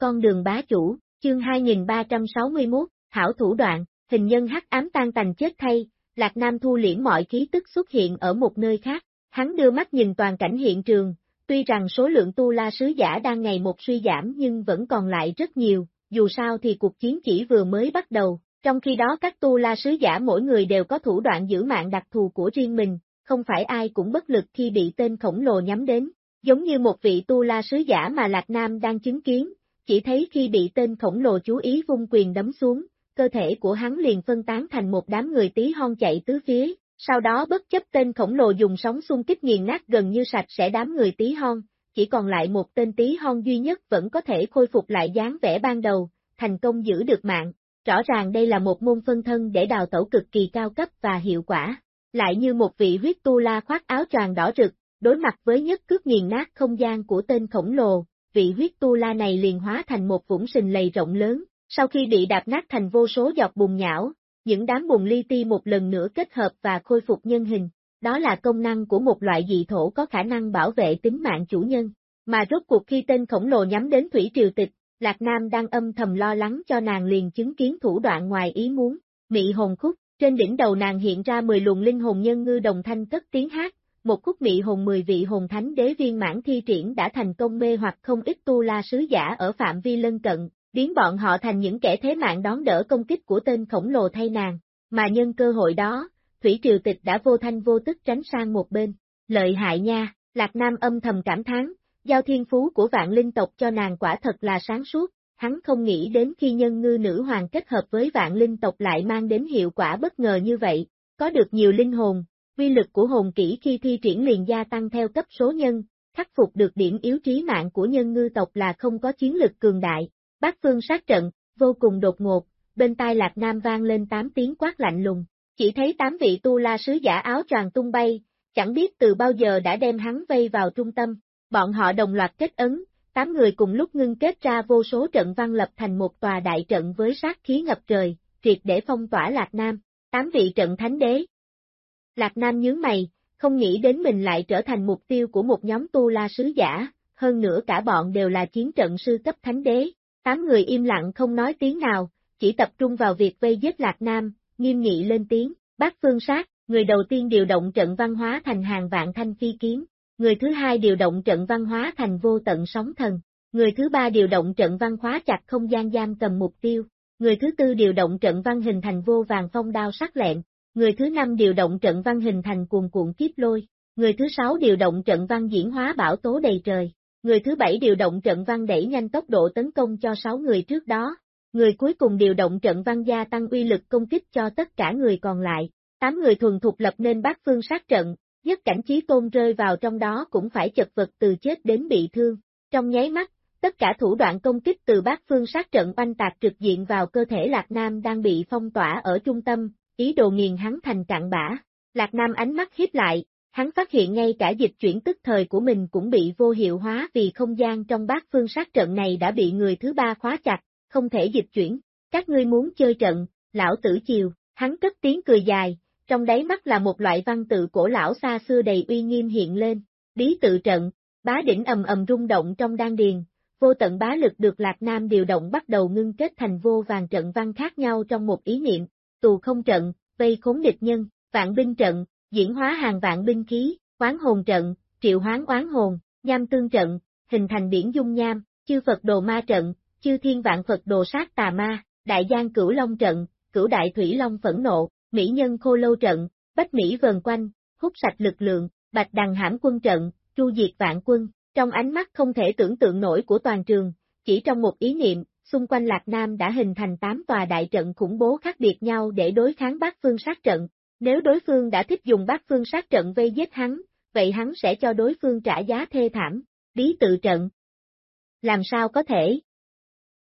con đường bá chủ, chương 2361, hảo thủ đoạn, hình nhân hắc ám tan tành chết thay, Lạc Nam thu liễm mọi khí tức xuất hiện ở một nơi khác, hắn đưa mắt nhìn toàn cảnh hiện trường, tuy rằng số lượng tu la sứ giả đang ngày một suy giảm nhưng vẫn còn lại rất nhiều, dù sao thì cuộc chiến chỉ vừa mới bắt đầu, trong khi đó các tu la sứ giả mỗi người đều có thủ đoạn giữ mạng đặc thù của riêng mình, không phải ai cũng bất lực khi bị tên khổng lồ nhắm đến, giống như một vị tu la sứ giả mà Lạc Nam đang chứng kiến, chỉ thấy khi bị tên khổng lồ chú ý vung quyền đấm xuống, cơ thể của hắn liền phân tán thành một đám người tí hon chạy tứ phía, sau đó bất chấp tên khổng lồ dùng sóng xung kích nghiền nát gần như sạch sẽ đám người tí hon, chỉ còn lại một tên tí hon duy nhất vẫn có thể khôi phục lại dáng vẻ ban đầu, thành công giữ được mạng. Rõ ràng đây là một môn phân thân để đào tẩu cực kỳ cao cấp và hiệu quả. Lại như một vị huyết tu la khoác áo choàng đỏ rực, đối mặt với nhất cước nghiền nát không gian của tên khổng lồ, vị huyết tu la này liền hóa thành một vũng sình lầy rộng lớn, sau khi bị đạp nát thành vô số giọt bùn nhão, những đám bùn li ti một lần nữa kết hợp và khôi phục nhân hình, đó là công năng của một loại dị thổ có khả năng bảo vệ tính mạng chủ nhân. Mà rốt cuộc khi tên khổng lồ nhắm đến Thủy Triều Tịch, Lạc Nam đang âm thầm lo lắng cho nàng liền chứng kiến thủ đoạn ngoài ý muốn, mị hồn khúc, trên đỉnh đầu nàng hiện ra 10 luồng linh hồn nhân ngư đồng thanh cất tiếng hát, một khúc mị hồn 10 vị hồn thánh đế viên mãn thi triển đã thành công mê hoặc không ít tu la sứ giả ở phạm vi lân cận, biến bọn họ thành những kẻ thế mạng đón đỡ công kích của tên khổng lồ thay nàng, mà nhân cơ hội đó, Thủy Triều Tịch đã vô thanh vô tức tránh sang một bên, lợi hại nha, Lạc Nam âm thầm cảm thán, giao thiên phú của vạn linh tộc cho nàng quả thật là sáng suốt, hắn không nghĩ đến khi nhân ngư nữ hoàng kết hợp với vạn linh tộc lại mang đến hiệu quả bất ngờ như vậy, có được nhiều linh hồn, quy lực của hồn kỹ khi thi triển liền gia tăng theo cấp số nhân, khắc phục được điểm yếu trí mạng của nhân ngư tộc là không có chiến lực cường đại, bát phương sát trận, vô cùng đột ngột, bên tai Lạc Nam vang lên tám tiếng quát lạnh lùng, chỉ thấy tám vị tu la sứ giả áo choàng tung bay, chẳng biết từ bao giờ đã đem hắn vây vào trung tâm, bọn họ đồng loạt kết ấn, tám người cùng lúc ngưng kết ra vô số trận văn lập thành một tòa đại trận với sát khí ngập trời, triệt để phong tỏa Lạc Nam, tám vị trận thánh đế. Lạc Nam nhướng mày, không nghĩ đến mình lại trở thành mục tiêu của một nhóm tu la sứ giả, hơn nữa cả bọn đều là chiến trận sư cấp thánh đế, tám người im lặng không nói tiếng nào, chỉ tập trung vào việc vây giết Lạc Nam, nghiêm nghị lên tiếng, bác phương sát, người đầu tiên điều động trận văn hóa thành hàng vạn thanh phi kiếm, người thứ hai điều động trận văn hóa thành vô tận sóng thần, người thứ ba điều động trận văn khóa chặt không gian giam cầm mục tiêu, người thứ tư điều động trận văn hình thành vô vàng phong đao sắc lẹn, người thứ năm điều động trận văn hình thành cuồn cuộn kiếp lôi, người thứ sáu điều động trận văn diễn hóa bảo tố đầy trời, người thứ bảy điều động trận văn đẩy nhanh tốc độ tấn công cho sáu người trước đó, người cuối cùng điều động trận văn gia tăng uy lực công kích cho tất cả người còn lại, tám người thuần thục lập nên bát phương sát trận, nhất cảnh trí tôn rơi vào trong đó cũng phải chật vật từ chết đến bị thương, trong nháy mắt, tất cả thủ đoạn công kích từ bát phương sát trận oanh tạc trực diện vào cơ thể Lạc Nam đang bị phong tỏa ở trung tâm, ý đồ nghiền hắn thành cạn bã. Lạc Nam ánh mắt hiếp lại, hắn phát hiện ngay cả dịch chuyển tức thời của mình cũng bị vô hiệu hóa vì không gian trong bát phương sát trận này đã bị người thứ ba khóa chặt, không thể dịch chuyển. Các ngươi muốn chơi trận, lão tử chiều, hắn cất tiếng cười dài, trong đáy mắt là một loại văn tự cổ lão xa xưa đầy uy nghiêm hiện lên, bí tự trận, bá đỉnh ầm ầm rung động trong đan điền, vô tận bá lực được Lạc Nam điều động bắt đầu ngưng kết thành vô vàng trận văn khác nhau trong một ý niệm, tù không trận, vây khốn địch nhân, vạn binh trận, diễn hóa hàng vạn binh khí, quán hồn trận, triệu hoán oán hồn, nham tương trận, hình thành biển dung nham, chư Phật đồ ma trận, chư thiên vạn Phật đồ sát tà ma, đại giang cửu long trận, cửu đại thủy long phẫn nộ, mỹ nhân khô lâu trận, bách Mỹ vần quanh, hút sạch lực lượng, bạch đằng hãm quân trận, chu diệt vạn quân, trong ánh mắt không thể tưởng tượng nổi của toàn trường, chỉ trong một ý niệm, xung quanh Lạc Nam đã hình thành tám tòa đại trận khủng bố khác biệt nhau để đối kháng bát phương sát trận. Nếu đối phương đã thích dùng bát phương sát trận vây giết hắn, vậy hắn sẽ cho đối phương trả giá thê thảm, bí tự trận. Làm sao có thể?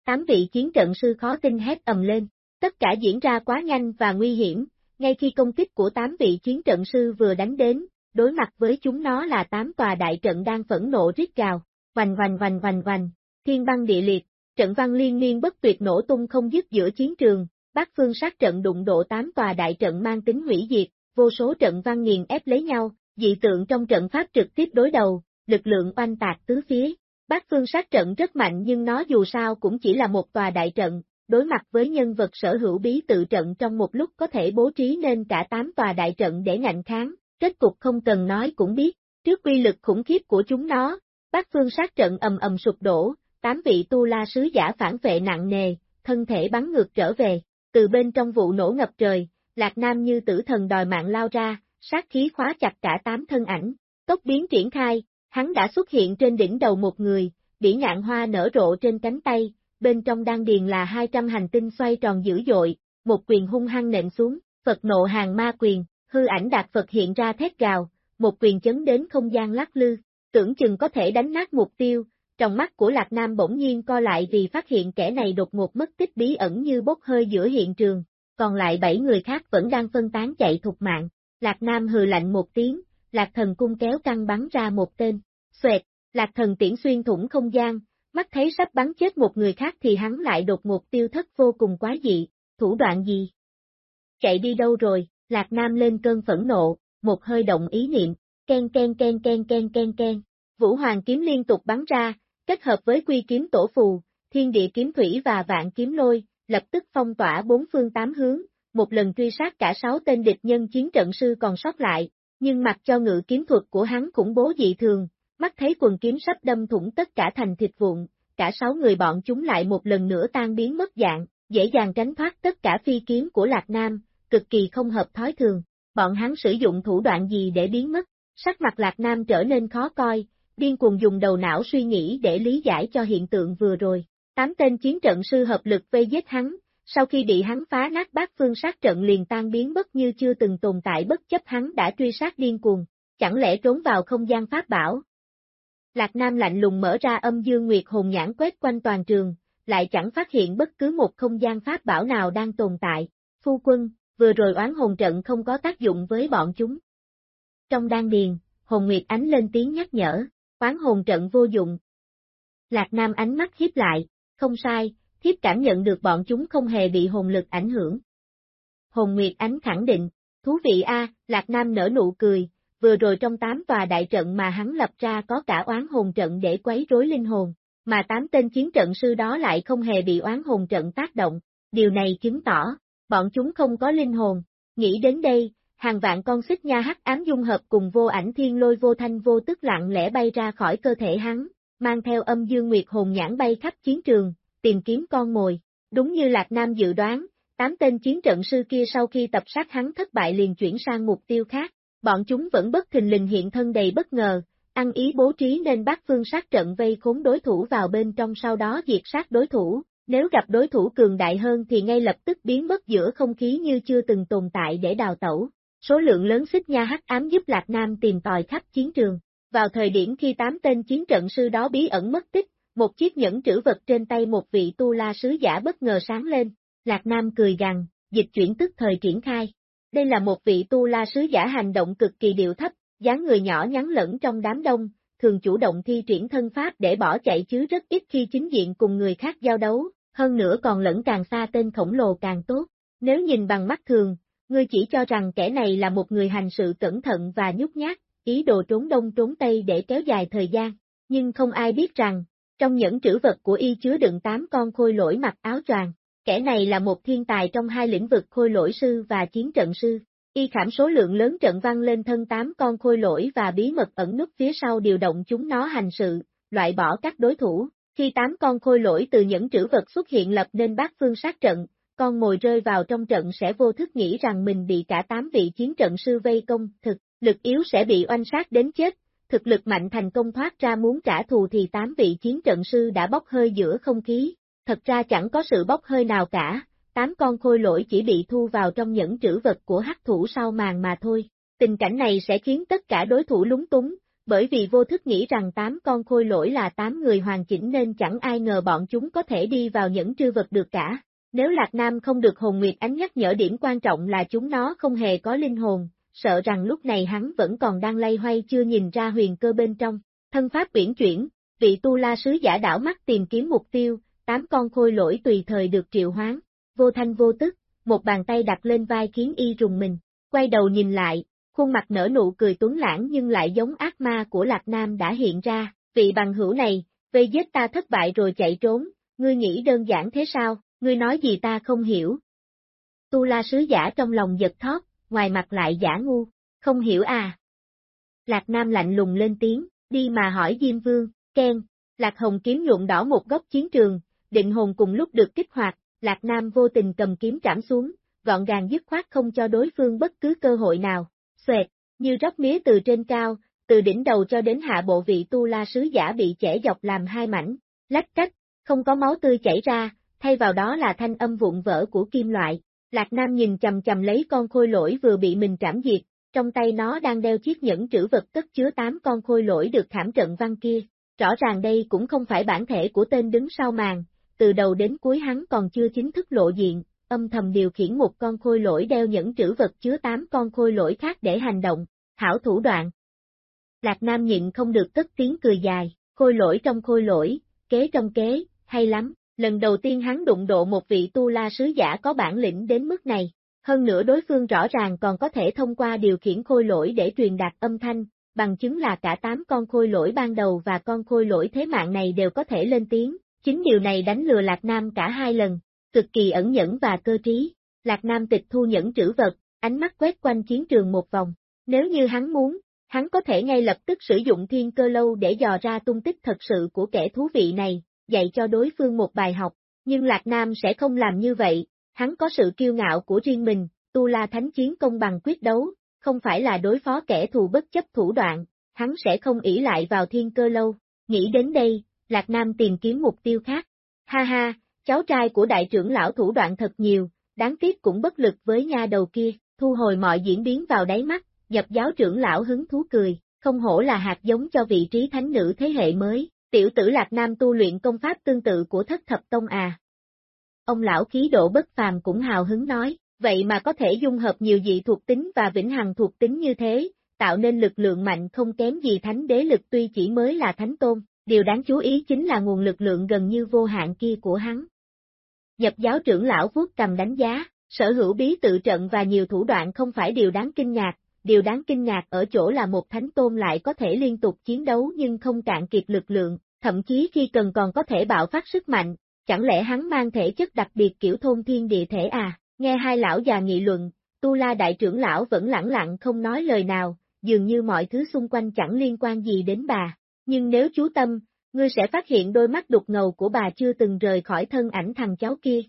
Tám vị chiến trận sư khó tin hét ầm lên, tất cả diễn ra quá nhanh và nguy hiểm, ngay khi công kích của tám vị chiến trận sư vừa đánh đến, đối mặt với chúng nó là tám tòa đại trận đang phẫn nộ rít gào, vành vành vành vành vành, thiên băng địa liệt, trận văn liên miên bất tuyệt nổ tung không dứt giữa chiến trường, bát phương sát trận đụng độ tám tòa đại trận mang tính hủy diệt, vô số trận văn nghiền ép lấy nhau, dị tượng trong trận pháp trực tiếp đối đầu, lực lượng oanh tạc tứ phía, Bác phương sát trận rất mạnh nhưng nó dù sao cũng chỉ là một tòa đại trận, đối mặt với nhân vật sở hữu bí tự trận trong một lúc có thể bố trí nên cả 8 tòa đại trận để ngạnh kháng, kết cục không cần nói cũng biết, trước quy lực khủng khiếp của chúng nó, bác phương sát trận ầm ầm sụp đổ, tám vị tu la sứ giả phản vệ nặng nề, thân thể bắn ngược trở về, từ bên trong vụ nổ ngập trời, Lạc Nam như tử thần đòi mạng lao ra, sát khí khóa chặt cả tám thân ảnh, tốc biến triển khai, hắn đã xuất hiện trên đỉnh đầu một người, bỉ ngạn hoa nở rộ trên cánh tay, bên trong đan điền là 200 hành tinh xoay tròn dữ dội, một quyền hung hăng nện xuống, Phật nộ hàng ma quyền, hư ảnh đạt Phật hiện ra thét gào, một quyền chấn đến không gian lắc lư, tưởng chừng có thể đánh nát mục tiêu, trong mắt của Lạc Nam bỗng nhiên co lại vì phát hiện kẻ này đột ngột mất tích bí ẩn như bốc hơi giữa hiện trường, còn lại bảy người khác vẫn đang phân tán chạy thục mạng. Lạc Nam hừ lạnh một tiếng, Lạc Thần cung kéo căng bắn ra một tên, xoẹt, Lạc Thần tiễn xuyên thủng không gian, mắt thấy sắp bắn chết một người khác thì hắn lại đột ngột tiêu thất vô cùng quá dị, thủ đoạn gì? Chạy đi đâu rồi, Lạc Nam lên cơn phẫn nộ, một hơi động ý niệm, ken ken ken ken ken ken ken, Vũ Hoàng kiếm liên tục bắn ra, kết hợp với quy kiếm tổ phù, thiên địa kiếm thủy và vạn kiếm lôi, lập tức phong tỏa bốn phương tám hướng, một lần truy sát cả sáu tên địch nhân chiến trận sư còn sót lại, nhưng mặc cho ngự kiếm thuật của hắn khủng bố dị thường, mắt thấy quần kiếm sắp đâm thủng tất cả thành thịt vụn, cả sáu người bọn chúng lại một lần nữa tan biến mất dạng, dễ dàng tránh thoát tất cả phi kiếm của Lạc Nam, cực kỳ không hợp thói thường. Bọn hắn sử dụng thủ đoạn gì để biến mất? Sắc mặt Lạc Nam trở nên khó coi, điên cuồng dùng đầu não suy nghĩ để lý giải cho hiện tượng vừa rồi. Tám tên chiến trận sư hợp lực vây giết hắn, sau khi bị hắn phá nát bát phương sát trận liền tan biến bất như chưa từng tồn tại bất chấp hắn đã truy sát điên cuồng, chẳng lẽ trốn vào không gian pháp bảo. Lạc Nam lạnh lùng mở ra âm dương nguyệt hồn nhãn quét quanh toàn trường, lại chẳng phát hiện bất cứ một không gian pháp bảo nào đang tồn tại. Phu quân, vừa rồi oán hồn trận không có tác dụng với bọn chúng. Trong đan điền, hồn nguyệt ánh lên tiếng nhắc nhở, oán hồn trận vô dụng. Lạc Nam ánh mắt hiếp lại, không sai, thiếp cảm nhận được bọn chúng không hề bị hồn lực ảnh hưởng. Hồn Nguyệt Ánh khẳng định, thú vị a, Lạc Nam nở nụ cười, vừa rồi trong tám tòa đại trận mà hắn lập ra có cả oán hồn trận để quấy rối linh hồn, mà tám tên chiến trận sư đó lại không hề bị oán hồn trận tác động, điều này chứng tỏ, bọn chúng không có linh hồn. Nghĩ đến đây, hàng vạn con xích nha hắc ám dung hợp cùng vô ảnh thiên lôi vô thanh vô tức lặng lẽ bay ra khỏi cơ thể hắn, mang theo âm dương nguyệt hồn nhãn bay khắp chiến trường, tìm kiếm con mồi. Đúng như Lạc Nam dự đoán, tám tên chiến trận sư kia sau khi tập sát hắn thất bại liền chuyển sang mục tiêu khác, bọn chúng vẫn bất thình lình hiện thân đầy bất ngờ, ăn ý bố trí nên bắt phương sát trận vây khốn đối thủ vào bên trong sau đó diệt sát đối thủ, nếu gặp đối thủ cường đại hơn thì ngay lập tức biến mất giữa không khí như chưa từng tồn tại để đào tẩu. Số lượng lớn xích nha hắc ám giúp Lạc Nam tìm tòi khắp chiến trường. Vào thời điểm khi tám tên chiến trận sư đó bí ẩn mất tích, một chiếc nhẫn trữ vật trên tay một vị tu la sứ giả bất ngờ sáng lên, Lạc Nam cười gằn, dịch chuyển tức thời triển khai. Đây là một vị tu la sứ giả hành động cực kỳ điệu thấp, dáng người nhỏ nhắn lẫn trong đám đông, thường chủ động thi triển thân pháp để bỏ chạy chứ rất ít khi chính diện cùng người khác giao đấu, hơn nữa còn lẫn càng xa tên khổng lồ càng tốt. Nếu nhìn bằng mắt thường, ngươi chỉ cho rằng kẻ này là một người hành sự cẩn thận và nhút nhát, ý đồ trốn đông trốn tây để kéo dài thời gian, nhưng không ai biết rằng, trong những trữ vật của y chứa đựng 8 con khôi lỗi mặc áo choàng. Kẻ này là một thiên tài trong hai lĩnh vực khôi lỗi sư và chiến trận sư. Y khảm số lượng lớn trận văn lên thân 8 con khôi lỗi và bí mật ẩn núp phía sau điều động chúng nó hành sự, loại bỏ các đối thủ. Khi 8 con khôi lỗi từ những trữ vật xuất hiện lập nên bát phương sát trận, con mồi rơi vào trong trận sẽ vô thức nghĩ rằng mình bị cả 8 vị chiến trận sư vây công, thực, lực yếu sẽ bị oanh sát đến chết, thực lực mạnh thành công thoát ra muốn trả thù thì tám vị chiến trận sư đã bốc hơi giữa không khí, thật ra chẳng có sự bốc hơi nào cả, tám con khôi lỗi chỉ bị thu vào trong những trữ vật của hắc thủ sau màn mà thôi. Tình cảnh này sẽ khiến tất cả đối thủ lúng túng, bởi vì vô thức nghĩ rằng tám con khôi lỗi là tám người hoàn chỉnh nên chẳng ai ngờ bọn chúng có thể đi vào những trư vật được cả. Nếu Lạc Nam không được hồn nguyệt ánh nhắc nhở điểm quan trọng là chúng nó không hề có linh hồn, sợ rằng lúc này hắn vẫn còn đang lay hoay chưa nhìn ra huyền cơ bên trong. Thân pháp biển chuyển, vị tu la sứ giả đảo mắt tìm kiếm mục tiêu, tám con khôi lỗi tùy thời được triệu hoán, vô thanh vô tức, một bàn tay đặt lên vai khiến y rùng mình, quay đầu nhìn lại, khuôn mặt nở nụ cười tuấn lãng nhưng lại giống ác ma của Lạc Nam đã hiện ra, vị bằng hữu này, vây giết ta thất bại rồi chạy trốn, ngươi nghĩ đơn giản thế sao, ngươi nói gì ta không hiểu. Tu la sứ giả trong lòng giật thót, ngoài mặt lại giả ngu, không hiểu à. Lạc Nam lạnh lùng lên tiếng, đi mà hỏi Diêm Vương, khen. Lạc Hồng kiếm nhuộm đỏ một góc chiến trường, định hồn cùng lúc được kích hoạt, Lạc Nam vô tình cầm kiếm trảm xuống, gọn gàng dứt khoát không cho đối phương bất cứ cơ hội nào, xoẹt, như róc mía từ trên cao, từ đỉnh đầu cho đến hạ bộ vị tu la sứ giả bị chẻ dọc làm hai mảnh, lách cách, không có máu tươi chảy ra, thay vào đó là thanh âm vụn vỡ của kim loại. Lạc Nam nhìn chầm chầm lấy con khôi lỗi vừa bị mình trảm diệt, trong tay nó đang đeo chiếc nhẫn trữ vật cất chứa 8 con khôi lỗi được thảm trận văn kia. Rõ ràng đây cũng không phải bản thể của tên đứng sau màn, từ đầu đến cuối hắn còn chưa chính thức lộ diện, âm thầm điều khiển một con khôi lỗi đeo nhẫn trữ vật chứa 8 con khôi lỗi khác để hành động, hảo thủ đoạn. Lạc Nam nhịn không được cất tiếng cười dài, khôi lỗi trong khôi lỗi, kế trong kế, hay lắm, lần đầu tiên hắn đụng độ một vị tu la sứ giả có bản lĩnh đến mức này. Hơn nữa đối phương rõ ràng còn có thể thông qua điều khiển khôi lỗi để truyền đạt âm thanh, bằng chứng là cả 8 con khôi lỗi ban đầu và con khôi lỗi thế mạng này đều có thể lên tiếng, chính điều này đánh lừa Lạc Nam cả hai lần, cực kỳ ẩn nhẫn và cơ trí. Lạc Nam tịch thu nhẫn trữ vật, ánh mắt quét quanh chiến trường một vòng. Nếu như hắn muốn, hắn có thể ngay lập tức sử dụng thiên cơ lâu để dò ra tung tích thật sự của kẻ thú vị này, dạy cho đối phương một bài học. Nhưng Lạc Nam sẽ không làm như vậy, hắn có sự kiêu ngạo của riêng mình, tu la thánh chiến công bằng quyết đấu, không phải là đối phó kẻ thù bất chấp thủ đoạn, hắn sẽ không ỷ lại vào thiên cơ lâu. Nghĩ đến đây, Lạc Nam tìm kiếm mục tiêu khác. Ha ha, cháu trai của đại trưởng lão thủ đoạn thật nhiều, đáng tiếc cũng bất lực với nha đầu kia, thu hồi mọi diễn biến vào đáy mắt, dập giáo trưởng lão hứng thú cười, không hổ là hạt giống cho vị trí thánh nữ thế hệ mới, tiểu tử Lạc Nam tu luyện công pháp tương tự của thất thập tông à. Ông lão khí độ bất phàm cũng hào hứng nói, vậy mà có thể dung hợp nhiều dị thuộc tính và vĩnh hằng thuộc tính như thế, tạo nên lực lượng mạnh không kém gì thánh đế lực tuy chỉ mới là thánh tôn, điều đáng chú ý chính là nguồn lực lượng gần như vô hạn kia của hắn. Dập giáo trưởng lão vuốt cầm đánh giá, sở hữu bí tự trận và nhiều thủ đoạn không phải điều đáng kinh ngạc, điều đáng kinh ngạc ở chỗ là một thánh tôn lại có thể liên tục chiến đấu nhưng không cạn kiệt lực lượng, thậm chí khi cần còn có thể bạo phát sức mạnh, chẳng lẽ hắn mang thể chất đặc biệt kiểu thôn thiên địa thể à, nghe hai lão già nghị luận, Tu La đại trưởng lão vẫn lặng lặng không nói lời nào, dường như mọi thứ xung quanh chẳng liên quan gì đến bà, nhưng nếu chú tâm, ngươi sẽ phát hiện đôi mắt đục ngầu của bà chưa từng rời khỏi thân ảnh thằng cháu kia.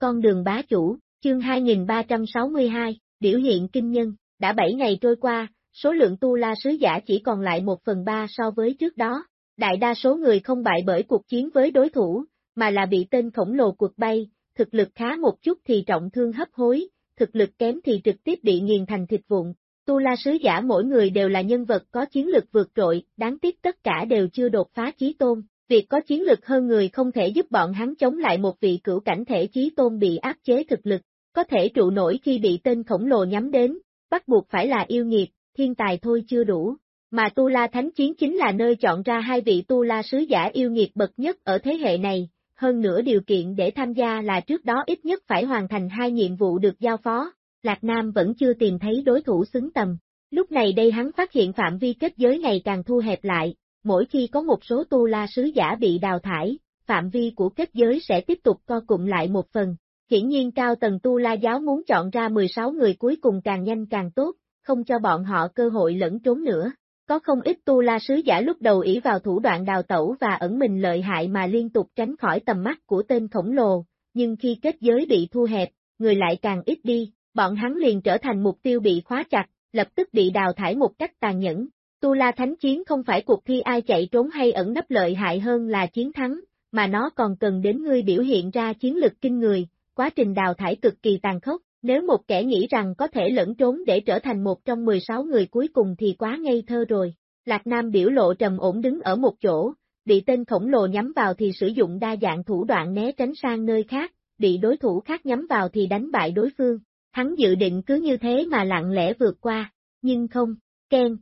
Con đường bá chủ, chương 2362, biểu hiện kinh nhân, đã 7 ngày trôi qua, số lượng tu la sứ giả chỉ còn lại 1 phần 3 so với trước đó. Đại đa số người không bại bởi cuộc chiến với đối thủ, mà là bị tên khổng lồ cuộc bay, thực lực khá một chút thì trọng thương hấp hối, thực lực kém thì trực tiếp bị nghiền thành thịt vụn. Tu la sứ giả mỗi người đều là nhân vật có chiến lực vượt trội, đáng tiếc tất cả đều chưa đột phá chí tôn. Việc có chiến lực hơn người không thể giúp bọn hắn chống lại một vị cửu cảnh thể chí tôn bị áp chế thực lực, có thể trụ nổi khi bị tên khổng lồ nhắm đến, bắt buộc phải là yêu nghiệt, thiên tài thôi chưa đủ. Mà Tu La Thánh Chiến chính là nơi chọn ra hai vị Tu La sứ giả yêu nghiệt bậc nhất ở thế hệ này, hơn nữa điều kiện để tham gia là trước đó ít nhất phải hoàn thành hai nhiệm vụ được giao phó, Lạc Nam vẫn chưa tìm thấy đối thủ xứng tầm. Lúc này đây hắn phát hiện phạm vi kết giới ngày càng thu hẹp lại, mỗi khi có một số tu la sứ giả bị đào thải, phạm vi của kết giới sẽ tiếp tục co cụm lại một phần. Hiển nhiên cao tầng tu la giáo muốn chọn ra 16 người cuối cùng càng nhanh càng tốt, không cho bọn họ cơ hội lẫn trốn nữa. Có không ít tu la sứ giả lúc đầu ỷ vào thủ đoạn đào tẩu và ẩn mình lợi hại mà liên tục tránh khỏi tầm mắt của tên khổng lồ, nhưng khi kết giới bị thu hẹp, người lại càng ít đi, bọn hắn liền trở thành mục tiêu bị khóa chặt, lập tức bị đào thải một cách tàn nhẫn. Tu La Thánh Chiến không phải cuộc thi ai chạy trốn hay ẩn nấp lợi hại hơn là chiến thắng, mà nó còn cần đến ngươi biểu hiện ra chiến lực kinh người, quá trình đào thải cực kỳ tàn khốc, nếu một kẻ nghĩ rằng có thể lẫn trốn để trở thành một trong 16 người cuối cùng thì quá ngây thơ rồi. Lạc Nam biểu lộ trầm ổn đứng ở một chỗ, bị tên khổng lồ nhắm vào thì sử dụng đa dạng thủ đoạn né tránh sang nơi khác, bị đối thủ khác nhắm vào thì đánh bại đối phương. Hắn dự định cứ như thế mà lặng lẽ vượt qua, nhưng không, Ken.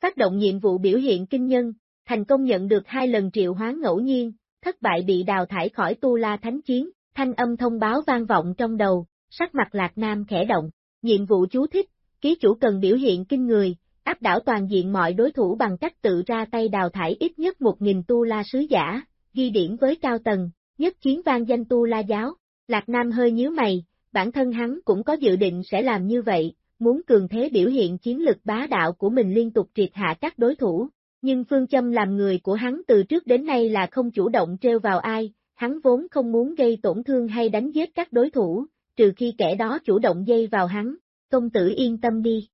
Phát động nhiệm vụ biểu hiện kinh nhân, thành công nhận được hai lần triệu hoán ngẫu nhiên, thất bại bị đào thải khỏi tu la thánh chiến, thanh âm thông báo vang vọng trong đầu, sắc mặt lạc nam khẽ động, nhiệm vụ chú thích, ký chủ cần biểu hiện kinh người, áp đảo toàn diện mọi đối thủ bằng cách tự ra tay đào thải ít nhất 1.000 tu la sứ giả, ghi điểm với cao tầng, nhất chiến vang danh tu la giáo. Lạc Nam hơi nhíu mày, bản thân hắn cũng có dự định sẽ làm như vậy, muốn cường thế biểu hiện chiến lực bá đạo của mình liên tục triệt hạ các đối thủ. Nhưng phương châm làm người của hắn từ trước đến nay là không chủ động treo vào ai, hắn vốn không muốn gây tổn thương hay đánh giết các đối thủ, trừ khi kẻ đó chủ động dây vào hắn, công tử yên tâm đi.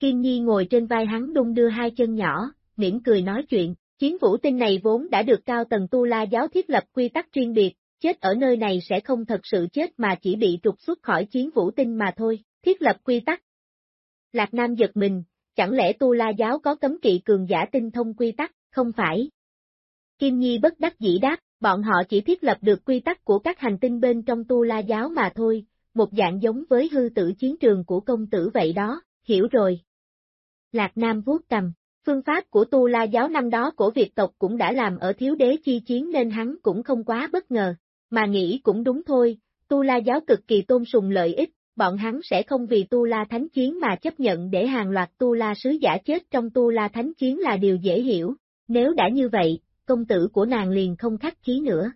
Kim Nhi ngồi trên vai hắn đung đưa hai chân nhỏ, mỉm cười nói chuyện, chiến vũ tinh này vốn đã được cao tầng tu la giáo thiết lập quy tắc riêng biệt, chết ở nơi này sẽ không thật sự chết mà chỉ bị trục xuất khỏi chiến vũ tinh mà thôi, thiết lập quy tắc. Lạc Nam giật mình, chẳng lẽ tu la giáo có cấm kỵ cường giả tinh thông quy tắc, không phải? Kim Nhi bất đắc dĩ đáp, bọn họ chỉ thiết lập được quy tắc của các hành tinh bên trong tu la giáo mà thôi, một dạng giống với hư tử chiến trường của công tử vậy đó, hiểu rồi. Lạc Nam vuốt cầm, phương pháp của tu la giáo năm đó của Việt tộc cũng đã làm ở thiếu đế chi chiến nên hắn cũng không quá bất ngờ, mà nghĩ cũng đúng thôi, tu la giáo cực kỳ tôn sùng lợi ích, bọn hắn sẽ không vì tu la thánh chiến mà chấp nhận để hàng loạt tu la sứ giả chết trong tu la thánh chiến là điều dễ hiểu, nếu đã như vậy, công tử của nàng liền không khách khí nữa.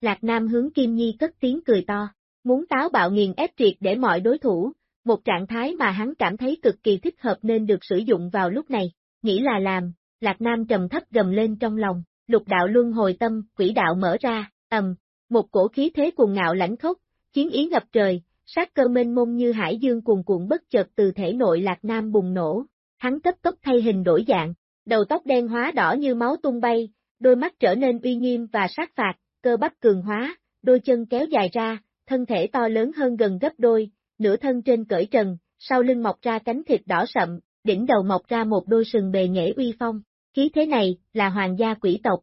Lạc Nam hướng Kim Nhi cất tiếng cười to, muốn táo bạo nghiền ép triệt để mọi đối thủ, một trạng thái mà hắn cảm thấy cực kỳ thích hợp nên được sử dụng vào lúc này, nghĩ là làm, Lạc Nam trầm thấp gầm lên trong lòng, lục đạo luân hồi tâm, quỷ đạo mở ra, ầm, một cổ khí thế cuồng ngạo lãnh khốc, chiến ý ngập trời, sát cơ mênh mông như hải dương cuồn cuộn bất chợt từ thể nội Lạc Nam bùng nổ, hắn cấp tốc thay hình đổi dạng, đầu tóc đen hóa đỏ như máu tung bay, đôi mắt trở nên uy nghiêm và sát phạt, cơ bắp cường hóa, đôi chân kéo dài ra, thân thể to lớn hơn gần gấp đôi, nửa thân trên cởi trần, sau lưng mọc ra cánh thịt đỏ sậm, đỉnh đầu mọc ra một đôi sừng bề nghệ uy phong, khí thế này là hoàng gia quỷ tộc.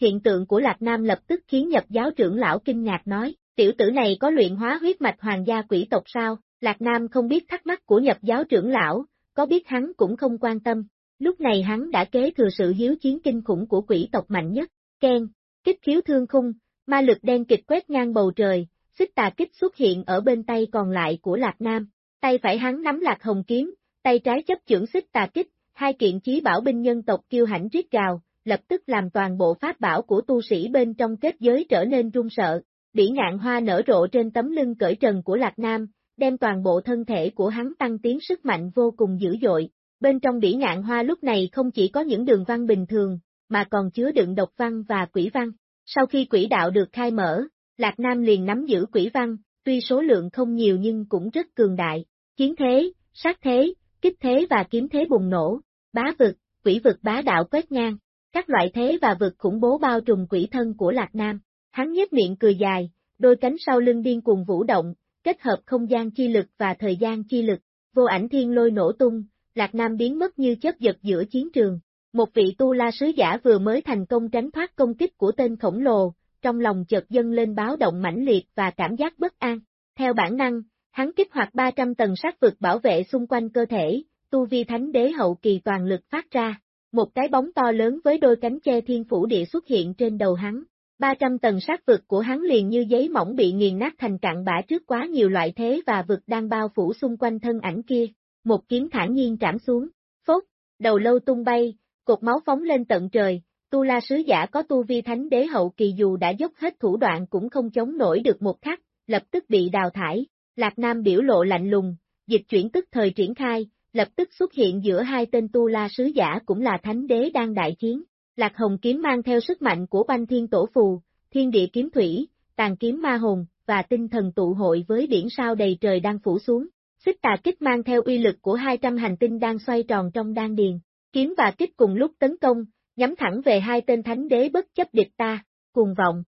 Hiện tượng của Lạc Nam lập tức khiến nhập giáo trưởng lão kinh ngạc nói, tiểu tử này có luyện hóa huyết mạch hoàng gia quỷ tộc sao? Lạc Nam không biết thắc mắc của nhập giáo trưởng lão, có biết hắn cũng không quan tâm. Lúc này hắn đã kế thừa sự hiếu chiến kinh khủng của quỷ tộc mạnh nhất. Ken, kích khiếu thương khung, ma lực đen kịch quét ngang bầu trời, xích tà kích xuất hiện ở bên tay còn lại của Lạc Nam. Tay phải hắn nắm lạc hồng kiếm, tay trái chấp chưởng xích tà kích, hai kiện chí bảo binh nhân tộc kiêu hãnh rít gào, lập tức làm toàn bộ pháp bảo của tu sĩ bên trong kết giới trở nên run sợ. Bỉ ngạn hoa nở rộ trên tấm lưng cởi trần của Lạc Nam, đem toàn bộ thân thể của hắn tăng tiến sức mạnh vô cùng dữ dội. Bên trong bỉ ngạn hoa lúc này không chỉ có những đường văn bình thường, mà còn chứa đựng độc văn và quỷ văn. Sau khi quỷ đạo được khai mở, Lạc Nam liền nắm giữ quỷ văn, tuy số lượng không nhiều nhưng cũng rất cường đại. Chiến thế, sát thế, kích thế và kiếm thế bùng nổ, bá vực, quỷ vực bá đạo quét ngang, các loại thế và vực khủng bố bao trùm quỷ thân của Lạc Nam. Hắn nhếch miệng cười dài, đôi cánh sau lưng điên cuồng vũ động, kết hợp không gian chi lực và thời gian chi lực, vô ảnh thiên lôi nổ tung, Lạc Nam biến mất như chớp giật giữa chiến trường. Một vị tu la sứ giả vừa mới thành công tránh thoát công kích của tên khổng lồ, trong lòng chợt dâng lên báo động mãnh liệt và cảm giác bất an. Theo bản năng, hắn kích hoạt 300 tầng sát vực bảo vệ xung quanh cơ thể, tu vi thánh đế hậu kỳ toàn lực phát ra. Một cái bóng to lớn với đôi cánh che thiên phủ địa xuất hiện trên đầu hắn. 300 tầng sát vực của hắn liền như giấy mỏng bị nghiền nát thành cạn bã trước quá nhiều loại thế và vực đang bao phủ xung quanh thân ảnh kia. Một kiếm thản nhiên trảm xuống, phốt, đầu lâu tung bay, cột máu phóng lên tận trời, Tu La sứ giả có tu vi thánh đế hậu kỳ dù đã dốc hết thủ đoạn cũng không chống nổi được một khắc, lập tức bị đào thải. Lạc Nam biểu lộ lạnh lùng, dịch chuyển tức thời triển khai, lập tức xuất hiện giữa hai tên Tu La sứ giả cũng là thánh đế đang đại chiến. Lạc Hồng kiếm mang theo sức mạnh của banh thiên tổ phù, thiên địa kiếm thủy, tàn kiếm ma hồn, và tinh thần tụ hội với biển sao đầy trời đang phủ xuống. Xích tà kích mang theo uy lực của 200 hành tinh đang xoay tròn trong đan điền. Kiếm và kích cùng lúc tấn công, nhắm thẳng về hai tên thánh đế bất chấp địch ta, cùng vọng.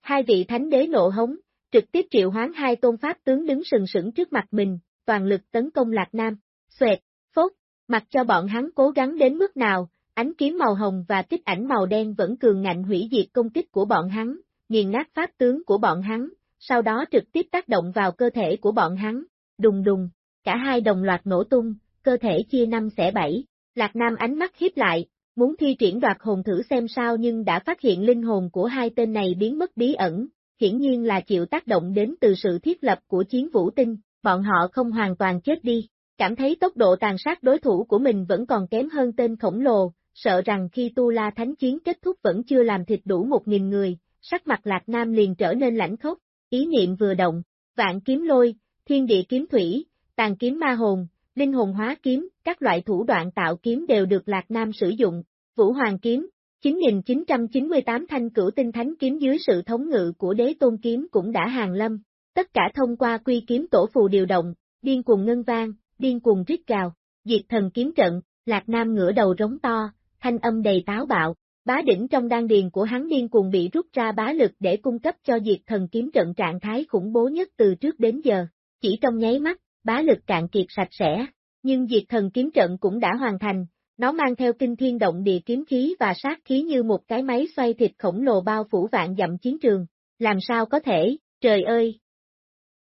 Hai vị thánh đế nộ hống, trực tiếp triệu hoán hai tôn pháp tướng đứng sừng sững trước mặt mình, toàn lực tấn công Lạc Nam, xoẹt, phốt, mặc cho bọn hắn cố gắng đến mức nào, ánh kiếm màu hồng và kích ảnh màu đen vẫn cường ngạnh hủy diệt công kích của bọn hắn, nghiền nát pháp tướng của bọn hắn, sau đó trực tiếp tác động vào cơ thể của bọn hắn, đùng đùng, cả hai đồng loạt nổ tung, cơ thể chia năm xẻ bảy, Lạc Nam ánh mắt hiếp lại, muốn thi triển đoạt hồn thử xem sao nhưng đã phát hiện linh hồn của hai tên này biến mất bí ẩn, hiển nhiên là chịu tác động đến từ sự thiết lập của chiến vũ tinh, bọn họ không hoàn toàn chết đi. cảm thấy tốc độ tàn sát đối thủ của mình vẫn còn kém hơn tên khổng lồ, sợ rằng khi Tu La Thánh Chiến kết thúc vẫn chưa làm thịt đủ một nghìn người, sắc mặt Lạc Nam liền trở nên lãnh khốc, ý niệm vừa động, vạn kiếm lôi, thiên địa kiếm thủy, tàn kiếm ma hồn, linh hồn hóa kiếm, các loại thủ đoạn tạo kiếm đều được Lạc Nam sử dụng, Vũ Hoàng kiếm, 9.998 thanh cửu tinh thánh kiếm dưới sự thống ngự của đế tôn kiếm cũng đã hàng lâm, tất cả thông qua quy kiếm tổ phù điều động, điên cuồng ngân vang, điên cuồng rít gào, diệt thần kiếm trận, Lạc Nam ngửa đầu rống to, thanh âm đầy táo bạo, bá đỉnh trong đan điền của hắn điên cuồng bị rút ra bá lực để cung cấp cho diệt thần kiếm trận trạng thái khủng bố nhất từ trước đến giờ, chỉ trong nháy mắt, bá lực cạn kiệt sạch sẽ, nhưng diệt thần kiếm trận cũng đã hoàn thành, nó mang theo kinh thiên động địa kiếm khí và sát khí như một cái máy xoay thịt khổng lồ bao phủ vạn dặm chiến trường, làm sao có thể, trời ơi!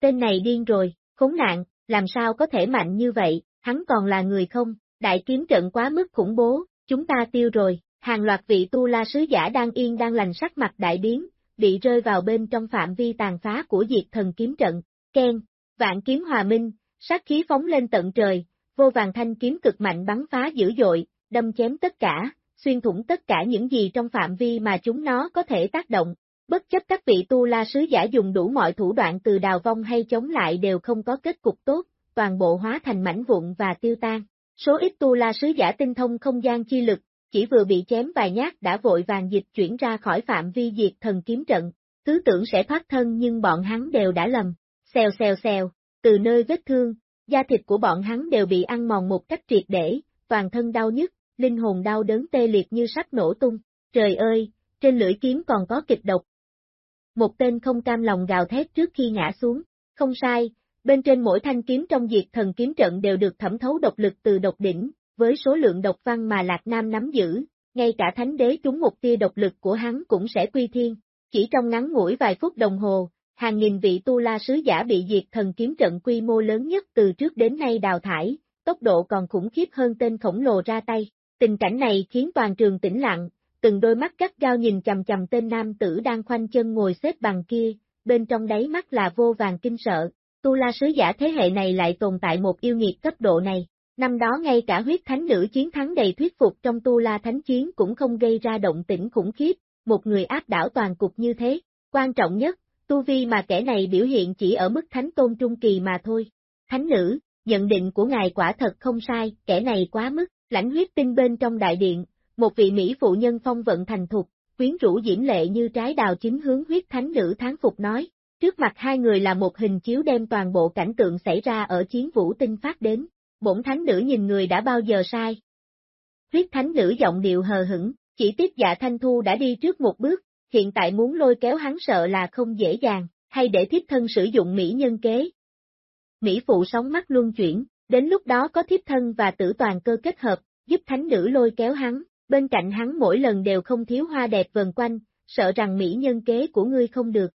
Tên này điên rồi, khốn nạn, làm sao có thể mạnh như vậy, hắn còn là người không, đại kiếm trận quá mức khủng bố, chúng ta tiêu rồi, hàng loạt vị tu la sứ giả đang yên đang lành sắc mặt đại biến, bị rơi vào bên trong phạm vi tàn phá của diệt thần kiếm trận, khen vạn kiếm hòa minh, sát khí phóng lên tận trời, vô vàng thanh kiếm cực mạnh bắn phá dữ dội, đâm chém tất cả, xuyên thủng tất cả những gì trong phạm vi mà chúng nó có thể tác động. Bất chấp các vị tu la sứ giả dùng đủ mọi thủ đoạn từ đào vong hay chống lại đều không có kết cục tốt, toàn bộ hóa thành mảnh vụn và tiêu tan. Số ít tu la sứ giả tinh thông không gian chi lực, chỉ vừa bị chém vài nhát đã vội vàng dịch chuyển ra khỏi phạm vi diệt thần kiếm trận, cứ tưởng sẽ thoát thân nhưng bọn hắn đều đã lầm. Xèo xèo xèo, từ nơi vết thương, da thịt của bọn hắn đều bị ăn mòn một cách triệt để, toàn thân đau nhức, linh hồn đau đớn tê liệt như sắp nổ tung. Trời ơi, trên lưỡi kiếm còn có kịch độc. Một tên không cam lòng gào thét trước khi ngã xuống. Không sai, bên trên mỗi thanh kiếm trong diệt thần kiếm trận đều được thẩm thấu độc lực từ độc đỉnh, với số lượng độc văn mà Lạc Nam nắm giữ, ngay cả thánh đế trúng một tia độc lực của hắn cũng sẽ quy thiên. Chỉ trong ngắn ngủi vài phút đồng hồ, hàng nghìn vị tu la sứ giả bị diệt thần kiếm trận quy mô lớn nhất từ trước đến nay đào thải, tốc độ còn khủng khiếp hơn tên khổng lồ ra tay. Tình cảnh này khiến toàn trường tĩnh lặng, từng đôi mắt cắt gao nhìn chầm chầm tên nam tử đang khoanh chân ngồi xếp bằng kia, bên trong đáy mắt là vô vàng kinh sợ. Tu la sứ giả thế hệ này lại tồn tại một yêu nghiệt cấp độ này. Năm đó ngay cả huyết thánh nữ chiến thắng đầy thuyết phục trong tu la thánh chiến cũng không gây ra động tĩnh khủng khiếp, một người áp đảo toàn cục như thế. Quan trọng nhất, tu vi mà kẻ này biểu hiện chỉ ở mức thánh tôn trung kỳ mà thôi. Thánh nữ, nhận định của ngài quả thật không sai, kẻ này quá mức, lãnh huyết tinh bên trong đại điện, một vị Mỹ phụ nhân phong vận thành thục, quyến rũ diễm lệ như trái đào chính hướng huyết thánh nữ tháng phục nói. Trước mặt hai người là một hình chiếu đem toàn bộ cảnh tượng xảy ra ở chiến vũ tinh phát đến, bổn thánh nữ nhìn người đã bao giờ sai. Huyết thánh nữ giọng điệu hờ hững, chỉ tiếp dạ thanh thu đã đi trước một bước, hiện tại muốn lôi kéo hắn sợ là không dễ dàng, hay để thiếp thân sử dụng mỹ nhân kế. Mỹ phụ sóng mắt luân chuyển, đến lúc đó có thiếp thân và tử toàn cơ kết hợp, giúp thánh nữ lôi kéo hắn, bên cạnh hắn mỗi lần đều không thiếu hoa đẹp vần quanh, sợ rằng mỹ nhân kế của ngươi không được.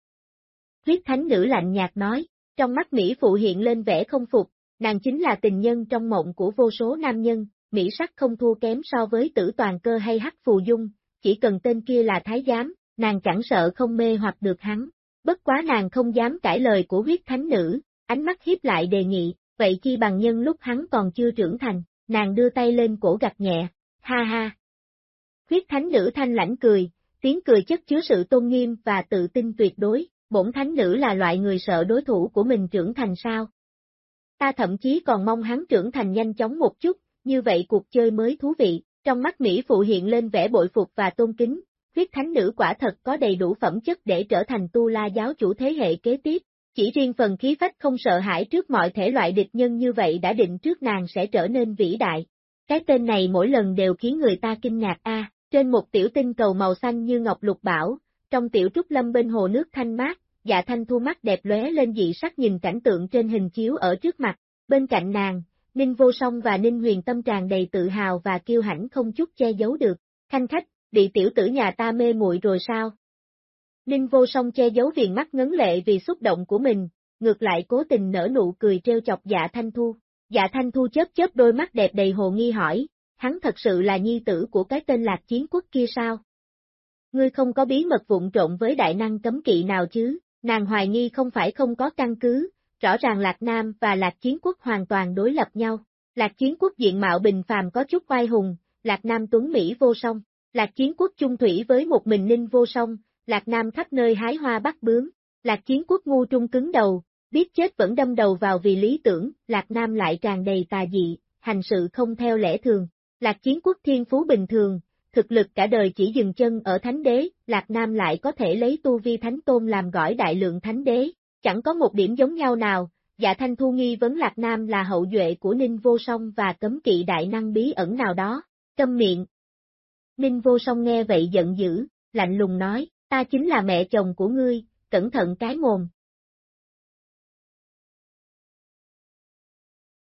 Huyết thánh nữ lạnh nhạt nói, trong mắt Mỹ phụ hiện lên vẻ không phục, nàng chính là tình nhân trong mộng của vô số nam nhân, Mỹ sắc không thua kém so với tử toàn cơ hay hắc phù dung, chỉ cần tên kia là thái giám, nàng chẳng sợ không mê hoặc được hắn. Bất quá nàng không dám cãi lời của huyết thánh nữ, ánh mắt hiếp lại đề nghị, vậy chi bằng nhân lúc hắn còn chưa trưởng thành, nàng đưa tay lên cổ gặt nhẹ, ha ha. Huyết thánh nữ thanh lãnh cười, tiếng cười chất chứa sự tôn nghiêm và tự tin tuyệt đối, bổn thánh nữ là loại người sợ đối thủ của mình trưởng thành sao. Ta thậm chí còn mong hắn trưởng thành nhanh chóng một chút, như vậy cuộc chơi mới thú vị, trong mắt Mỹ phụ hiện lên vẻ bội phục và tôn kính, huyết thánh nữ quả thật có đầy đủ phẩm chất để trở thành tu la giáo chủ thế hệ kế tiếp, chỉ riêng phần khí phách không sợ hãi trước mọi thể loại địch nhân như vậy đã định trước nàng sẽ trở nên vĩ đại. Cái tên này mỗi lần đều khiến người ta kinh ngạc a. trên một tiểu tinh cầu màu xanh như ngọc lục bảo, trong tiểu trúc lâm bên hồ nước thanh mát, dạ thanh thu mắt đẹp lóe lên dị sắc nhìn cảnh tượng trên hình chiếu ở trước mặt, bên cạnh nàng, Ninh Vô Song và Ninh Huyền tâm tràn đầy tự hào và kiêu hãnh không chút che giấu được, khanh khách, bị tiểu tử nhà ta mê muội rồi sao? Ninh vô song che giấu viền mắt ngấn lệ vì xúc động của mình, ngược lại cố tình nở nụ cười treo chọc dạ thanh thu. Dạ thanh thu chớp chớp đôi mắt đẹp đầy hồ nghi hỏi, hắn thật sự là nhi tử của cái tên lạc chiến quốc kia sao? Ngươi không có bí mật vụn trộn với đại năng cấm kỵ nào chứ, nàng hoài nghi không phải không có căn cứ, rõ ràng Lạc Nam và Lạc Chiến Quốc hoàn toàn đối lập nhau. Lạc Chiến Quốc diện mạo bình phàm có chút oai hùng, Lạc Nam tuấn Mỹ vô song. Lạc Chiến Quốc chung thủy với một mình ninh vô song, Lạc Nam khắp nơi hái hoa bắt bướm. Lạc Chiến Quốc ngu trung cứng đầu, biết chết vẫn đâm đầu vào vì lý tưởng, Lạc Nam lại tràn đầy tà dị, hành sự không theo lẽ thường. Lạc Chiến Quốc thiên phú bình thường, thực lực cả đời chỉ dừng chân ở thánh đế, Lạc Nam lại có thể lấy tu vi thánh tôn làm gọi đại lượng thánh đế, chẳng có một điểm giống nhau nào, dạ thanh thu nghi vấn Lạc Nam là hậu duệ của Ninh Vô Song và cấm kỵ đại năng bí ẩn nào đó, câm miệng. Ninh Vô Song nghe vậy giận dữ, lạnh lùng nói, ta chính là mẹ chồng của ngươi, cẩn thận cái mồm.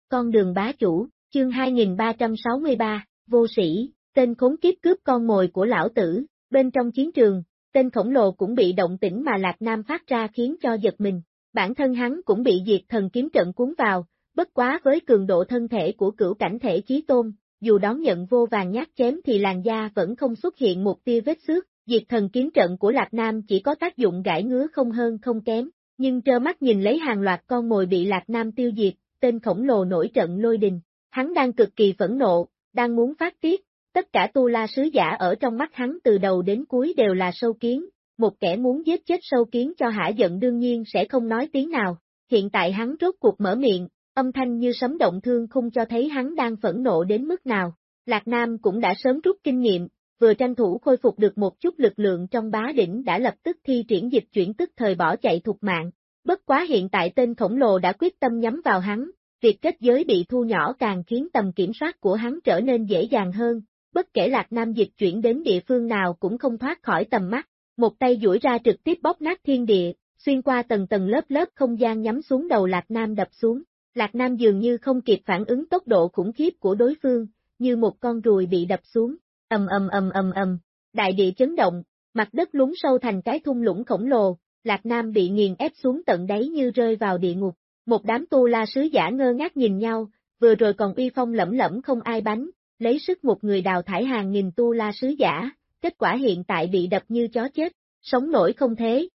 Con đường bá chủ, chương 2363, vô sĩ, tên khốn kiếp cướp con mồi của lão tử, bên trong chiến trường, tên khổng lồ cũng bị động tĩnh mà Lạc Nam phát ra khiến cho giật mình, bản thân hắn cũng bị diệt thần kiếm trận cuốn vào, bất quá với cường độ thân thể của cửu cảnh thể chí tôn, dù đón nhận vô vàng nhát chém thì làn da vẫn không xuất hiện một tia vết xước, diệt thần kiếm trận của Lạc Nam chỉ có tác dụng gãi ngứa không hơn không kém, nhưng trơ mắt nhìn lấy hàng loạt con mồi bị Lạc Nam tiêu diệt, tên khổng lồ nổi trận lôi đình, hắn đang cực kỳ phẫn nộ, đang muốn phát tiết, tất cả tu la sứ giả ở trong mắt hắn từ đầu đến cuối đều là sâu kiến, một kẻ muốn giết chết sâu kiến cho hả giận đương nhiên sẽ không nói tiếng nào, hiện tại hắn rốt cuộc mở miệng, âm thanh như sấm động thương không cho thấy hắn đang phẫn nộ đến mức nào. Lạc Nam cũng đã sớm rút kinh nghiệm, vừa tranh thủ khôi phục được một chút lực lượng trong bá đỉnh đã lập tức thi triển dịch chuyển tức thời bỏ chạy thuộc mạng. Bất quá hiện tại tên khổng lồ đã quyết tâm nhắm vào hắn, việc kết giới bị thu nhỏ càng khiến tầm kiểm soát của hắn trở nên dễ dàng hơn, bất kể Lạc Nam dịch chuyển đến địa phương nào cũng không thoát khỏi tầm mắt, một tay duỗi ra trực tiếp bóp nát thiên địa, xuyên qua tầng tầng lớp lớp không gian nhắm xuống đầu Lạc Nam đập xuống. Lạc Nam dường như không kịp phản ứng tốc độ khủng khiếp của đối phương, như một con ruồi bị đập xuống, ầm ầm ầm ầm ầm, đại địa chấn động, mặt đất lún sâu thành cái thung lũng khổng lồ, Lạc Nam bị nghiền ép xuống tận đáy như rơi vào địa ngục. Một đám tu la sứ giả ngơ ngác nhìn nhau, vừa rồi còn uy phong lẫm lẫm không ai bánh, lấy sức một người đào thải hàng nghìn tu la sứ giả, kết quả hiện tại bị đập như chó chết, sống nổi không thế.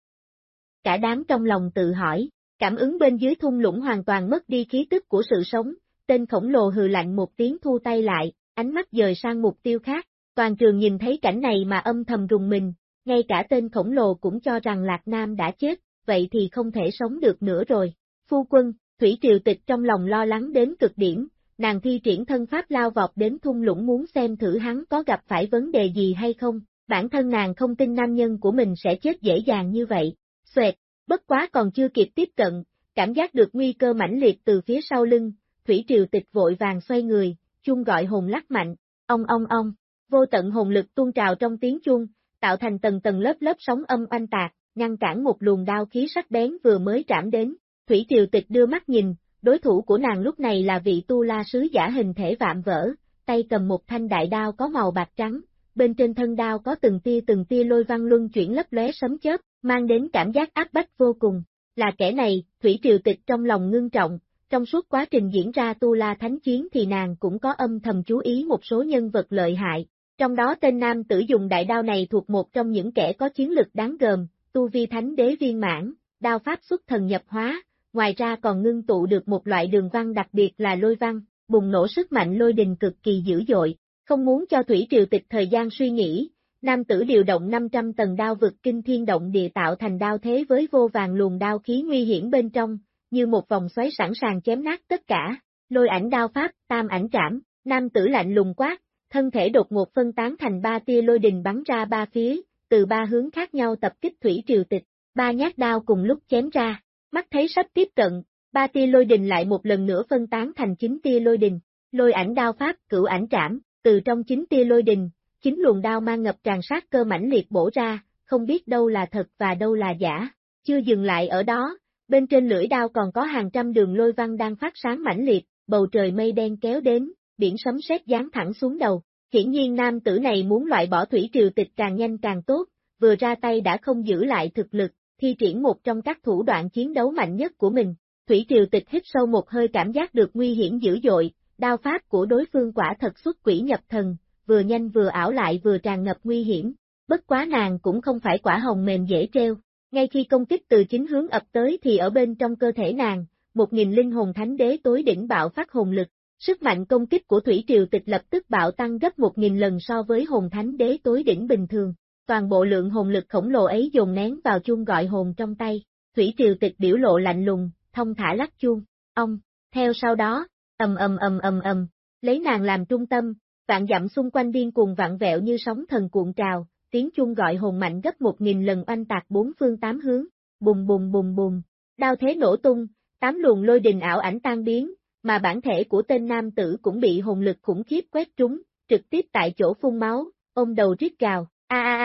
Cả đám trong lòng tự hỏi, cảm ứng bên dưới thung lũng hoàn toàn mất đi khí tức của sự sống, tên khổng lồ hừ lạnh một tiếng thu tay lại, ánh mắt dời sang mục tiêu khác, toàn trường nhìn thấy cảnh này mà âm thầm rùng mình, ngay cả tên khổng lồ cũng cho rằng Lạc Nam đã chết, vậy thì không thể sống được nữa rồi. Phu quân, Thủy Triều Tịch trong lòng lo lắng đến cực điểm, nàng thi triển thân pháp lao vọt đến thung lũng muốn xem thử hắn có gặp phải vấn đề gì hay không, bản thân nàng không tin nam nhân của mình sẽ chết dễ dàng như vậy. Xoẹt, bất quá còn chưa kịp tiếp cận, cảm giác được nguy cơ mãnh liệt từ phía sau lưng, Thủy Triều Tịch vội vàng xoay người, chung gọi hồn lắc mạnh, ong ong ong, vô tận hồn lực tuôn trào trong tiếng chuông, tạo thành tầng tầng lớp lớp sóng âm oanh tạc, ngăn cản một luồng đao khí sắc bén vừa mới trảm đến. Thủy Triều Tịch đưa mắt nhìn, đối thủ của nàng lúc này là vị tu la sứ giả hình thể vạm vỡ, tay cầm một thanh đại đao có màu bạc trắng, bên trên thân đao có từng tia từng tia lôi văn luân chuyển lấp lóe sấm chớp, mang đến cảm giác áp bách vô cùng. Là kẻ này, Thủy Triều Tịch trong lòng ngưng trọng, trong suốt quá trình diễn ra tu la thánh chiến thì nàng cũng có âm thầm chú ý một số nhân vật lợi hại, trong đó tên nam tử dùng đại đao này thuộc một trong những kẻ có chiến lực đáng gờm, tu vi thánh đế viên mãn, đao pháp xuất thần nhập hóa, ngoài ra còn ngưng tụ được một loại đường văn đặc biệt là lôi văn, bùng nổ sức mạnh lôi đình cực kỳ dữ dội, không muốn cho Thủy Triều Tịch thời gian suy nghĩ, nam tử điều động 500 tầng đao vực kinh thiên động địa tạo thành đao thế với vô vàng luồng đao khí nguy hiểm bên trong, như một vòng xoáy sẵn sàng chém nát tất cả, lôi ảnh đao pháp, tam ảnh trảm, nam tử lạnh lùng quát, thân thể đột ngột phân tán thành ba tia lôi đình bắn ra ba phía, từ ba hướng khác nhau tập kích Thủy Triều Tịch, ba nhát đao cùng lúc chém ra, mắt thấy sắp tiếp cận, ba tia lôi đình lại một lần nữa phân tán thành chín tia lôi đình, lôi ảnh đao pháp, cửu ảnh trảm, từ trong chín tia lôi đình, chín luồng đao mang ngập tràn sát cơ mãnh liệt bổ ra, không biết đâu là thật và đâu là giả. Chưa dừng lại ở đó, bên trên lưỡi đao còn có hàng trăm đường lôi văn đang phát sáng mãnh liệt, bầu trời mây đen kéo đến, biển sấm sét giáng thẳng xuống đầu. Hiển nhiên nam tử này muốn loại bỏ thủy triều tịch càng nhanh càng tốt, vừa ra tay đã không giữ lại thực lực, thi triển một trong các thủ đoạn chiến đấu mạnh nhất của mình. Thủy triều tịch hít sâu một hơi cảm giác được nguy hiểm dữ dội, đao pháp của đối phương quả thật xuất quỷ nhập thần, vừa nhanh vừa ảo lại vừa tràn ngập nguy hiểm, bất quá nàng cũng không phải quả hồng mềm dễ treo, ngay khi công kích từ chính hướng ập tới thì ở bên trong cơ thể nàng, một nghìn linh hồn thánh đế tối đỉnh bạo phát hồn lực. Sức mạnh công kích của Thủy Triều Tịch lập tức bạo tăng gấp một nghìn lần so với hồn thánh đế tối đỉnh bình thường. Toàn bộ lượng hồn lực khổng lồ ấy dồn nén vào chuông gọi hồn trong tay. Thủy Triều Tịch biểu lộ lạnh lùng, thông thả lắc chuông. Ông, theo sau đó, ầm ầm ầm ầm ầm, lấy nàng làm trung tâm, vạn dặm xung quanh điên cuồng vạn vẹo như sóng thần cuộn trào, tiếng chuông gọi hồn mạnh gấp một nghìn lần oanh tạc bốn phương tám hướng, bùng bùng bùng bùng, đao thế nổ tung, tám luồng lôi đình ảo ảnh tan biến, mà bản thể của tên nam tử cũng bị hồn lực khủng khiếp quét trúng, trực tiếp tại chỗ phun máu, ôm đầu rít gào, a a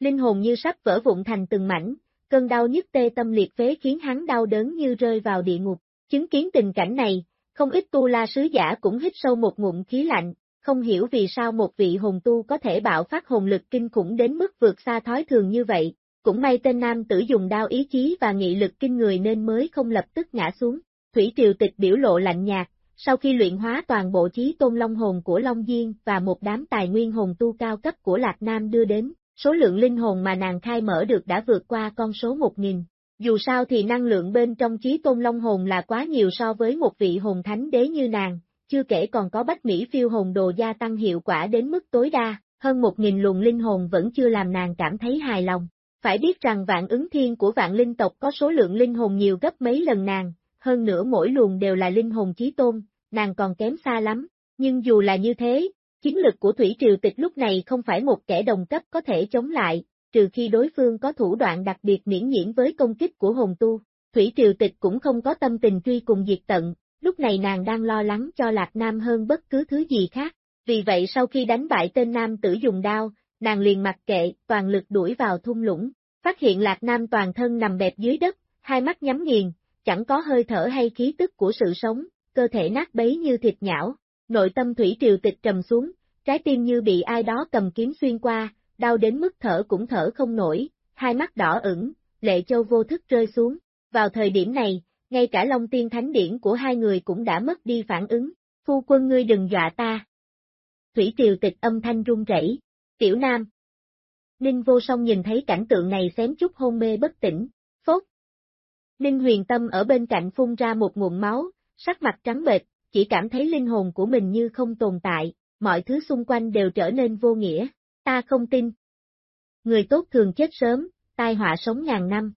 linh hồn như sắp vỡ vụn thành từng mảnh, cơn đau nhức tê tâm liệt phế khiến hắn đau đớn như rơi vào địa ngục. Chứng kiến tình cảnh này, không ít tu la sứ giả cũng hít sâu một ngụm khí lạnh, không hiểu vì sao một vị hồn tu có thể bạo phát hồn lực kinh khủng đến mức vượt xa thói thường như vậy, cũng may tên nam tử dùng đao ý chí và nghị lực kinh người nên mới không lập tức ngã xuống. Thủy Triều Tịch biểu lộ lạnh nhạt, sau khi luyện hóa toàn bộ chí tôn long hồn của Long Diên và một đám tài nguyên hồn tu cao cấp của Lạc Nam đưa đến, số lượng linh hồn mà nàng khai mở được đã vượt qua con số 1.000. Dù sao thì năng lượng bên trong chí tôn long hồn là quá nhiều so với một vị hồn thánh đế như nàng, chưa kể còn có bách Mỹ phiêu hồn đồ gia tăng hiệu quả đến mức tối đa, hơn 1.000 luồng linh hồn vẫn chưa làm nàng cảm thấy hài lòng. Phải biết rằng vạn ứng thiên của vạn linh tộc có số lượng linh hồn nhiều gấp mấy lần nàng, hơn nữa mỗi luồng đều là linh hồn chí tôn, nàng còn kém xa lắm. Nhưng dù là như thế, chiến lực của Thủy Triều Tịch lúc này không phải một kẻ đồng cấp có thể chống lại, trừ khi đối phương có thủ đoạn đặc biệt miễn nhiễm với công kích của hồn tu. Thủy Triều Tịch cũng không có tâm tình truy cùng diệt tận, lúc này nàng đang lo lắng cho Lạc Nam hơn bất cứ thứ gì khác. Vì vậy sau khi đánh bại tên nam tử dùng đao, nàng liền mặc kệ, toàn lực đuổi vào thung lũng, phát hiện Lạc Nam toàn thân nằm bẹp dưới đất, hai mắt nhắm nghiền, chẳng có hơi thở hay khí tức của sự sống, cơ thể nát bấy như thịt nhão, nội tâm thủy triều tịch trầm xuống, trái tim như bị ai đó cầm kiếm xuyên qua, đau đến mức thở cũng thở không nổi, hai mắt đỏ ửng, lệ châu vô thức rơi xuống. Vào thời điểm này, ngay cả Long Tiên Thánh Điển của hai người cũng đã mất đi phản ứng, phu quân ngươi đừng dọa ta. Thủy triều tịch âm thanh run rẩy. tiểu nam. Ninh vô song nhìn thấy cảnh tượng này xém chút hôn mê bất tỉnh. Ninh huyền tâm ở bên cạnh phun ra một nguồn máu, sắc mặt trắng bệch, chỉ cảm thấy linh hồn của mình như không tồn tại, mọi thứ xung quanh đều trở nên vô nghĩa, ta không tin. Người tốt thường chết sớm, tai họa sống ngàn năm.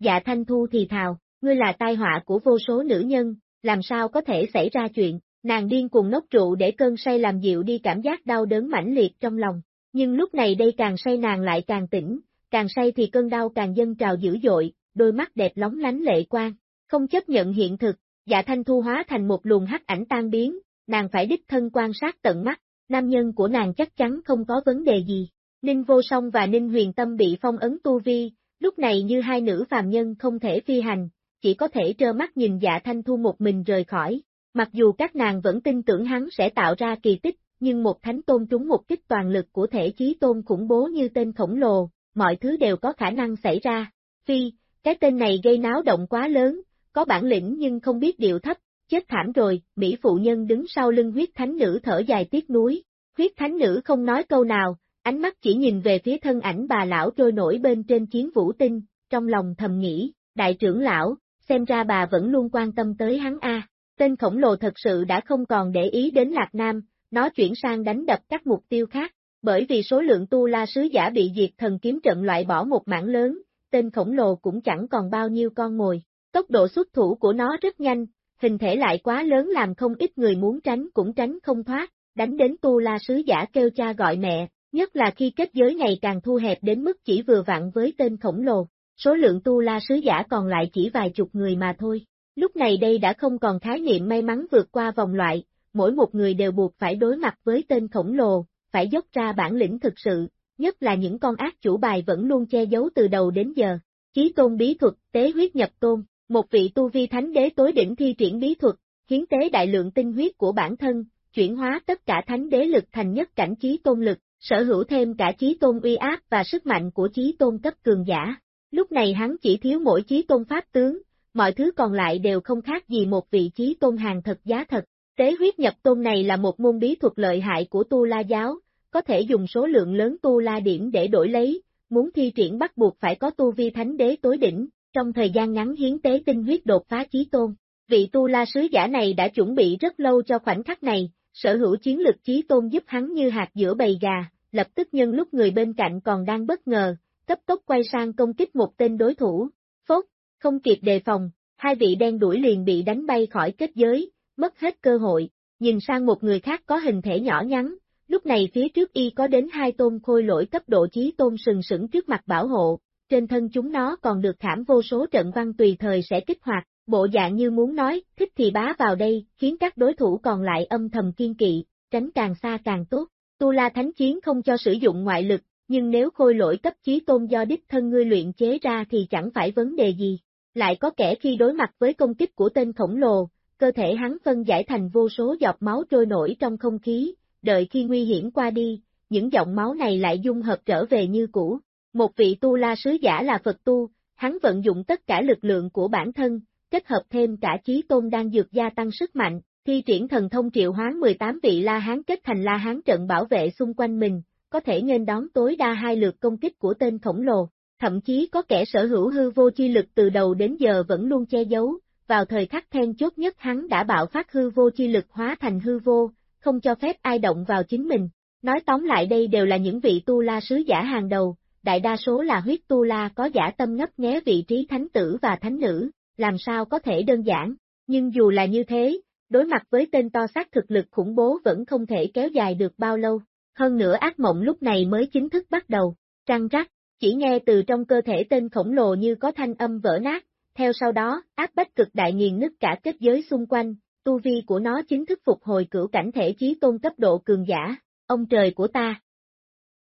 Dạ Thanh Thu thì thào, ngươi là tai họa của vô số nữ nhân, làm sao có thể xảy ra chuyện, nàng điên cùng nốc rượu để cơn say làm dịu đi cảm giác đau đớn mãnh liệt trong lòng, nhưng lúc này đây càng say nàng lại càng tỉnh, càng say thì cơn đau càng dâng trào dữ dội, đôi mắt đẹp lóng lánh lệ quang, không chấp nhận hiện thực, dạ thanh thu hóa thành một luồng hắc ảnh tan biến, nàng phải đích thân quan sát tận mắt, nam nhân của nàng chắc chắn không có vấn đề gì. Ninh Vô Song và Ninh Huyền Tâm bị phong ấn tu vi, lúc này như hai nữ phàm nhân không thể phi hành, chỉ có thể trơ mắt nhìn dạ thanh thu một mình rời khỏi. Mặc dù các nàng vẫn tin tưởng hắn sẽ tạo ra kỳ tích, nhưng một thánh tôn trúng một kích toàn lực của thể chí tôn khủng bố như tên khổng lồ, mọi thứ đều có khả năng xảy ra. Phi, cái tên này gây náo động quá lớn, có bản lĩnh nhưng không biết điệu thấp, chết thảm rồi, Mỹ phụ nhân đứng sau lưng huyết thánh nữ thở dài tiếc nuối. Huyết thánh nữ không nói câu nào, ánh mắt chỉ nhìn về phía thân ảnh bà lão trôi nổi bên trên chiến vũ tinh, trong lòng thầm nghĩ, đại trưởng lão, xem ra bà vẫn luôn quan tâm tới hắn A. Tên khổng lồ thật sự đã không còn để ý đến Lạc Nam, nó chuyển sang đánh đập các mục tiêu khác, bởi vì số lượng tu la sứ giả bị diệt thần kiếm trận loại bỏ một mảng lớn, tên khổng lồ cũng chẳng còn bao nhiêu con mồi. Tốc độ xuất thủ của nó rất nhanh, hình thể lại quá lớn làm không ít người muốn tránh cũng tránh không thoát, đánh đến tu la sứ giả kêu cha gọi mẹ, nhất là khi kết giới ngày càng thu hẹp đến mức chỉ vừa vặn với tên khổng lồ, số lượng tu la sứ giả còn lại chỉ vài chục người mà thôi. Lúc này đây đã không còn khái niệm may mắn vượt qua vòng loại, mỗi một người đều buộc phải đối mặt với tên khổng lồ, phải dốc ra bản lĩnh thực sự, nhất là những con ác chủ bài vẫn luôn che giấu từ đầu đến giờ. Chí tôn bí thuật, tế huyết nhập tôn, một vị tu vi thánh đế tối đỉnh thi triển bí thuật, hiến tế đại lượng tinh huyết của bản thân, chuyển hóa tất cả thánh đế lực thành nhất cảnh chí tôn lực, sở hữu thêm cả chí tôn uy áp và sức mạnh của chí tôn cấp cường giả. Lúc này hắn chỉ thiếu mỗi chí tôn pháp tướng, mọi thứ còn lại đều không khác gì một vị chí tôn hàng thật giá thật. Tế huyết nhập tôn này là một môn bí thuật lợi hại của Tu La giáo, có thể dùng số lượng lớn Tu La điểm để đổi lấy, muốn thi triển bắt buộc phải có tu vi thánh đế tối đỉnh, trong thời gian ngắn hiến tế tinh huyết đột phá chí tôn. Vị tu la sứ giả này đã chuẩn bị rất lâu cho khoảnh khắc này, sở hữu chiến lực chí tôn giúp hắn như hạt giữa bầy gà, lập tức nhân lúc người bên cạnh còn đang bất ngờ, cấp tốc quay sang công kích một tên đối thủ. Phốt, không kịp đề phòng, hai vị đen đuổi liền bị đánh bay khỏi kết giới, mất hết cơ hội, nhìn sang một người khác có hình thể nhỏ nhắn, lúc này phía trước y có đến hai tôn khôi lỗi cấp độ chí tôn sừng sững trước mặt bảo hộ, trên thân chúng nó còn được khảm vô số trận văn tùy thời sẽ kích hoạt, bộ dạng như muốn nói, thích thì bá vào đây, khiến các đối thủ còn lại âm thầm kiên kỵ, tránh càng xa càng tốt. Tu La Thánh Chiến không cho sử dụng ngoại lực, nhưng nếu khôi lỗi cấp chí tôn do đích thân ngươi luyện chế ra thì chẳng phải vấn đề gì. Lại có kẻ khi đối mặt với công kích của tên khổng lồ, cơ thể hắn phân giải thành vô số giọt máu trôi nổi trong không khí, đợi khi nguy hiểm qua đi, những giọng máu này lại dung hợp trở về như cũ. Một vị tu la sứ giả là Phật tu, hắn vận dụng tất cả lực lượng của bản thân, kết hợp thêm cả trí tôn đang dược gia tăng sức mạnh, thi triển thần thông triệu hoán 18 vị La Hán kết thành La Hán trận bảo vệ xung quanh mình, có thể nên đón tối đa hai lượt công kích của tên khổng lồ, thậm chí có kẻ sở hữu hư vô chi lực từ đầu đến giờ vẫn luôn che giấu, vào thời khắc then chốt nhất hắn đã bạo phát hư vô chi lực hóa thành hư vô, không cho phép ai động vào chính mình. Nói tóm lại đây đều là những vị tu la sứ giả hàng đầu, đại đa số là huyết tu la có giả tâm ngấp nghé vị trí thánh tử và thánh nữ, làm sao có thể đơn giản, nhưng dù là như thế, đối mặt với tên to xác thực lực khủng bố vẫn không thể kéo dài được bao lâu, hơn nữa ác mộng lúc này mới chính thức bắt đầu, trăng rắc, chỉ nghe từ trong cơ thể tên khổng lồ như có thanh âm vỡ nát, theo sau đó, áp bách cực đại nghiền nứt cả kết giới xung quanh, tu vi của nó chính thức phục hồi cửu cảnh thể chí tôn cấp độ cường giả, ông trời của ta.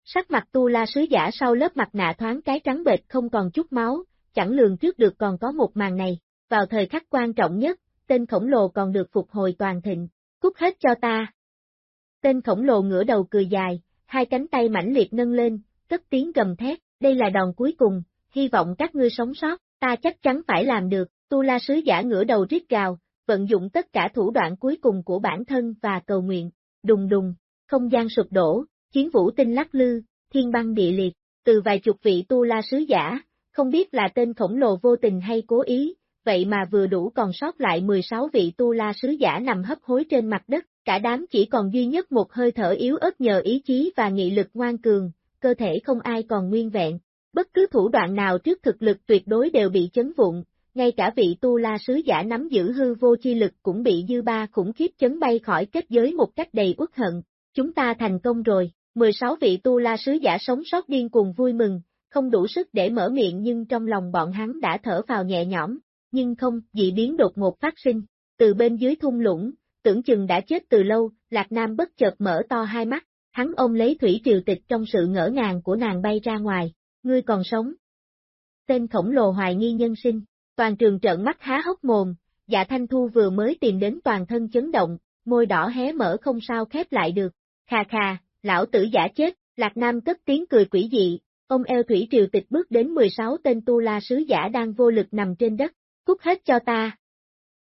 Sắc mặt tu la sứ giả sau lớp mặt nạ thoáng cái trắng bệch không còn chút máu, chẳng lường trước được còn có một màn này, vào thời khắc quan trọng nhất, tên khổng lồ còn được phục hồi toàn thịnh, cút hết cho ta. Tên khổng lồ ngửa đầu cười dài, hai cánh tay mãnh liệt nâng lên, cất tiếng gầm thét, đây là đòn cuối cùng, hy vọng các ngươi sống sót, ta chắc chắn phải làm được, tu la sứ giả ngửa đầu rít gào, vận dụng tất cả thủ đoạn cuối cùng của bản thân và cầu nguyện, đùng đùng, không gian sụp đổ, chiến vũ tinh lắc lư, thiên băng địa liệt, từ vài chục vị tu la sứ giả, không biết là tên khổng lồ vô tình hay cố ý, vậy mà vừa đủ còn sót lại 16 vị tu la sứ giả nằm hấp hối trên mặt đất, cả đám chỉ còn duy nhất một hơi thở yếu ớt nhờ ý chí và nghị lực ngoan cường, cơ thể không ai còn nguyên vẹn. Bất cứ thủ đoạn nào trước thực lực tuyệt đối đều bị chấn vụn, ngay cả vị tu la sứ giả nắm giữ hư vô chi lực cũng bị dư ba khủng khiếp chấn bay khỏi kết giới một cách đầy uất hận. Chúng ta thành công rồi, 16 vị tu la sứ giả sống sót điên cùng vui mừng, không đủ sức để mở miệng nhưng trong lòng bọn hắn đã thở vào nhẹ nhõm, nhưng không, dị biến đột ngột phát sinh, từ bên dưới thung lũng, tưởng chừng đã chết từ lâu, Lạc Nam bất chợt mở to hai mắt, hắn ôm lấy thủy triều tịch trong sự ngỡ ngàng của nàng bay ra ngoài, ngươi còn sống. Tên khổng lồ hoài nghi nhân sinh, toàn trường trợn mắt há hốc mồm, dạ thanh thu vừa mới tìm đến toàn thân chấn động, môi đỏ hé mở không sao khép lại được, khà khà, lão tử giả chết, Lạc Nam cất tiếng cười quỷ dị, ông eo thủy triều tịch bước đến 16 tên tu la sứ giả đang vô lực nằm trên đất, cút hết cho ta.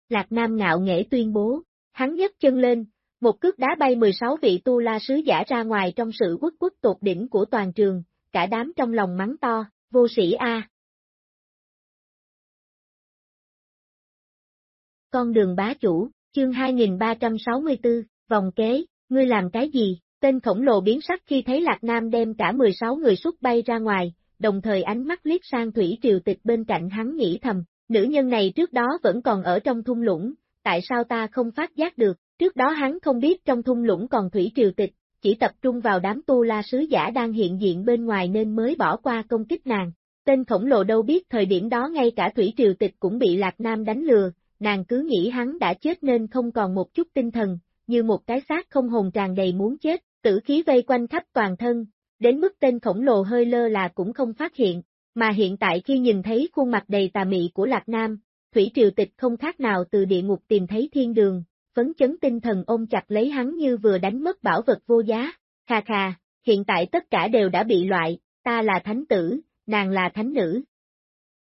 Lạc Nam ngạo nghễ tuyên bố, hắn nhấc chân lên, một cước đá bay 16 vị tu la sứ giả ra ngoài trong sự quất quất tột đỉnh của toàn trường, cả đám trong lòng mắng to, vô sĩ A. Con đường bá chủ, chương 2364, vòng kế, ngươi làm cái gì? Tên khổng lồ biến sắc khi thấy Lạc Nam đem cả 16 người xuất bay ra ngoài, đồng thời ánh mắt liếc sang thủy triều tịch bên cạnh hắn nghĩ thầm, nữ nhân này trước đó vẫn còn ở trong thung lũng, tại sao ta không phát giác được, trước đó hắn không biết trong thung lũng còn thủy triều tịch, chỉ tập trung vào đám tu la sứ giả đang hiện diện bên ngoài nên mới bỏ qua công kích nàng. Tên khổng lồ đâu biết thời điểm đó ngay cả thủy triều tịch cũng bị Lạc Nam đánh lừa, nàng cứ nghĩ hắn đã chết nên không còn một chút tinh thần, như một cái xác không hồn tràn đầy muốn chết, tử khí vây quanh khắp toàn thân, đến mức tên khổng lồ hơi lơ là cũng không phát hiện, mà hiện tại khi nhìn thấy khuôn mặt đầy tà mị của Lạc Nam, Thủy Triều Tịch không khác nào từ địa ngục tìm thấy thiên đường, phấn chấn tinh thần ôm chặt lấy hắn như vừa đánh mất bảo vật vô giá, kha kha, hiện tại tất cả đều đã bị loại, ta là thánh tử, nàng là thánh nữ.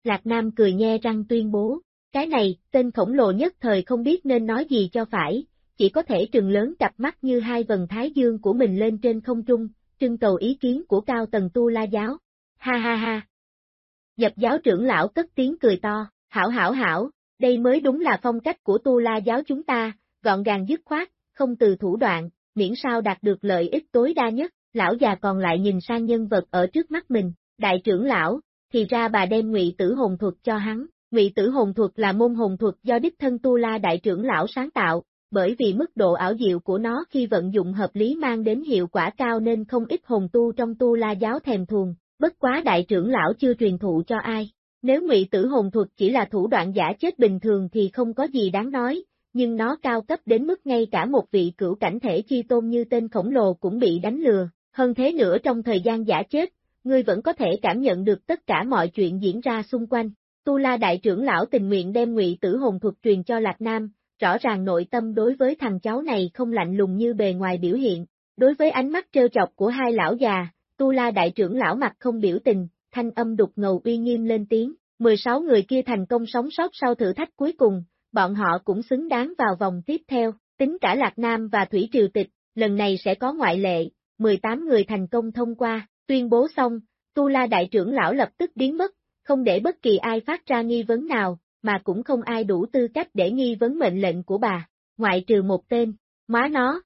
Lạc Nam cười nhe răng tuyên bố, cái này, tên khổng lồ nhất thời không biết nên nói gì cho phải, chỉ có thể trừng lớn cặp mắt như hai vần thái dương của mình lên trên không trung, trưng cầu ý kiến của cao tầng tu la giáo. Ha ha ha! Dập giáo trưởng lão cất tiếng cười to, hảo hảo hảo, đây mới đúng là phong cách của tu la giáo chúng ta, gọn gàng dứt khoát, không từ thủ đoạn, miễn sao đạt được lợi ích tối đa nhất, lão già còn lại nhìn sang nhân vật ở trước mắt mình, đại trưởng lão, thì ra bà đem ngụy tử hồn thuật cho hắn, ngụy tử hồn thuật là môn hồn thuật do đích thân tu la đại trưởng lão sáng tạo, bởi vì mức độ ảo diệu của nó khi vận dụng hợp lý mang đến hiệu quả cao nên không ít hồn tu trong tu la giáo thèm thuồng, bất quá đại trưởng lão chưa truyền thụ cho ai. Nếu ngụy tử hồn thuật chỉ là thủ đoạn giả chết bình thường thì không có gì đáng nói, nhưng nó cao cấp đến mức ngay cả một vị cửu cảnh thể chi tôn như tên khổng lồ cũng bị đánh lừa, hơn thế nữa trong thời gian giả chết, ngươi vẫn có thể cảm nhận được tất cả mọi chuyện diễn ra xung quanh. Tu La đại trưởng lão tình nguyện đem ngụy tử hồn thuật truyền cho Lạc Nam, rõ ràng nội tâm đối với thằng cháu này không lạnh lùng như bề ngoài biểu hiện. Đối với ánh mắt trêu chọc của hai lão già, Tu La đại trưởng lão mặt không biểu tình, thanh âm đục ngầu uy nghiêm lên tiếng. 16 người kia thành công sống sót sau thử thách cuối cùng, bọn họ cũng xứng đáng vào vòng tiếp theo, tính cả Lạc Nam và Thủy Triều Tịch, lần này sẽ có ngoại lệ, 18 người thành công thông qua, tuyên bố xong, Tu La Đại trưởng lão lập tức biến mất, không để bất kỳ ai phát ra nghi vấn nào, mà cũng không ai đủ tư cách để nghi vấn mệnh lệnh của bà, ngoại trừ một tên, má nó.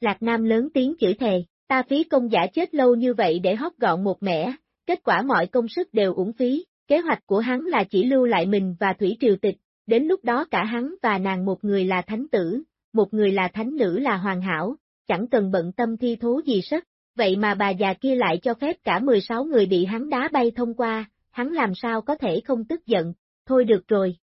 Lạc Nam lớn tiếng chửi thề, ta phí công giả chết lâu như vậy để hót gọn một mẻ, kết quả mọi công sức đều uổng phí, kế hoạch của hắn là chỉ lưu lại mình và Thủy Triều Tịch, đến lúc đó cả hắn và nàng một người là thánh tử, một người là thánh nữ là hoàn hảo, chẳng cần bận tâm thi thố gì sức, vậy mà bà già kia lại cho phép cả 16 người bị hắn đá bay thông qua, hắn làm sao có thể không tức giận, thôi được rồi.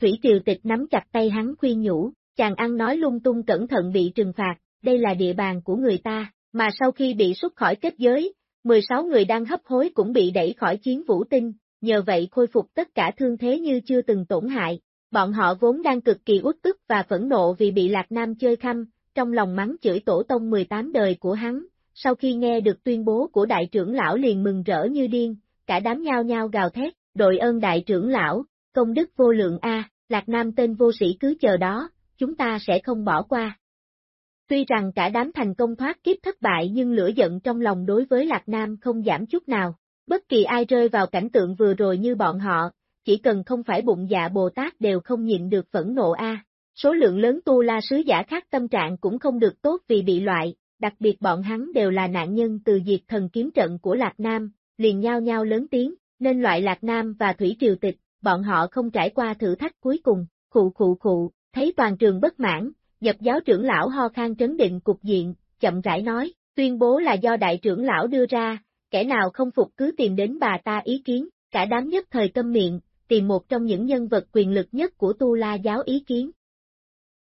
Thủy Triều Tịch nắm chặt tay hắn khuyên nhủ, chàng ăn nói lung tung cẩn thận bị trừng phạt, đây là địa bàn của người ta, mà sau khi bị xuất khỏi kết giới, 16 người đang hấp hối cũng bị đẩy khỏi chiến vũ tinh, nhờ vậy khôi phục tất cả thương thế như chưa từng tổn hại. Bọn họ vốn đang cực kỳ uất tức và phẫn nộ vì bị Lạc Nam chơi khăm, trong lòng mắng chửi tổ tông 18 đời của hắn, sau khi nghe được tuyên bố của đại trưởng lão liền mừng rỡ như điên, cả đám nhao nhao gào thét, đội ơn đại trưởng lão, công đức vô lượng A, Lạc Nam tên vô sĩ cứ chờ đó, chúng ta sẽ không bỏ qua. Tuy rằng cả đám thành công thoát kiếp thất bại nhưng lửa giận trong lòng đối với Lạc Nam không giảm chút nào, Bất kỳ ai rơi vào cảnh tượng vừa rồi như bọn họ, chỉ cần không phải bụng dạ Bồ Tát đều không nhịn được phẫn nộ a. Số lượng lớn tu la sứ giả khác tâm trạng cũng không được tốt vì bị loại, đặc biệt bọn hắn đều là nạn nhân từ diệt thần kiếm trận của Lạc Nam, liền nhao nhao lớn tiếng, nên loại Lạc Nam và Thủy Triều Tịch, bọn họ không trải qua thử thách cuối cùng, khụ khụ khụ, thấy toàn trường bất mãn, dập giáo trưởng lão ho khan trấn định cục diện, chậm rãi nói, tuyên bố là do đại trưởng lão đưa ra, kẻ nào không phục cứ tìm đến bà ta ý kiến, cả đám nhất thời câm miệng, tìm một trong những nhân vật quyền lực nhất của Tu La giáo ý kiến.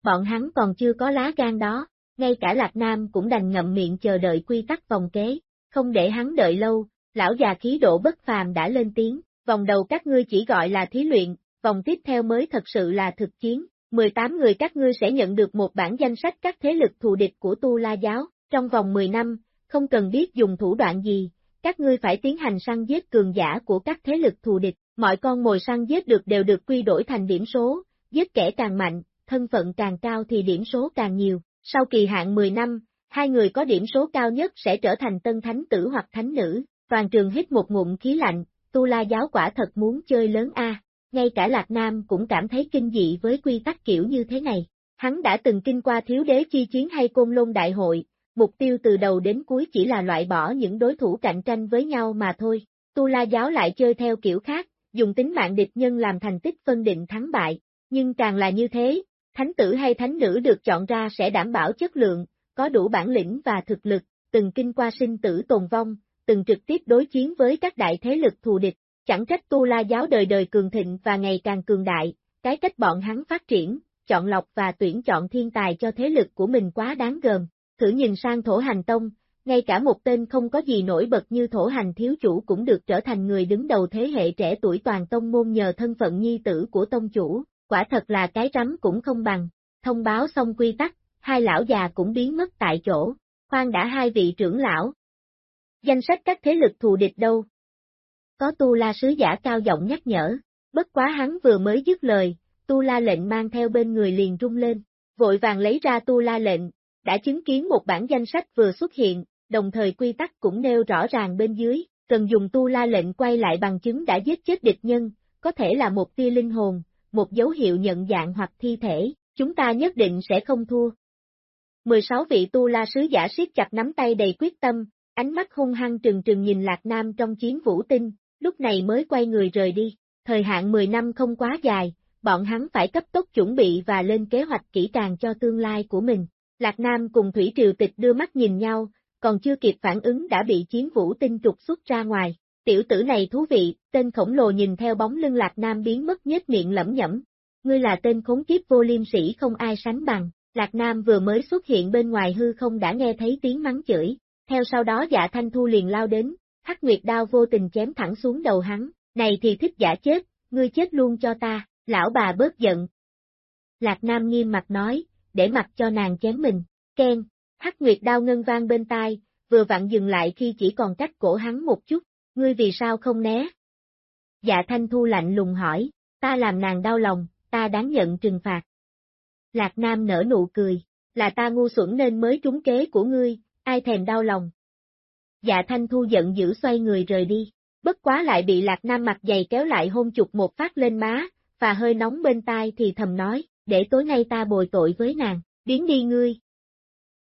Bọn hắn còn chưa có lá gan đó, ngay cả Lạc Nam cũng đành ngậm miệng chờ đợi quy tắc vòng kế, không để hắn đợi lâu, lão già khí độ bất phàm đã lên tiếng, vòng đầu các ngươi chỉ gọi là thí luyện, vòng tiếp theo mới thật sự là thực chiến, 18 người các ngươi sẽ nhận được một bản danh sách các thế lực thù địch của Tu La giáo, trong vòng 10 năm, không cần biết dùng thủ đoạn gì, các ngươi phải tiến hành săn giết cường giả của các thế lực thù địch, mọi con mồi săn giết được đều được quy đổi thành điểm số, giết kẻ càng mạnh, thân phận càng cao thì điểm số càng nhiều. Sau kỳ hạn 10 năm, hai người có điểm số cao nhất sẽ trở thành tân thánh tử hoặc thánh nữ. Toàn trường hít một ngụm khí lạnh, Tu La giáo quả thật muốn chơi lớn a. Ngay cả Lạc Nam cũng cảm thấy kinh dị với quy tắc kiểu như thế này. Hắn đã từng kinh qua thiếu đế chi chiến hay côn lôn đại hội, mục tiêu từ đầu đến cuối chỉ là loại bỏ những đối thủ cạnh tranh với nhau mà thôi. Tu La giáo lại chơi theo kiểu khác, dùng tính mạng địch nhân làm thành tích phân định thắng bại, nhưng càng là như thế, thánh tử hay thánh nữ được chọn ra sẽ đảm bảo chất lượng, có đủ bản lĩnh và thực lực, từng kinh qua sinh tử tồn vong, từng trực tiếp đối chiến với các đại thế lực thù địch, chẳng trách Tu La giáo đời đời cường thịnh và ngày càng cường đại, cái cách bọn hắn phát triển, chọn lọc và tuyển chọn thiên tài cho thế lực của mình quá đáng gờm thử nhìn sang thổ hành tông, ngay cả một tên không có gì nổi bật như thổ hành thiếu chủ cũng được trở thành người đứng đầu thế hệ trẻ tuổi toàn tông môn nhờ thân phận nhi tử của tông chủ, quả thật là cái rắm cũng không bằng. Thông báo xong quy tắc, hai lão già cũng biến mất tại chỗ, khoan đã hai vị trưởng lão. Danh sách các thế lực thù địch đâu? Có tu la sứ giả cao giọng nhắc nhở, bất quá hắn vừa mới dứt lời, tu la lệnh mang theo bên người liền rung lên, vội vàng lấy ra tu la lệnh, đã chứng kiến một bản danh sách vừa xuất hiện, đồng thời quy tắc cũng nêu rõ ràng bên dưới, cần dùng tu la lệnh quay lại bằng chứng đã giết chết địch nhân, có thể là một tia linh hồn, một dấu hiệu nhận dạng hoặc thi thể, chúng ta nhất định sẽ không thua. 16 vị tu la sứ giả siết chặt nắm tay đầy quyết tâm, ánh mắt hung hăng trừng trừng nhìn Lạc Nam trong chiến vũ tinh, lúc này mới quay người rời đi. Thời hạn 10 năm không quá dài, bọn hắn phải cấp tốc chuẩn bị và lên kế hoạch kỹ càng cho tương lai của mình. Lạc Nam cùng Thủy Triều Tịch đưa mắt nhìn nhau, còn chưa kịp phản ứng đã bị chiến vũ tinh trục xuất ra ngoài. Tiểu tử này thú vị, tên khổng lồ nhìn theo bóng lưng Lạc Nam biến mất nhếch miệng lẩm nhẩm. Ngươi là tên khốn kiếp vô liêm sĩ không ai sánh bằng. Lạc Nam vừa mới xuất hiện bên ngoài hư không đã nghe thấy tiếng mắng chửi, theo sau đó dạ thanh thu liền lao đến, hắc nguyệt đao vô tình chém thẳng xuống đầu hắn, này thì thích giả chết, ngươi chết luôn cho ta, lão bà bớt giận. Lạc Nam nghiêm mặt nói, để mặc cho nàng chém mình, khen, hắc nguyệt đao ngân vang bên tai, vừa vặn dừng lại khi chỉ còn cách cổ hắn một chút, ngươi vì sao không né? Dạ thanh thu lạnh lùng hỏi, ta làm nàng đau lòng, ta đáng nhận trừng phạt. Lạc Nam nở nụ cười, là ta ngu xuẩn nên mới trúng kế của ngươi, ai thèm đau lòng. Dạ Thanh Thu giận dữ xoay người rời đi, bất quá lại bị Lạc Nam mặt dày kéo lại hôn chụp một phát lên má, và hơi nóng bên tai thì thầm nói, để tối nay ta bồi tội với nàng, biến đi ngươi.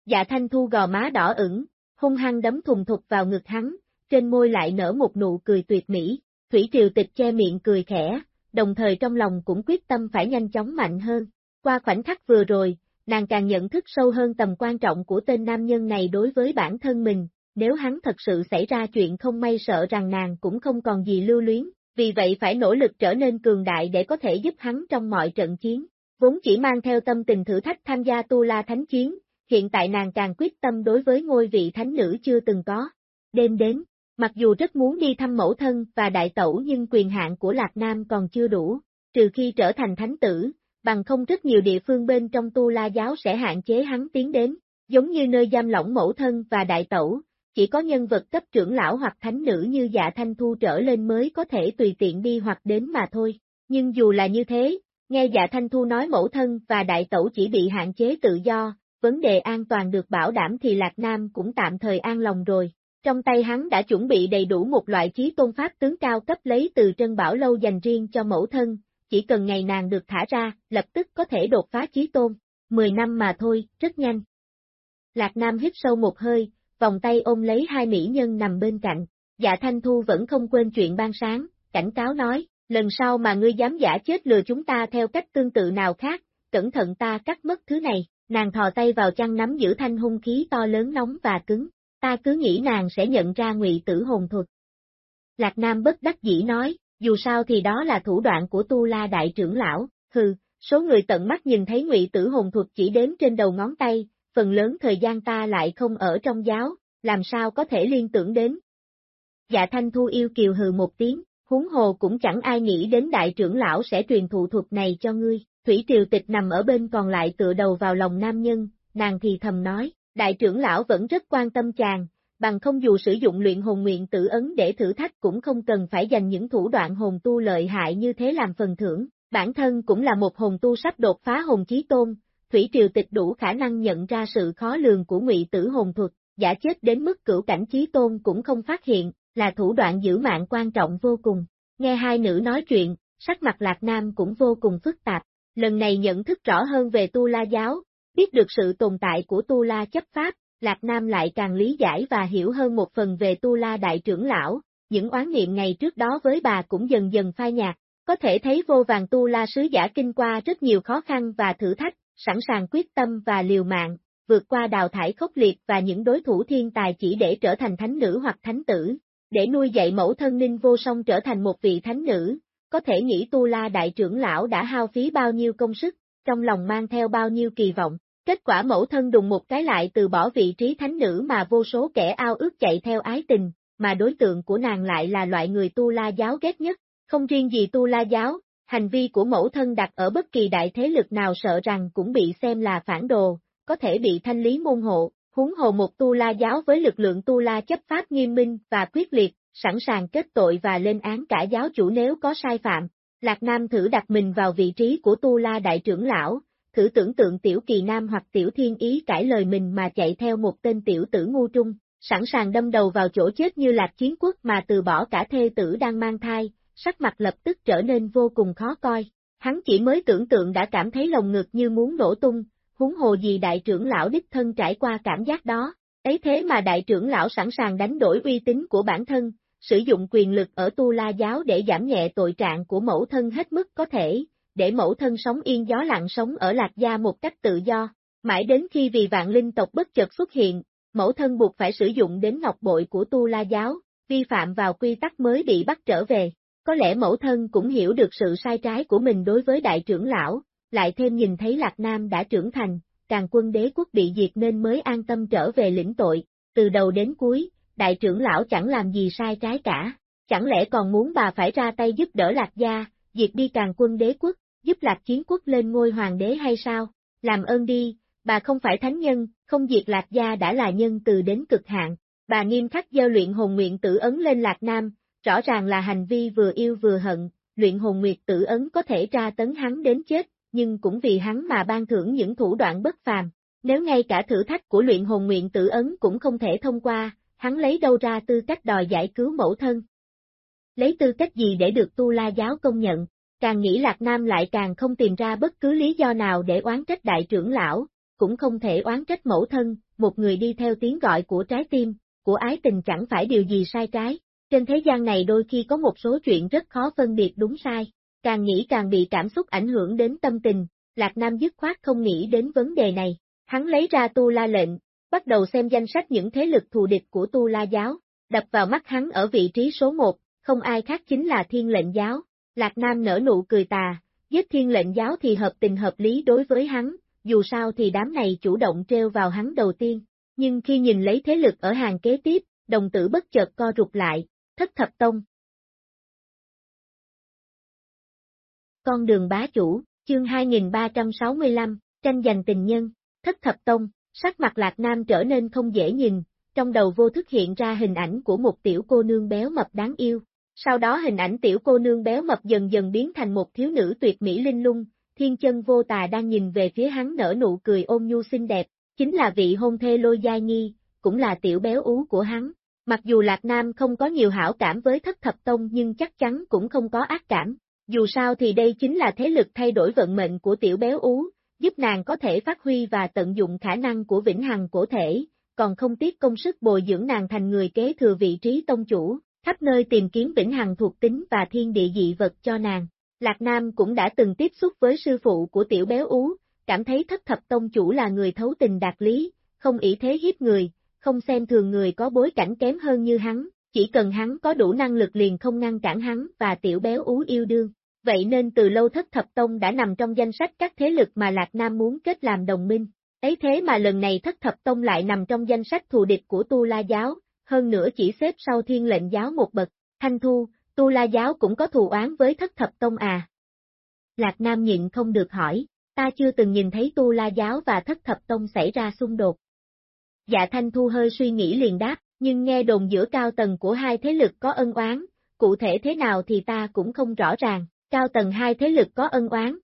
Dạ Thanh Thu gò má đỏ ửng, hung hăng đấm thùng thục vào ngực hắn, trên môi lại nở một nụ cười tuyệt mỹ, Thủy Triều Tịch che miệng cười khẽ, đồng thời trong lòng cũng quyết tâm phải nhanh chóng mạnh hơn. Qua khoảnh khắc vừa rồi, nàng càng nhận thức sâu hơn tầm quan trọng của tên nam nhân này đối với bản thân mình, nếu hắn thật sự xảy ra chuyện không may sợ rằng nàng cũng không còn gì lưu luyến, vì vậy phải nỗ lực trở nên cường đại để có thể giúp hắn trong mọi trận chiến. Vốn chỉ mang theo tâm tình thử thách tham gia tu la thánh chiến, hiện tại nàng càng quyết tâm đối với ngôi vị thánh nữ chưa từng có. Đêm đến, mặc dù rất muốn đi thăm mẫu thân và đại tẩu nhưng quyền hạn của Lạc Nam còn chưa đủ, trừ khi trở thành thánh tử, bằng không rất nhiều địa phương bên trong tu la giáo sẽ hạn chế hắn tiến đến, giống như nơi giam lỏng mẫu thân và đại tẩu, chỉ có nhân vật cấp trưởng lão hoặc thánh nữ như dạ thanh thu trở lên mới có thể tùy tiện đi hoặc đến mà thôi. Nhưng dù là như thế, nghe dạ thanh thu nói mẫu thân và đại tẩu chỉ bị hạn chế tự do, vấn đề an toàn được bảo đảm thì Lạc Nam cũng tạm thời an lòng rồi. Trong tay hắn đã chuẩn bị đầy đủ một loại trí tôn pháp tướng cao cấp lấy từ Trân Bảo Lâu dành riêng cho mẫu thân, chỉ cần ngày nàng được thả ra, lập tức có thể đột phá chí tôn. Mười năm mà thôi, rất nhanh. Lạc Nam hít sâu một hơi, vòng tay ôm lấy hai mỹ nhân nằm bên cạnh. Dạ Thanh Thu vẫn không quên chuyện ban sáng, cảnh cáo nói, lần sau mà ngươi dám giả chết lừa chúng ta theo cách tương tự nào khác, cẩn thận ta cắt mất thứ này, nàng thò tay vào chăn nắm giữ thanh hung khí to lớn nóng và cứng, ta cứ nghĩ nàng sẽ nhận ra ngụy tử hồn thuật. Lạc Nam bất đắc dĩ nói, dù sao thì đó là thủ đoạn của Tu La Đại trưởng lão, hừ, số người tận mắt nhìn thấy ngụy tử hồn thuật chỉ đếm trên đầu ngón tay, phần lớn thời gian ta lại không ở trong giáo, làm sao có thể liên tưởng đến. Dạ Thanh Thu yêu kiều hừ một tiếng, huống hồ cũng chẳng ai nghĩ đến đại trưởng lão sẽ truyền thụ thuật này cho ngươi, Thủy Triều Tịch nằm ở bên còn lại tựa đầu vào lòng nam nhân, nàng thì thầm nói, đại trưởng lão vẫn rất quan tâm chàng, bằng không dù sử dụng luyện hồn nguyện tử ấn để thử thách cũng không cần phải dành những thủ đoạn hồn tu lợi hại như thế làm phần thưởng, bản thân cũng là một hồn tu sắp đột phá hồn chí tôn, Thủy Triều Tịch đủ khả năng nhận ra sự khó lường của ngụy tử hồn thuật, giả chết đến mức cửu cảnh chí tôn cũng không phát hiện, là thủ đoạn giữ mạng quan trọng vô cùng. Nghe hai nữ nói chuyện, sắc mặt Lạc Nam cũng vô cùng phức tạp, lần này nhận thức rõ hơn về Tu La giáo, biết được sự tồn tại của Tu La chấp pháp, Lạc Nam lại càng lý giải và hiểu hơn một phần về Tu La Đại trưởng lão, những oán niệm ngày trước đó với bà cũng dần dần phai nhạt, có thể thấy vô vàng Tu La sứ giả kinh qua rất nhiều khó khăn và thử thách, sẵn sàng quyết tâm và liều mạng, vượt qua đào thải khốc liệt và những đối thủ thiên tài chỉ để trở thành thánh nữ hoặc thánh tử, để nuôi dạy mẫu thân ninh vô song trở thành một vị thánh nữ, có thể nghĩ Tu La Đại trưởng lão đã hao phí bao nhiêu công sức, trong lòng mang theo bao nhiêu kỳ vọng. Kết quả mẫu thân đùng một cái lại từ bỏ vị trí thánh nữ mà vô số kẻ ao ước chạy theo ái tình, mà đối tượng của nàng lại là loại người tu la giáo ghét nhất, không riêng gì tu la giáo, hành vi của mẫu thân đặt ở bất kỳ đại thế lực nào sợ rằng cũng bị xem là phản đồ, có thể bị thanh lý môn hộ, huống hồ một tu la giáo với lực lượng tu la chấp pháp nghiêm minh và quyết liệt, sẵn sàng kết tội và lên án cả giáo chủ nếu có sai phạm. Lạc Nam thử đặt mình vào vị trí của tu la đại trưởng lão, thử tưởng tượng tiểu kỳ nam hoặc tiểu thiên ý cãi lời mình mà chạy theo một tên tiểu tử ngu trung, sẵn sàng đâm đầu vào chỗ chết như lạc chiến quốc mà từ bỏ cả thê tử đang mang thai, sắc mặt lập tức trở nên vô cùng khó coi. Hắn chỉ mới tưởng tượng đã cảm thấy lồng ngực như muốn nổ tung, huống hồ gì đại trưởng lão đích thân trải qua cảm giác đó, ấy thế mà đại trưởng lão sẵn sàng đánh đổi uy tín của bản thân, sử dụng quyền lực ở tu la giáo để giảm nhẹ tội trạng của mẫu thân hết mức có thể, để mẫu thân sống yên gió lặng sống ở lạc gia một cách tự do. Mãi đến khi vì vạn linh tộc bất chợt xuất hiện, mẫu thân buộc phải sử dụng đến ngọc bội của tu la giáo, vi phạm vào quy tắc mới bị bắt trở về. Có lẽ mẫu thân cũng hiểu được sự sai trái của mình đối với đại trưởng lão, lại thêm nhìn thấy Lạc Nam đã trưởng thành, càng quân đế quốc bị diệt nên mới an tâm trở về lĩnh tội, từ đầu đến cuối, đại trưởng lão chẳng làm gì sai trái cả, chẳng lẽ còn muốn bà phải ra tay giúp đỡ Lạc gia, diệt đi càng quân đế quốc, giúp Lạc chiến quốc lên ngôi hoàng đế hay sao? Làm ơn đi, bà không phải thánh nhân, không diệt Lạc gia đã là nhân từ đến cực hạn. Bà nghiêm khắc gieo luyện hồn nguyện tử ấn lên Lạc Nam, rõ ràng là hành vi vừa yêu vừa hận, luyện hồn nguyệt tử ấn có thể tra tấn hắn đến chết, nhưng cũng vì hắn mà ban thưởng những thủ đoạn bất phàm. Nếu ngay cả thử thách của luyện hồn nguyện tử ấn cũng không thể thông qua, hắn lấy đâu ra tư cách đòi giải cứu mẫu thân. Lấy tư cách gì để được tu la giáo công nhận, càng nghĩ Lạc Nam lại càng không tìm ra bất cứ lý do nào để oán trách đại trưởng lão, cũng không thể oán trách mẫu thân, một người đi theo tiếng gọi của trái tim, của ái tình chẳng phải điều gì sai trái. Trên thế gian này đôi khi có một số chuyện rất khó phân biệt đúng sai, càng nghĩ càng bị cảm xúc ảnh hưởng đến tâm tình, Lạc Nam dứt khoát không nghĩ đến vấn đề này. Hắn lấy ra tu la lệnh, bắt đầu xem danh sách những thế lực thù địch của tu la giáo, đập vào mắt hắn ở vị trí số 1, không ai khác chính là thiên lệnh giáo. Lạc Nam nở nụ cười tà, giết thiên lệnh giáo thì hợp tình hợp lý đối với hắn, dù sao thì đám này chủ động treo vào hắn đầu tiên. Nhưng khi nhìn lấy thế lực ở hàng kế tiếp, đồng tử bất chợt co rụt lại, thất thập tông. Con đường bá chủ, chương 2365, tranh giành tình nhân, thất thập tông, sắc mặt lạc nam trở nên không dễ nhìn, trong đầu vô thức hiện ra hình ảnh của một tiểu cô nương béo mập đáng yêu. Sau đó hình ảnh tiểu cô nương béo mập dần dần biến thành một thiếu nữ tuyệt mỹ linh lung, thiên chân vô tà đang nhìn về phía hắn nở nụ cười ôm nhu xinh đẹp, chính là vị hôn thê lôi giai nghi, cũng là tiểu béo ú của hắn. Mặc dù Lạc Nam không có nhiều hảo cảm với thất thập tông nhưng chắc chắn cũng không có ác cảm. Dù sao thì đây chính là thế lực thay đổi vận mệnh của tiểu béo ú, giúp nàng có thể phát huy và tận dụng khả năng của vĩnh hằng cổ thể, còn không tiếc công sức bồi dưỡng nàng thành người kế thừa vị trí tông chủ, khắp nơi tìm kiếm vĩnh hằng thuộc tính và thiên địa dị vật cho nàng. Lạc Nam cũng đã từng tiếp xúc với sư phụ của tiểu béo ú, cảm thấy thất thập tông chủ là người thấu tình đạt lý, không ý thế hiếp người, không xem thường người có bối cảnh kém hơn như hắn, chỉ cần hắn có đủ năng lực liền không ngăn cản hắn và tiểu béo ú yêu đương. Vậy nên từ lâu thất thập tông đã nằm trong danh sách các thế lực mà Lạc Nam muốn kết làm đồng minh. Ấy thế mà lần này thất thập tông lại nằm trong danh sách thù địch của Tu La Giáo, hơn nữa chỉ xếp sau thiên lệnh giáo một bậc. Thanh Thu, Tu La Giáo cũng có thù oán với thất thập tông à? Lạc Nam nhịn không được hỏi, ta chưa từng nhìn thấy Tu La Giáo và thất thập tông xảy ra xung đột. Dạ Thanh Thu hơi suy nghĩ liền đáp, nhưng nghe đồn giữa cao tầng của hai thế lực có ân oán, cụ thể thế nào thì ta cũng không rõ ràng, cao tầng hai thế lực có ân oán.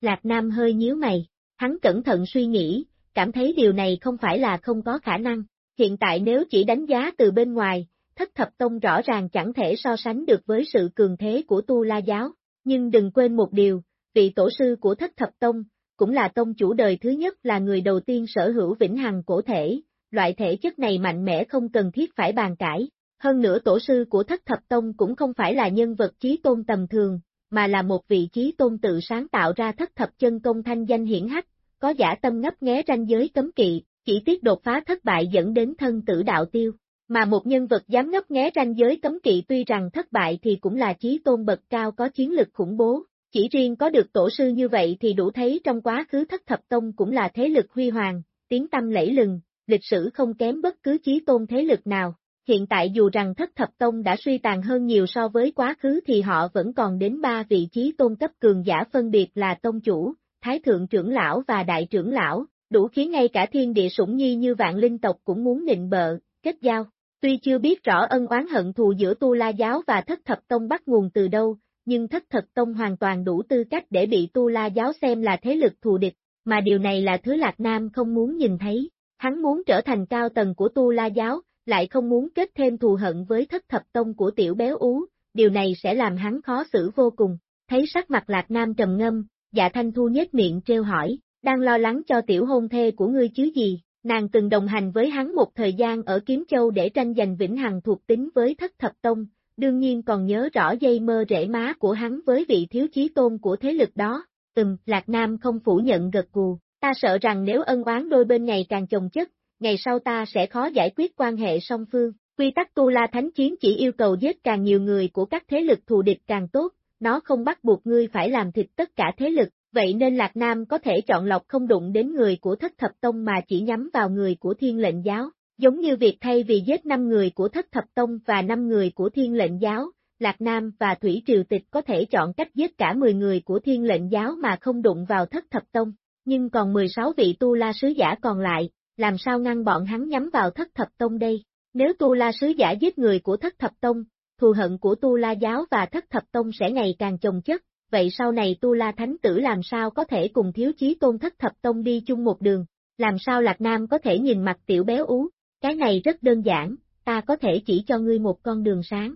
Lạc Nam hơi nhíu mày, hắn cẩn thận suy nghĩ, cảm thấy điều này không phải là không có khả năng, hiện tại nếu chỉ đánh giá từ bên ngoài, thất thập tông rõ ràng chẳng thể so sánh được với sự cường thế của Tu La Giáo, nhưng đừng quên một điều, vị tổ sư của thất thập tông, cũng là tông chủ đời thứ nhất là người đầu tiên sở hữu vĩnh hằng cổ thể, loại thể chất này mạnh mẽ không cần thiết phải bàn cãi. Hơn nữa tổ sư của thất thập tông cũng không phải là nhân vật trí tôn tầm thường, mà là một vị trí tôn tự sáng tạo ra thất thập chân công thanh danh hiển hách, có giả tâm ngấp nghé ranh giới cấm kỵ, chỉ tiếc đột phá thất bại dẫn đến thân tử đạo tiêu. Mà một nhân vật dám ngấp nghé ranh giới cấm kỵ tuy rằng thất bại thì cũng là chí tôn bậc cao có chiến lực khủng bố, chỉ riêng có được tổ sư như vậy thì đủ thấy trong quá khứ thất thập tông cũng là thế lực huy hoàng, tiếng tâm lẫy lừng, lịch sử không kém bất cứ chí tôn thế lực nào. Hiện tại dù rằng thất thập tông đã suy tàn hơn nhiều so với quá khứ thì họ vẫn còn đến ba vị trí tôn cấp cường giả phân biệt là tông chủ, thái thượng trưởng lão và đại trưởng lão, đủ khiến ngay cả thiên địa sủng nhi như vạn linh tộc cũng muốn nịnh bợ, kết giao. Tuy chưa biết rõ ân oán hận thù giữa Tu La Giáo và Thất Thập Tông bắt nguồn từ đâu, nhưng Thất Thập Tông hoàn toàn đủ tư cách để bị Tu La Giáo xem là thế lực thù địch, mà điều này là thứ Lạc Nam không muốn nhìn thấy. Hắn muốn trở thành cao tầng của Tu La Giáo, lại không muốn kết thêm thù hận với thất thập tông của tiểu béo ú, điều này sẽ làm hắn khó xử vô cùng. Thấy sắc mặt Lạc Nam trầm ngâm, dạ thanh thu nhếch miệng treo hỏi, đang lo lắng cho tiểu hôn thê của ngươi chứ gì, nàng từng đồng hành với hắn một thời gian ở Kiếm Châu để tranh giành vĩnh hằng thuộc tính với thất thập tông, đương nhiên còn nhớ rõ dây mơ rễ má của hắn với vị thiếu chí tôn của thế lực đó, ừm, Lạc Nam không phủ nhận gật gù, ta sợ rằng nếu ân oán đôi bên ngày càng chồng chất, ngày sau ta sẽ khó giải quyết quan hệ song phương. Quy tắc Tu La Thánh Chiến chỉ yêu cầu giết càng nhiều người của các thế lực thù địch càng tốt, nó không bắt buộc ngươi phải làm thịt tất cả thế lực, vậy nên Lạc Nam có thể chọn lọc không đụng đến người của thất thập tông mà chỉ nhắm vào người của thiên lệnh giáo. Giống như việc thay vì giết 5 người của thất thập tông và 5 người của thiên lệnh giáo, Lạc Nam và Thủy Triều Tịch có thể chọn cách giết cả 10 người của thiên lệnh giáo mà không đụng vào thất thập tông. Nhưng còn 16 vị tu la sứ giả còn lại, làm sao ngăn bọn hắn nhắm vào thất thập tông đây? Nếu tu la sứ giả giết người của thất thập tông, thù hận của tu la giáo và thất thập tông sẽ ngày càng chồng chất, vậy sau này tu la thánh tử làm sao có thể cùng thiếu chí tôn thất thập tông đi chung một đường? Làm sao Lạc Nam có thể nhìn mặt tiểu béo ú? Cái này rất đơn giản, ta có thể chỉ cho ngươi một con đường sáng.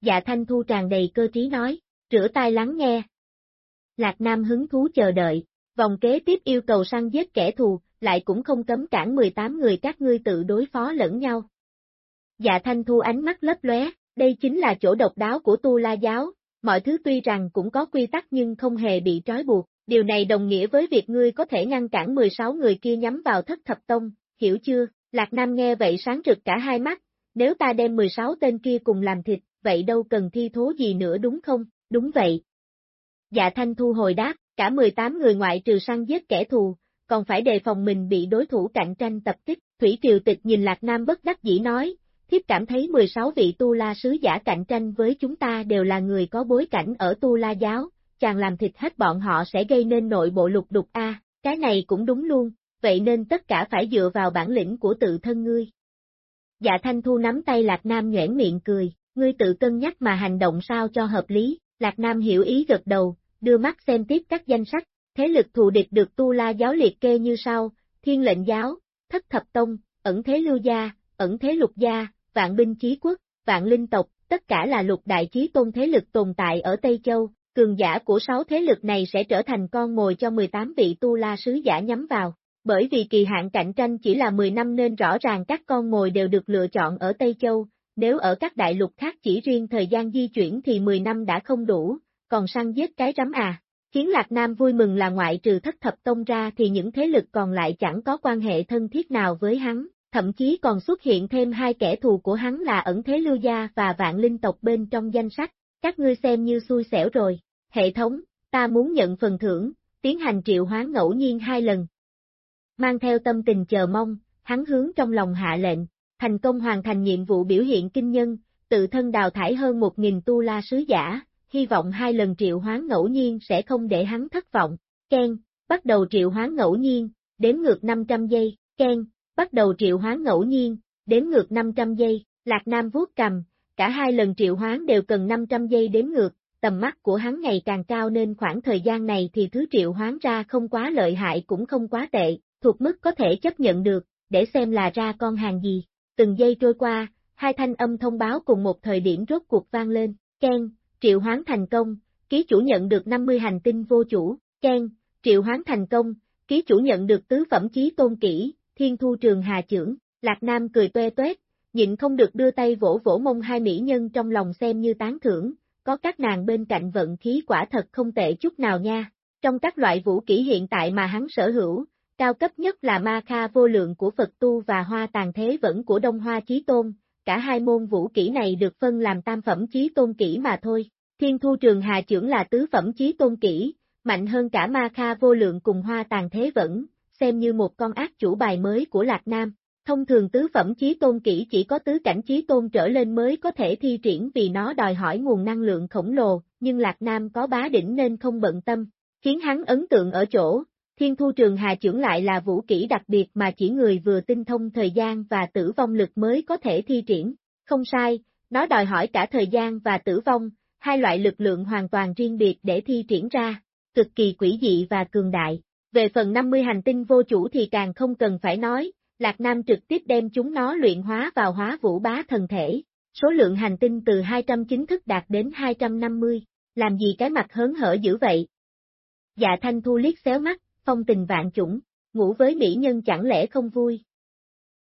Dạ thanh thu tràn đầy cơ trí nói, rửa tai lắng nghe. Lạc Nam hứng thú chờ đợi, vòng kế tiếp yêu cầu săn giết kẻ thù, lại cũng không cấm cản 18 người các ngươi tự đối phó lẫn nhau. Dạ thanh thu ánh mắt lấp lóe, đây chính là chỗ độc đáo của tu la giáo, mọi thứ tuy rằng cũng có quy tắc nhưng không hề bị trói buộc, điều này đồng nghĩa với việc ngươi có thể ngăn cản 16 người kia nhắm vào thất thập tông, hiểu chưa? Lạc Nam nghe vậy sáng rực cả hai mắt, nếu ta đem 16 tên kia cùng làm thịt, vậy đâu cần thi thố gì nữa đúng không? Đúng vậy. Dạ Thanh Thu hồi đáp, cả 18 người ngoại trừ săn giết kẻ thù, còn phải đề phòng mình bị đối thủ cạnh tranh tập kích. Thủy Triều Tịch nhìn Lạc Nam bất đắc dĩ nói, thiếp cảm thấy 16 vị tu la sứ giả cạnh tranh với chúng ta đều là người có bối cảnh ở tu la giáo, chàng làm thịt hết bọn họ sẽ gây nên nội bộ lục đục A, cái này cũng đúng luôn, vậy nên tất cả phải dựa vào bản lĩnh của tự thân ngươi. Dạ Thanh Thu nắm tay Lạc Nam nhoẻn miệng cười, ngươi tự cân nhắc mà hành động sao cho hợp lý, Lạc Nam hiểu ý gật đầu, đưa mắt xem tiếp các danh sách, thế lực thù địch được tu la giáo liệt kê như sau, thiên lệnh giáo, thất thập tông, ẩn thế lưu gia, ẩn thế lục gia, vạn binh chí quốc, vạn linh tộc, tất cả là lục đại chí tôn thế lực tồn tại ở Tây Châu, cường giả của sáu thế lực này sẽ trở thành con mồi cho 18 vị tu la sứ giả nhắm vào. Bởi vì kỳ hạn cạnh tranh chỉ là 10 năm nên rõ ràng các con mồi đều được lựa chọn ở Tây Châu, nếu ở các đại lục khác chỉ riêng thời gian di chuyển thì 10 năm đã không đủ, còn săn giết cái rắm à. Khiến Lạc Nam vui mừng là ngoại trừ thất thập tông ra thì những thế lực còn lại chẳng có quan hệ thân thiết nào với hắn, thậm chí còn xuất hiện thêm hai kẻ thù của hắn là ẩn thế lưu gia và vạn linh tộc bên trong danh sách, các ngươi xem như xui xẻo rồi. Hệ thống, ta muốn nhận phần thưởng, tiến hành triệu hoán ngẫu nhiên hai lần. Mang theo tâm tình chờ mong, hắn hướng trong lòng hạ lệnh, thành công hoàn thành nhiệm vụ biểu hiện kinh nhân, tự thân đào thải hơn một nghìn tu la sứ giả, hy vọng hai lần triệu hoán ngẫu nhiên sẽ không để hắn thất vọng. Ken, bắt đầu triệu hoán ngẫu nhiên, đếm ngược 500 giây, Ken, bắt đầu triệu hoán ngẫu nhiên, đếm ngược 500 giây, Lạc Nam vuốt cầm, cả hai lần triệu hoán đều cần 500 giây đếm ngược, tầm mắt của hắn ngày càng cao nên khoảng thời gian này thì thứ triệu hoán ra không quá lợi hại cũng không quá tệ, thuộc mức có thể chấp nhận được, để xem là ra con hàng gì. Từng giây trôi qua, hai thanh âm thông báo cùng một thời điểm rốt cuộc vang lên, Ken, triệu hoán thành công, ký chủ nhận được 50 hành tinh vô chủ, Ken, triệu hoán thành công, ký chủ nhận được tứ phẩm chí tôn kỹ, thiên thu trường hà trưởng, Lạc Nam cười toe toét, nhịn không được đưa tay vỗ vỗ mông hai mỹ nhân trong lòng xem như tán thưởng, có các nàng bên cạnh vận khí quả thật không tệ chút nào nha. Trong các loại vũ kỹ hiện tại mà hắn sở hữu, cao cấp nhất là ma kha vô lượng của Phật tu và hoa tàn thế vẫn của Đông Hoa Chí Tôn, cả hai môn vũ kỹ này được phân làm tam phẩm Chí Tôn kỹ mà thôi. Thiên thu trường hà trưởng là tứ phẩm Chí Tôn kỹ, mạnh hơn cả ma kha vô lượng cùng hoa tàn thế vẫn, xem như một con ác chủ bài mới của Lạc Nam. Thông thường tứ phẩm chí tôn kỹ chỉ có tứ cảnh chí tôn trở lên mới có thể thi triển vì nó đòi hỏi nguồn năng lượng khổng lồ, nhưng Lạc Nam có bá đỉnh nên không bận tâm, khiến hắn ấn tượng ở chỗ, thiên thu trường hà trưởng lại là vũ kỹ đặc biệt mà chỉ người vừa tinh thông thời gian và tử vong lực mới có thể thi triển. Không sai, nó đòi hỏi cả thời gian và tử vong, hai loại lực lượng hoàn toàn riêng biệt để thi triển ra, cực kỳ quỷ dị và cường đại. Về phần 50 hành tinh vô chủ thì càng không cần phải nói, Lạc Nam trực tiếp đem chúng nó luyện hóa vào hóa vũ bá thần thể. Số lượng hành tinh từ 200 chính thức đạt đến 250, làm gì cái mặt hớn hở dữ vậy? Dạ thanh thu liếc xéo mắt, phong tình vạn chủng, ngủ với mỹ nhân chẳng lẽ không vui?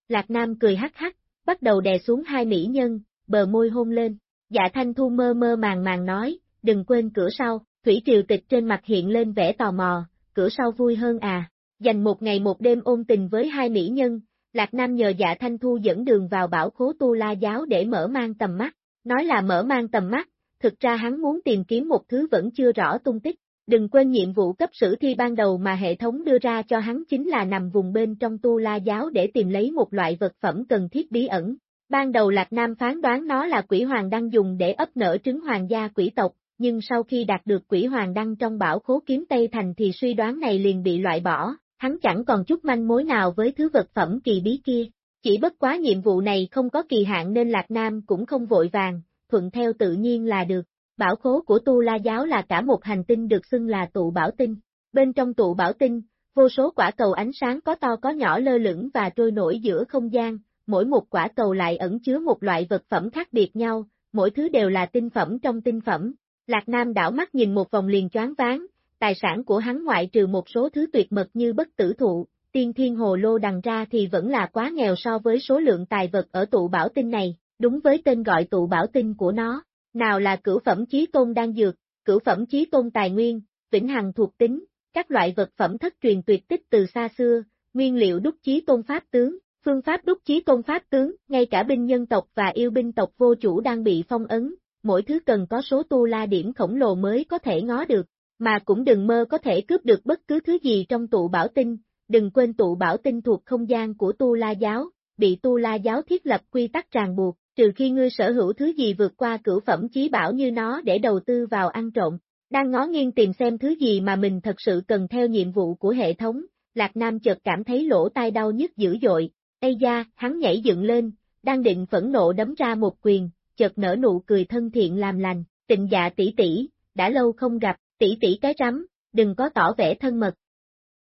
Lạc Nam cười hắc hắc, bắt đầu đè xuống hai mỹ nhân, bờ môi hôn lên. Dạ thanh thu mơ mơ màng màng nói, đừng quên cửa sau, thủy triều tịch trên mặt hiện lên vẻ tò mò, cửa sau vui hơn à. Dành một ngày một đêm ôn tình với hai mỹ nhân, Lạc Nam nhờ dạ thanh thu dẫn đường vào bảo khố tu la giáo để mở mang tầm mắt. Nói là mở mang tầm mắt, thực ra hắn muốn tìm kiếm một thứ vẫn chưa rõ tung tích. Đừng quên nhiệm vụ cấp sử thi ban đầu mà hệ thống đưa ra cho hắn chính là nằm vùng bên trong tu la giáo để tìm lấy một loại vật phẩm cần thiết bí ẩn. Ban đầu Lạc Nam phán đoán nó là quỷ hoàng đang dùng để ấp nở trứng hoàng gia quỷ tộc, nhưng sau khi đạt được quỷ hoàng đăng trong bảo khố kiếm Tây Thành thì suy đoán này liền bị loại bỏ, hắn chẳng còn chút manh mối nào với thứ vật phẩm kỳ bí kia. Chỉ bất quá nhiệm vụ này không có kỳ hạn nên Lạc Nam cũng không vội vàng, thuận theo tự nhiên là được. Bảo khố của Tu La Giáo là cả một hành tinh được xưng là tụ bảo tinh. Bên trong tụ bảo tinh, vô số quả cầu ánh sáng có to có nhỏ lơ lửng và trôi nổi giữa không gian, mỗi một quả cầu lại ẩn chứa một loại vật phẩm khác biệt nhau, mỗi thứ đều là tinh phẩm trong tinh phẩm, Lạc Nam đảo mắt nhìn một vòng liền choáng váng, tài sản của hắn ngoại trừ một số thứ tuyệt mật như bất tử thụ, tiên thiên hồ lô đằng ra thì vẫn là quá nghèo so với số lượng tài vật ở tụ bảo tinh này, đúng với tên gọi tụ bảo tinh của nó, nào là cửu phẩm chí tôn đan dược, cửu phẩm chí tôn tài nguyên, vĩnh hằng thuộc tính, các loại vật phẩm thất truyền tuyệt tích từ xa xưa, nguyên liệu đúc chí tôn pháp tướng, phương pháp đúc chí tôn pháp tướng, ngay cả binh nhân tộc và yêu binh tộc vô chủ đang bị phong ấn, mỗi thứ cần có số tu la điểm khổng lồ mới có thể ngó được, mà cũng đừng mơ có thể cướp được bất cứ thứ gì trong tụ bảo tinh, đừng quên tụ bảo tinh thuộc không gian của tu la giáo, bị tu la giáo thiết lập quy tắc ràng buộc, trừ khi ngươi sở hữu thứ gì vượt qua cửu phẩm chí bảo như nó để đầu tư vào ăn trộm. Đang ngó nghiêng tìm xem thứ gì mà mình thật sự cần theo nhiệm vụ của hệ thống, Lạc Nam chợt cảm thấy lỗ tai đau nhức dữ dội, Ây da, hắn nhảy dựng lên, đang định phẫn nộ đấm ra một quyền, chợt nở nụ cười thân thiện làm lành, tịnh dạ tỷ tỷ, đã lâu không gặp, tỷ tỷ cái rắm, đừng có tỏ vẻ thân mật.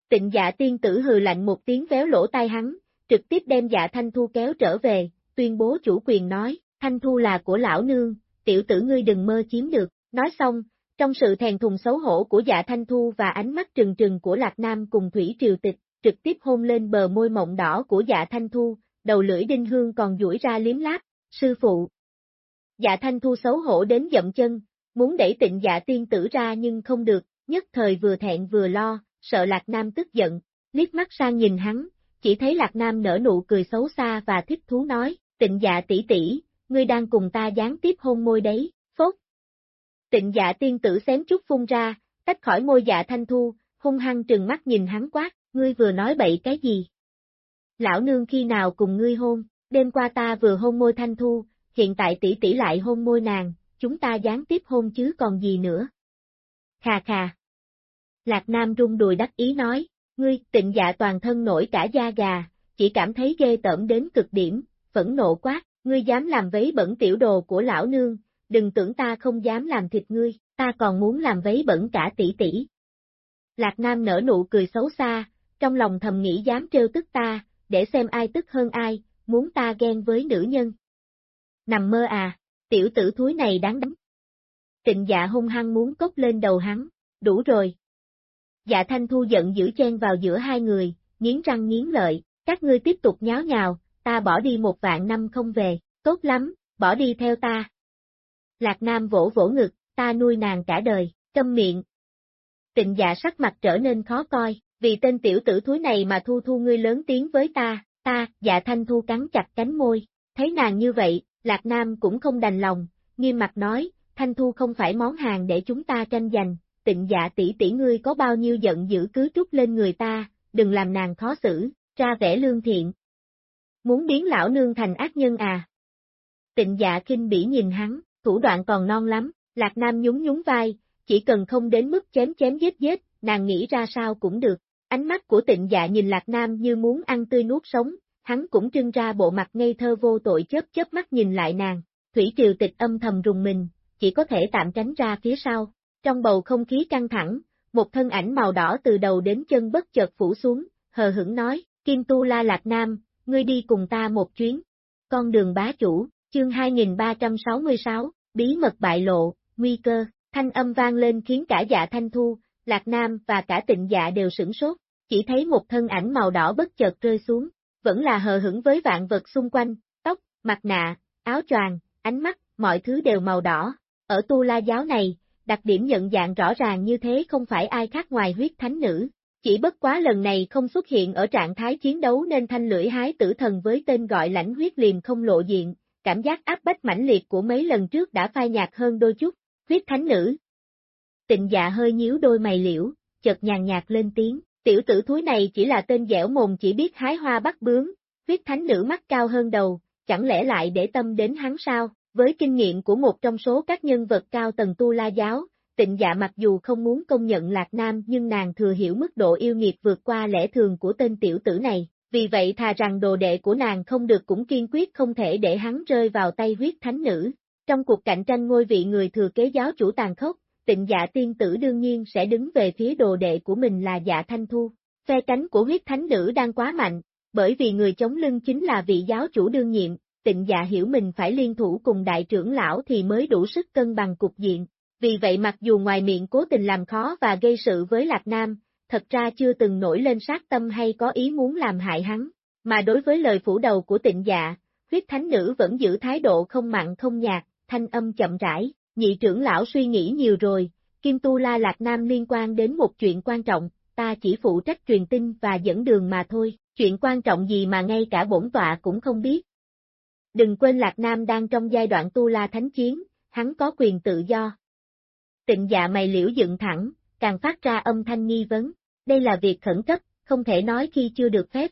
Tịnh dạ tiên tử hừ lạnh một tiếng véo lỗ tai hắn, trực tiếp đem dạ thanh thu kéo trở về, tuyên bố chủ quyền nói, thanh thu là của lão nương, tiểu tử ngươi đừng mơ chiếm được, nói xong, trong sự thèn thùng xấu hổ của dạ thanh thu và ánh mắt trừng trừng của lạc nam cùng thủy triều tịch, trực tiếp hôn lên bờ môi mộng đỏ của dạ thanh thu, đầu lưỡi đinh hương còn duỗi ra liếm láp, sư phụ, Dạ thanh thu xấu hổ đến dậm chân, muốn đẩy tịnh dạ tiên tử ra nhưng không được, nhất thời vừa thẹn vừa lo, sợ Lạc Nam tức giận, liếc mắt sang nhìn hắn, chỉ thấy Lạc Nam nở nụ cười xấu xa và thích thú nói, tịnh dạ tỷ tỷ, ngươi đang cùng ta gián tiếp hôn môi đấy, phốt. Tịnh dạ tiên tử xém chút phun ra, tách khỏi môi dạ thanh thu, hung hăng trừng mắt nhìn hắn quát, ngươi vừa nói bậy cái gì? Lão nương khi nào cùng ngươi hôn, đêm qua ta vừa hôn môi thanh thu, hiện tại tỷ tỷ lại hôn môi nàng, chúng ta gián tiếp hôn chứ còn gì nữa. Khà khà. Lạc Nam rung đùi đắc ý nói, ngươi tịnh dạ toàn thân nổi cả da gà, chỉ cảm thấy ghê tởm đến cực điểm, phẫn nộ quá. ngươi dám làm vấy bẩn tiểu đồ của lão nương, đừng tưởng ta không dám làm thịt ngươi, ta còn muốn làm vấy bẩn cả tỷ tỷ. Lạc Nam nở nụ cười xấu xa, trong lòng thầm nghĩ dám trêu tức ta, để xem ai tức hơn ai, muốn ta ghen với nữ nhân, Nằm mơ à, tiểu tử thúi này đáng đánh. Tịnh dạ hung hăng muốn cốc lên đầu hắn, đủ rồi. Dạ thanh thu giận giữ chen vào giữa hai người, nghiến răng nghiến lợi, các ngươi tiếp tục nháo nhào, ta bỏ đi một vạn năm không về, tốt lắm, bỏ đi theo ta. Lạc Nam vỗ vỗ ngực, ta nuôi nàng cả đời, câm miệng. Tịnh dạ sắc mặt trở nên khó coi, vì tên tiểu tử thúi này mà thu thu ngươi lớn tiếng với ta, ta, dạ thanh thu cắn chặt cánh môi, thấy nàng như vậy, Lạc Nam cũng không đành lòng, nghiêm mặt nói, Thanh Thu không phải món hàng để chúng ta tranh giành, tịnh dạ tỷ tỷ ngươi có bao nhiêu giận dữ cứ trút lên người ta, đừng làm nàng khó xử, ra vẻ lương thiện. Muốn biến lão nương thành ác nhân à? Tịnh dạ kinh bỉ nhìn hắn, thủ đoạn còn non lắm, Lạc Nam nhún nhún vai, chỉ cần không đến mức chém chém giết giết, nàng nghĩ ra sao cũng được. Ánh mắt của tịnh dạ nhìn Lạc Nam như muốn ăn tươi nuốt sống, hắn cũng trưng ra bộ mặt ngây thơ vô tội chớp chớp mắt nhìn lại nàng, thủy triều tịch âm thầm rùng mình, chỉ có thể tạm tránh ra phía sau. Trong bầu không khí căng thẳng, một thân ảnh màu đỏ từ đầu đến chân bất chợt phủ xuống, hờ hững nói, Kim Tu La Lạc Nam, ngươi đi cùng ta một chuyến. Con đường bá chủ, chương 2366, bí mật bại lộ, nguy cơ, thanh âm vang lên khiến cả dạ thanh thu, lạc nam và cả tịnh dạ đều sửng sốt, chỉ thấy một thân ảnh màu đỏ bất chợt rơi xuống, vẫn là hờ hững với vạn vật xung quanh, tóc, mặt nạ, áo choàng, ánh mắt, mọi thứ đều màu đỏ. Ở tu la giáo này, đặc điểm nhận dạng rõ ràng như thế không phải ai khác ngoài huyết thánh nữ. Chỉ bất quá lần này không xuất hiện ở trạng thái chiến đấu nên thanh lưỡi hái tử thần với tên gọi lãnh huyết liềm không lộ diện, cảm giác áp bách mãnh liệt của mấy lần trước đã phai nhạt hơn đôi chút, huyết thánh nữ. Tịnh dạ hơi nhíu đôi mày liễu, chợt nhàn nhạt lên tiếng, tiểu tử thúi này chỉ là tên dẻo mồm chỉ biết hái hoa bắt bướm, huyết thánh nữ mắt cao hơn đầu, chẳng lẽ lại để tâm đến hắn sao? Với kinh nghiệm của một trong số các nhân vật cao tầng tu la giáo, tịnh dạ mặc dù không muốn công nhận Lạc Nam nhưng nàng thừa hiểu mức độ yêu nghiệt vượt qua lẽ thường của tên tiểu tử này, vì vậy thà rằng đồ đệ của nàng không được cũng kiên quyết không thể để hắn rơi vào tay huyết thánh nữ. Trong cuộc cạnh tranh ngôi vị người thừa kế giáo chủ tàn khốc, tịnh dạ tiên tử đương nhiên sẽ đứng về phía đồ đệ của mình là dạ thanh thu. Phe cánh của huyết thánh nữ đang quá mạnh, bởi vì người chống lưng chính là vị giáo chủ đương nhiệm, tịnh dạ hiểu mình phải liên thủ cùng đại trưởng lão thì mới đủ sức cân bằng cục diện. Vì vậy mặc dù ngoài miệng cố tình làm khó và gây sự với Lạc Nam, thật ra chưa từng nổi lên sát tâm hay có ý muốn làm hại hắn, mà đối với lời phủ đầu của tịnh dạ, huyết thánh nữ vẫn giữ thái độ không mặn không nhạt, thanh âm chậm rãi, nhị trưởng lão suy nghĩ nhiều rồi, Kim Tu La Lạc Nam liên quan đến một chuyện quan trọng, ta chỉ phụ trách truyền tin và dẫn đường mà thôi, chuyện quan trọng gì mà ngay cả bổn tọa cũng không biết, Đừng quên Lạc Nam đang trong giai đoạn tu la thánh chiến, hắn có quyền tự do. Tịnh dạ mày liễu dựng thẳng, càng phát ra âm thanh nghi vấn, đây là việc khẩn cấp, không thể nói khi chưa được phép.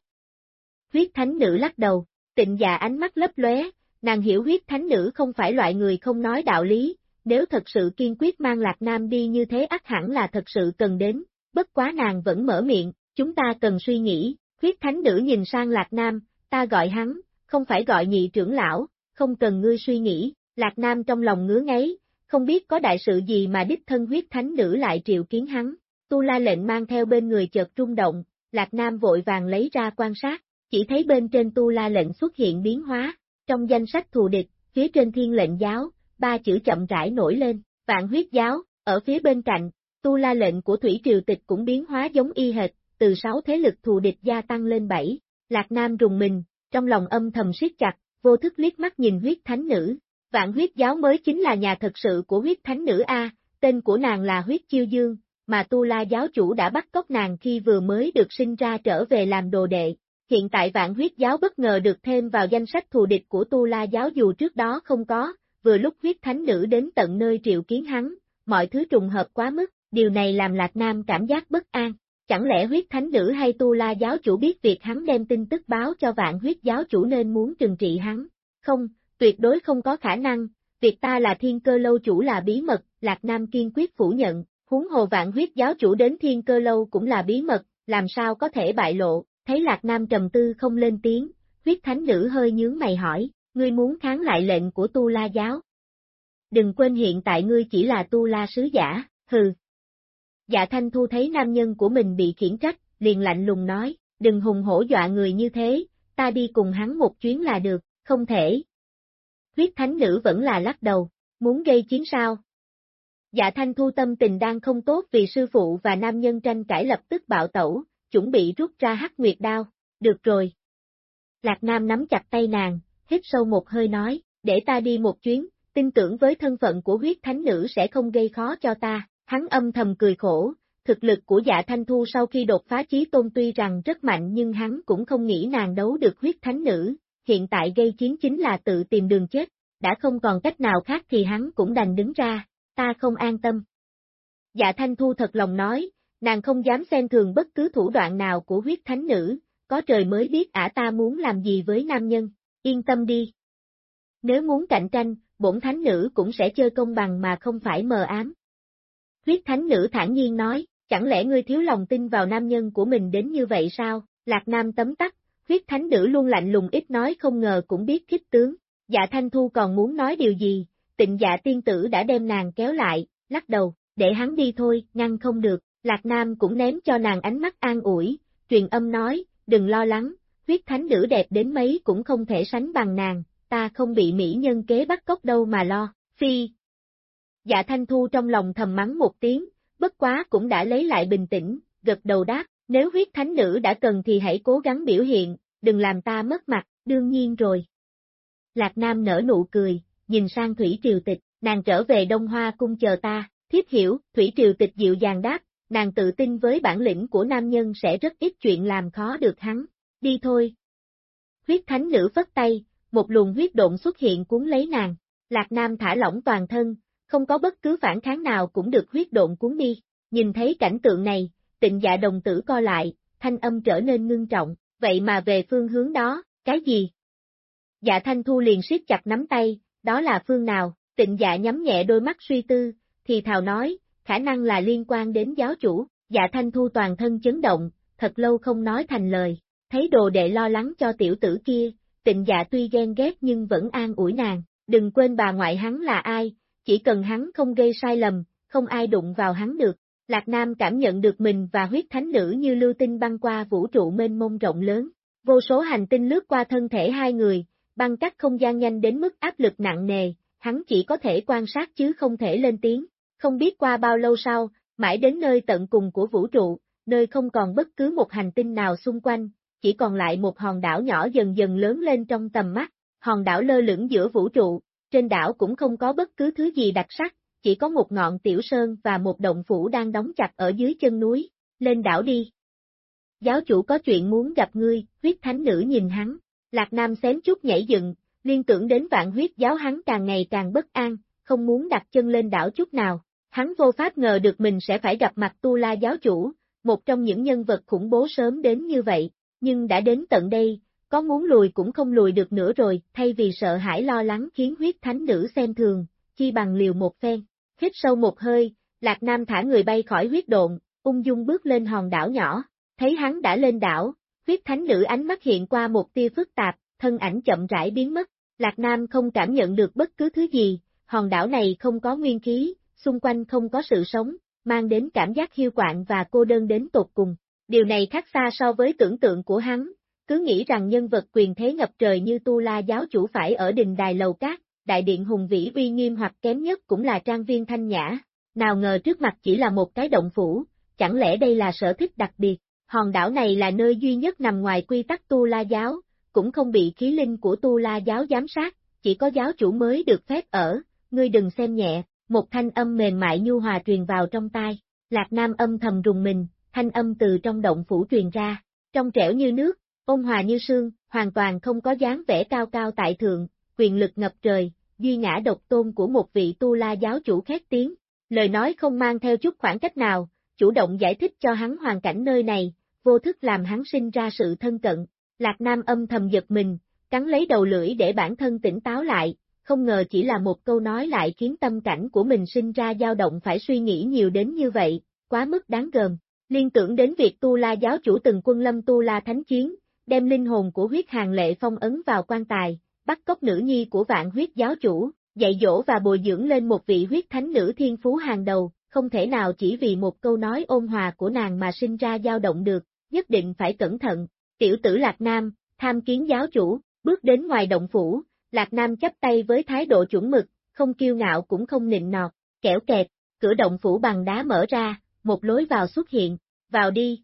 Huyết thánh nữ lắc đầu, tịnh dạ ánh mắt lấp lóe, nàng hiểu huyết thánh nữ không phải loại người không nói đạo lý, nếu thật sự kiên quyết mang Lạc Nam đi như thế ắt hẳn là thật sự cần đến, bất quá nàng vẫn mở miệng, chúng ta cần suy nghĩ, huyết thánh nữ nhìn sang Lạc Nam, ta gọi hắn, không phải gọi nhị trưởng lão, không cần ngươi suy nghĩ, Lạc Nam trong lòng ngứa ngáy, không biết có đại sự gì mà đích thân huyết thánh nữ lại triệu kiến hắn. Tu la lệnh mang theo bên người chợt rung động, Lạc Nam vội vàng lấy ra quan sát, chỉ thấy bên trên tu la lệnh xuất hiện biến hóa, trong danh sách thù địch, phía trên thiên lệnh giáo, ba chữ chậm rãi nổi lên, vạn huyết giáo, ở phía bên cạnh, tu la lệnh của Thủy Triều Tịch cũng biến hóa giống y hệt, từ sáu thế lực thù địch gia tăng lên bảy, Lạc Nam rùng mình, trong lòng âm thầm siết chặt, vô thức liếc mắt nhìn huyết thánh nữ. Vạn huyết giáo mới chính là nhà thật sự của huyết thánh nữ A, tên của nàng là huyết chiêu dương, mà tu la giáo chủ đã bắt cóc nàng khi vừa mới được sinh ra trở về làm đồ đệ. Hiện tại vạn huyết giáo bất ngờ được thêm vào danh sách thù địch của tu la giáo dù trước đó không có, vừa lúc huyết thánh nữ đến tận nơi triệu kiến hắn, mọi thứ trùng hợp quá mức, điều này làm Lạc Nam cảm giác bất an. Chẳng lẽ huyết thánh nữ hay tu la giáo chủ biết việc hắn đem tin tức báo cho vạn huyết giáo chủ nên muốn trừng trị hắn? Không, tuyệt đối không có khả năng, việc ta là thiên cơ lâu chủ là bí mật, Lạc Nam kiên quyết phủ nhận, huống hồ vạn huyết giáo chủ đến thiên cơ lâu cũng là bí mật, làm sao có thể bại lộ, thấy Lạc Nam trầm tư không lên tiếng, huyết thánh nữ hơi nhướng mày hỏi, ngươi muốn kháng lại lệnh của tu la giáo. Đừng quên hiện tại ngươi chỉ là tu la sứ giả, hừ, Dạ Thanh Thu thấy nam nhân của mình bị khiển trách, liền lạnh lùng nói, đừng hùng hổ dọa người như thế, ta đi cùng hắn một chuyến là được, không thể. Huyết thánh nữ vẫn là lắc đầu, muốn gây chiến sao? Dạ Thanh Thu tâm tình đang không tốt vì sư phụ và nam nhân tranh cãi lập tức bạo tẩu, chuẩn bị rút ra hắc nguyệt đao, được rồi. Lạc Nam nắm chặt tay nàng, hít sâu một hơi nói, để ta đi một chuyến, tin tưởng với thân phận của huyết thánh nữ sẽ không gây khó cho ta. Hắn âm thầm cười khổ, thực lực của dạ thanh thu sau khi đột phá chí tôn tuy rằng rất mạnh nhưng hắn cũng không nghĩ nàng đấu được huyết thánh nữ, hiện tại gây chiến chính là tự tìm đường chết, đã không còn cách nào khác thì hắn cũng đành đứng ra, ta không an tâm. Dạ thanh thu thật lòng nói, nàng không dám xem thường bất cứ thủ đoạn nào của huyết thánh nữ, có trời mới biết ả ta muốn làm gì với nam nhân, yên tâm đi. Nếu muốn cạnh tranh, bổn thánh nữ cũng sẽ chơi công bằng mà không phải mờ ám. Huyết thánh nữ thản nhiên nói, chẳng lẽ ngươi thiếu lòng tin vào nam nhân của mình đến như vậy sao? Lạc Nam tấm tắc, huyết thánh nữ luôn lạnh lùng ít nói không ngờ cũng biết khích tướng. Dạ Thanh Thu còn muốn nói điều gì, tịnh dạ tiên tử đã đem nàng kéo lại, lắc đầu, để hắn đi thôi, ngăn không được. Lạc Nam cũng ném cho nàng ánh mắt an ủi, truyền âm nói, đừng lo lắng, huyết thánh nữ đẹp đến mấy cũng không thể sánh bằng nàng, ta không bị mỹ nhân kế bắt cóc đâu mà lo, phi. Dạ Thanh Thu trong lòng thầm mắng một tiếng, bất quá cũng đã lấy lại bình tĩnh, gật đầu đáp, nếu huyết thánh nữ đã cần thì hãy cố gắng biểu hiện, đừng làm ta mất mặt, đương nhiên rồi. Lạc Nam nở nụ cười, nhìn sang Thủy Triều Tịch, nàng trở về Đông Hoa cung chờ ta, thiếp hiểu, Thủy Triều Tịch dịu dàng đáp, nàng tự tin với bản lĩnh của nam nhân sẽ rất ít chuyện làm khó được hắn, đi thôi. Huyết thánh nữ vất tay, một luồng huyết độn xuất hiện cuốn lấy nàng, Lạc Nam thả lỏng toàn thân, không có bất cứ phản kháng nào cũng được huyết độn cuốn đi, nhìn thấy cảnh tượng này, tịnh dạ đồng tử co lại, thanh âm trở nên ngưng trọng, vậy mà về phương hướng đó, cái gì? Dạ thanh thu liền siết chặt nắm tay, đó là phương nào, tịnh dạ nhắm nhẹ đôi mắt suy tư, thì thào nói, khả năng là liên quan đến giáo chủ, dạ thanh thu toàn thân chấn động, thật lâu không nói thành lời, thấy đồ đệ lo lắng cho tiểu tử kia, tịnh dạ tuy ghen ghét nhưng vẫn an ủi nàng, đừng quên bà ngoại hắn là ai, chỉ cần hắn không gây sai lầm, không ai đụng vào hắn được. Lạc Nam cảm nhận được mình và huyết thánh nữ như lưu tinh băng qua vũ trụ mênh mông rộng lớn, vô số hành tinh lướt qua thân thể hai người, băng cắt không gian nhanh đến mức áp lực nặng nề, hắn chỉ có thể quan sát chứ không thể lên tiếng. Không biết qua bao lâu sau, mãi đến nơi tận cùng của vũ trụ, nơi không còn bất cứ một hành tinh nào xung quanh, chỉ còn lại một hòn đảo nhỏ dần dần lớn lên trong tầm mắt, hòn đảo lơ lửng giữa vũ trụ, trên đảo cũng không có bất cứ thứ gì đặc sắc, chỉ có một ngọn tiểu sơn và một động phủ đang đóng chặt ở dưới chân núi, lên đảo đi. Giáo chủ có chuyện muốn gặp ngươi, huyết thánh nữ nhìn hắn, Lạc Nam xém chút nhảy dựng, liên tưởng đến vạn huyết giáo hắn càng ngày càng bất an, không muốn đặt chân lên đảo chút nào. Hắn vô pháp ngờ được mình sẽ phải gặp mặt Tu La giáo chủ, một trong những nhân vật khủng bố sớm đến như vậy, nhưng đã đến tận đây, có muốn lùi cũng không lùi được nữa rồi, thay vì sợ hãi lo lắng khiến huyết thánh nữ xem thường, chi bằng liều một phen. Hít sâu một hơi, Lạc Nam thả người bay khỏi huyết độn, ung dung bước lên hòn đảo nhỏ, thấy hắn đã lên đảo, huyết thánh nữ ánh mắt hiện qua một tia phức tạp, thân ảnh chậm rãi biến mất, Lạc Nam không cảm nhận được bất cứ thứ gì, hòn đảo này không có nguyên khí, xung quanh không có sự sống, mang đến cảm giác hiu quạng và cô đơn đến tột cùng. Điều này khác xa so với tưởng tượng của hắn, cứ nghĩ rằng nhân vật quyền thế ngập trời như Tu La giáo chủ phải ở đình đài lầu cát, đại điện hùng vĩ uy nghiêm hoặc kém nhất cũng là trang viên thanh nhã, nào ngờ trước mặt chỉ là một cái động phủ, chẳng lẽ đây là sở thích đặc biệt, hòn đảo này là nơi duy nhất nằm ngoài quy tắc Tu La giáo, cũng không bị khí linh của Tu La giáo giám sát, chỉ có giáo chủ mới được phép ở, ngươi đừng xem nhẹ, một thanh âm mềm mại nhu hòa truyền vào trong tai, Lạc Nam âm thầm rùng mình, thanh âm từ trong động phủ truyền ra, trong trẻo như nước, ôn hòa như sương, hoàn toàn không có dáng vẻ cao cao tại thượng, quyền lực ngập trời, duy ngã độc tôn của một vị tu la giáo chủ khét tiếng, lời nói không mang theo chút khoảng cách nào, chủ động giải thích cho hắn hoàn cảnh nơi này, vô thức làm hắn sinh ra sự thân cận, Lạc Nam âm thầm giật mình, cắn lấy đầu lưỡi để bản thân tỉnh táo lại, không ngờ chỉ là một câu nói lại khiến tâm cảnh của mình sinh ra dao động phải suy nghĩ nhiều đến như vậy, quá mức đáng gờm. Liên tưởng đến việc Tu La giáo chủ từng quân lâm Tu La thánh chiến, đem linh hồn của huyết hàng lệ phong ấn vào quan tài, bắt cóc nữ nhi của vạn huyết giáo chủ, dạy dỗ và bồi dưỡng lên một vị huyết thánh nữ thiên phú hàng đầu, không thể nào chỉ vì một câu nói ôn hòa của nàng mà sinh ra dao động được, nhất định phải cẩn thận. Tiểu tử Lạc Nam, tham kiến giáo chủ, bước đến ngoài động phủ, Lạc Nam chấp tay với thái độ chuẩn mực, không kiêu ngạo cũng không nịnh nọt, kẻo kẹt, cửa động phủ bằng đá mở ra, một lối vào xuất hiện, vào đi.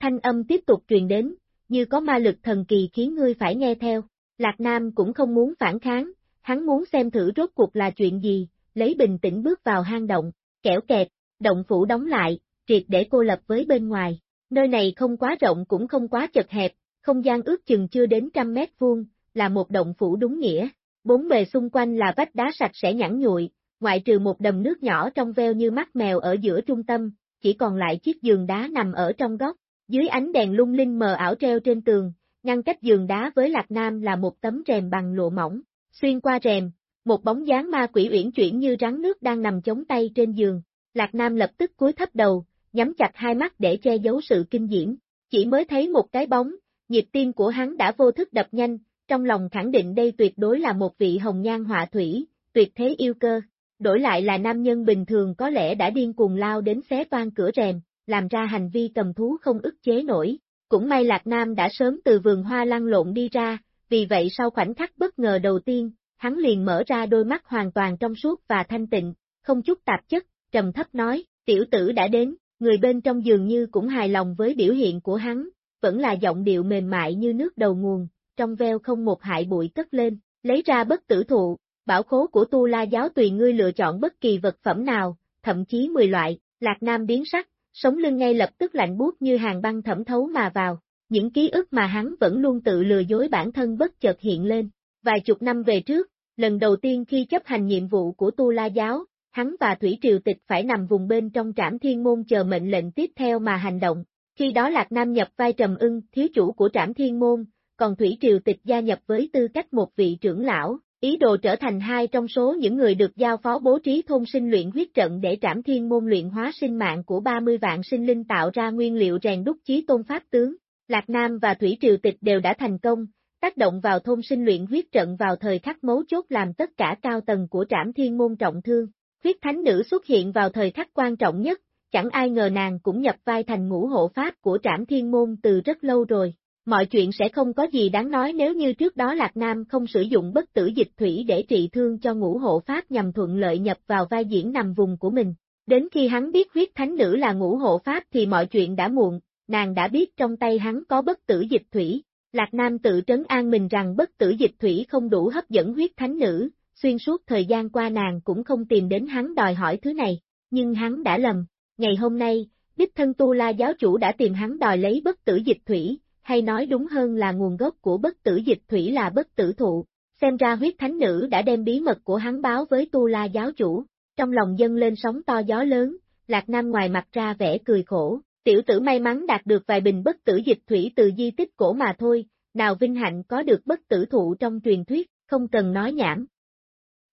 Thanh âm tiếp tục truyền đến, như có ma lực thần kỳ khiến ngươi phải nghe theo. Lạc Nam cũng không muốn phản kháng, hắn muốn xem thử rốt cuộc là chuyện gì, lấy bình tĩnh bước vào hang động, kẻo kẹt, động phủ đóng lại, triệt để cô lập với bên ngoài. Nơi này không quá rộng cũng không quá chật hẹp, không gian ước chừng chưa đến trăm mét vuông, là một động phủ đúng nghĩa. Bốn bề xung quanh là vách đá sạch sẽ nhẵn nhụi, ngoại trừ một đầm nước nhỏ trong veo như mắt mèo ở giữa trung tâm, chỉ còn lại chiếc giường đá nằm ở trong góc. Dưới ánh đèn lung linh mờ ảo treo trên tường, ngăn cách giường đá với Lạc Nam là một tấm rèm bằng lụa mỏng. Xuyên qua rèm, một bóng dáng ma quỷ uyển chuyển như rắn nước đang nằm chống tay trên giường. Lạc Nam lập tức cúi thấp đầu, nhắm chặt hai mắt để che giấu sự kinh diễm. Chỉ mới thấy một cái bóng, nhịp tim của hắn đã vô thức đập nhanh, trong lòng khẳng định đây tuyệt đối là một vị hồng nhan họa thủy, tuyệt thế yêu cơ. Đổi lại là nam nhân bình thường có lẽ đã điên cuồng lao đến xé toan cửa rèm, làm ra hành vi cầm thú không ức chế nổi. Cũng may Lạc Nam đã sớm từ vườn hoa lăn lộn đi ra, vì vậy sau khoảnh khắc bất ngờ đầu tiên, hắn liền mở ra đôi mắt hoàn toàn trong suốt và thanh tịnh, không chút tạp chất, trầm thấp nói, tiểu tử đã đến, người bên trong dường như cũng hài lòng với biểu hiện của hắn, vẫn là giọng điệu mềm mại như nước đầu nguồn, trong veo không một hại bụi cất lên, lấy ra bất tử thụ, bảo khố của tu la giáo tùy ngươi lựa chọn bất kỳ vật phẩm nào, thậm chí 10 loại, lạc nam biến sắc, sống lưng ngay lập tức lạnh buốt như hàng băng thẩm thấu mà vào, những ký ức mà hắn vẫn luôn tự lừa dối bản thân bất chợt hiện lên. Vài chục năm về trước, lần đầu tiên khi chấp hành nhiệm vụ của Tu La Giáo, hắn và Thủy Triều Tịch phải nằm vùng bên trong trảm thiên môn chờ mệnh lệnh tiếp theo mà hành động. Khi đó Lạc Nam nhập vai trầm ưng, thiếu chủ của trảm thiên môn, còn Thủy Triều Tịch gia nhập với tư cách một vị trưởng lão, ý đồ trở thành hai trong số những người được giao phó bố trí thôn sinh luyện huyết trận để trảm thiên môn luyện hóa sinh mạng của 30 vạn sinh linh tạo ra nguyên liệu rèn đúc chí tôn pháp tướng. Lạc Nam và Thủy Triều Tịch đều đã thành công, tác động vào thôn sinh luyện huyết trận vào thời khắc mấu chốt làm tất cả cao tầng của trảm thiên môn trọng thương. Huyết thánh nữ xuất hiện vào thời khắc quan trọng nhất, chẳng ai ngờ nàng cũng nhập vai thành ngũ hộ pháp của trảm thiên môn từ rất lâu rồi. Mọi chuyện sẽ không có gì đáng nói nếu như trước đó Lạc Nam không sử dụng bất tử dịch thủy để trị thương cho ngũ hộ pháp nhằm thuận lợi nhập vào vai diễn nằm vùng của mình. Đến khi hắn biết huyết thánh nữ là ngũ hộ pháp thì mọi chuyện đã muộn, nàng đã biết trong tay hắn có bất tử dịch thủy. Lạc Nam tự trấn an mình rằng bất tử dịch thủy không đủ hấp dẫn huyết thánh nữ, xuyên suốt thời gian qua nàng cũng không tìm đến hắn đòi hỏi thứ này, nhưng hắn đã lầm. Ngày hôm nay, đích thân Tu La giáo chủ đã tìm hắn đòi lấy bất tử dịch thủy, hay nói đúng hơn là nguồn gốc của bất tử dịch thủy là bất tử thụ. Xem ra huyết thánh nữ đã đem bí mật của hắn báo với Tu La giáo chủ. Trong lòng dân lên sóng to gió lớn, Lạc Nam ngoài mặt ra vẻ cười khổ, tiểu tử may mắn đạt được vài bình bất tử dịch thủy từ di tích cổ mà thôi, nào vinh hạnh có được bất tử thụ trong truyền thuyết, không cần nói nhảm.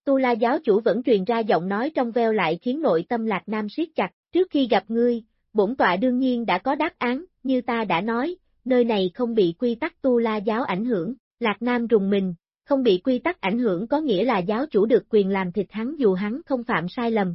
Tu La giáo chủ vẫn truyền ra giọng nói trong veo lại khiến nội tâm Lạc Nam siết chặt, trước khi gặp ngươi, bổn tọa đương nhiên đã có đáp án, như ta đã nói, nơi này không bị quy tắc tu la giáo ảnh hưởng, Lạc Nam rùng mình, không bị quy tắc ảnh hưởng có nghĩa là giáo chủ được quyền làm thịt hắn dù hắn không phạm sai lầm.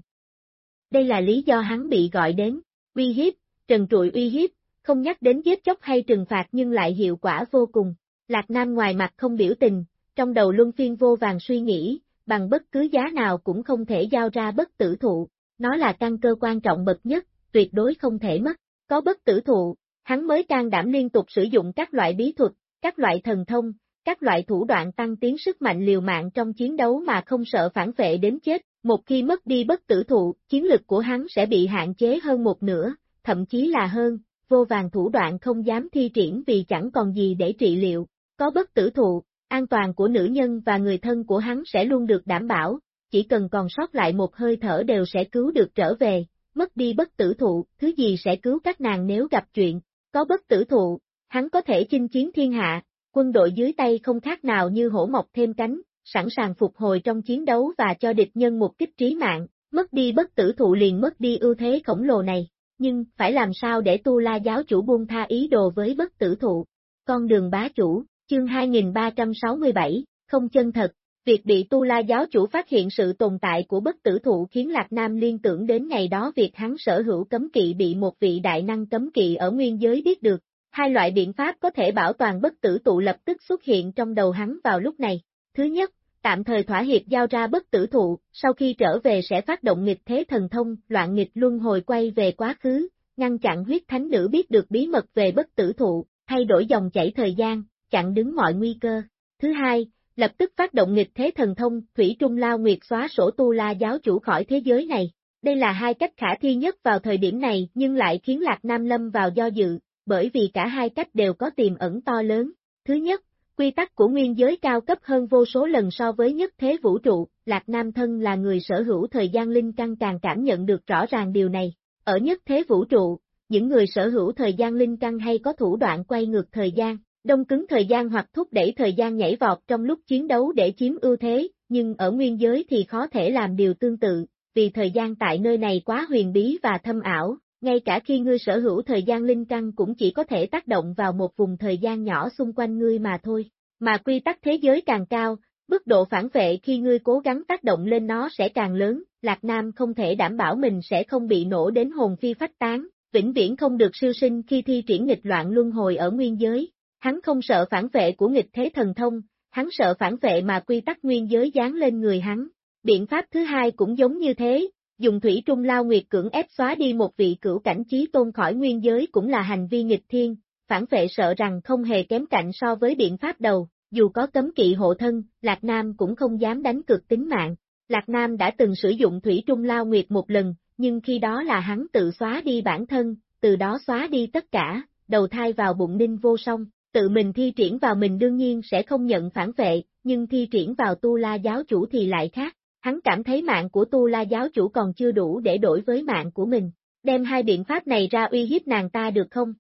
Đây là lý do hắn bị gọi đến, uy hiếp, trần trụi uy hiếp, không nhắc đến giết chóc hay trừng phạt nhưng lại hiệu quả vô cùng. Lạc Nam ngoài mặt không biểu tình, trong đầu luân phiên vô vàng suy nghĩ, bằng bất cứ giá nào cũng không thể giao ra bất tử thụ, nó là căn cơ quan trọng bậc nhất, tuyệt đối không thể mất. Có bất tử thụ, hắn mới can đảm liên tục sử dụng các loại bí thuật, các loại thần thông, các loại thủ đoạn tăng tiến sức mạnh liều mạng trong chiến đấu mà không sợ phản vệ đến chết. Một khi mất đi bất tử thụ, chiến lực của hắn sẽ bị hạn chế hơn một nửa, thậm chí là hơn, vô vàng thủ đoạn không dám thi triển vì chẳng còn gì để trị liệu. Có bất tử thụ, an toàn của nữ nhân và người thân của hắn sẽ luôn được đảm bảo, chỉ cần còn sót lại một hơi thở đều sẽ cứu được trở về, mất đi bất tử thụ, thứ gì sẽ cứu các nàng nếu gặp chuyện, có bất tử thụ, hắn có thể chinh chiến thiên hạ, quân đội dưới tay không khác nào như hổ mọc thêm cánh, sẵn sàng phục hồi trong chiến đấu và cho địch nhân một kích trí mạng, mất đi bất tử thụ liền mất đi ưu thế khổng lồ này, nhưng phải làm sao để tu la giáo chủ buông tha ý đồ với bất tử thụ. Con đường bá chủ, chương 2367, không chân thật, Việc bị Tu La giáo chủ phát hiện sự tồn tại của bất tử thụ khiến Lạc Nam liên tưởng đến ngày đó việc hắn sở hữu cấm kỵ bị một vị đại năng cấm kỵ ở nguyên giới biết được. Hai loại biện pháp có thể bảo toàn bất tử tụ lập tức xuất hiện trong đầu hắn vào lúc này. Thứ nhất, tạm thời thỏa hiệp giao ra bất tử thụ, sau khi trở về sẽ phát động nghịch thế thần thông, loạn nghịch luân hồi quay về quá khứ, ngăn chặn huyết thánh nữ biết được bí mật về bất tử thụ, thay đổi dòng chảy thời gian, chặn đứng mọi nguy cơ. Thứ hai, lập tức phát động nghịch thế thần thông, Thủy Trung Lao Nguyệt xóa sổ tu la giáo chủ khỏi thế giới này. Đây là hai cách khả thi nhất vào thời điểm này nhưng lại khiến Lạc Nam lâm vào do dự, bởi vì cả hai cách đều có tiềm ẩn to lớn. Thứ nhất, quy tắc của nguyên giới cao cấp hơn vô số lần so với nhất thế vũ trụ, Lạc Nam thân là người sở hữu thời gian linh căn càng cảm nhận được rõ ràng điều này. Ở nhất thế vũ trụ, những người sở hữu thời gian linh căn hay có thủ đoạn quay ngược thời gian, đông cứng thời gian hoặc thúc đẩy thời gian nhảy vọt trong lúc chiến đấu để chiếm ưu thế, nhưng ở nguyên giới thì khó thể làm điều tương tự, vì thời gian tại nơi này quá huyền bí và thâm ảo, ngay cả khi ngươi sở hữu thời gian linh căn cũng chỉ có thể tác động vào một vùng thời gian nhỏ xung quanh ngươi mà thôi. Mà quy tắc thế giới càng cao, mức độ phản vệ khi ngươi cố gắng tác động lên nó sẽ càng lớn, Lạc Nam không thể đảm bảo mình sẽ không bị nổ đến hồn phi phách tán, vĩnh viễn không được siêu sinh khi thi triển nghịch loạn luân hồi ở nguyên giới. Hắn không sợ phản vệ của nghịch thế thần thông, hắn sợ phản vệ mà quy tắc nguyên giới dán lên người hắn. Biện pháp thứ hai cũng giống như thế, dùng thủy trung lao nguyệt cưỡng ép xóa đi một vị cửu cảnh trí tôn khỏi nguyên giới cũng là hành vi nghịch thiên, phản vệ sợ rằng không hề kém cạnh so với biện pháp đầu, dù có cấm kỵ hộ thân, Lạc Nam cũng không dám đánh cực tính mạng. Lạc Nam đã từng sử dụng thủy trung lao nguyệt một lần, nhưng khi đó là hắn tự xóa đi bản thân, từ đó xóa đi tất cả, đầu thai vào bụng ninh vô song, tự mình thi triển vào mình đương nhiên sẽ không nhận phản vệ, nhưng thi triển vào tu la giáo chủ thì lại khác. Hắn cảm thấy mạng của tu la giáo chủ còn chưa đủ để đổi với mạng của mình. Đem hai biện pháp này ra uy hiếp nàng ta được không?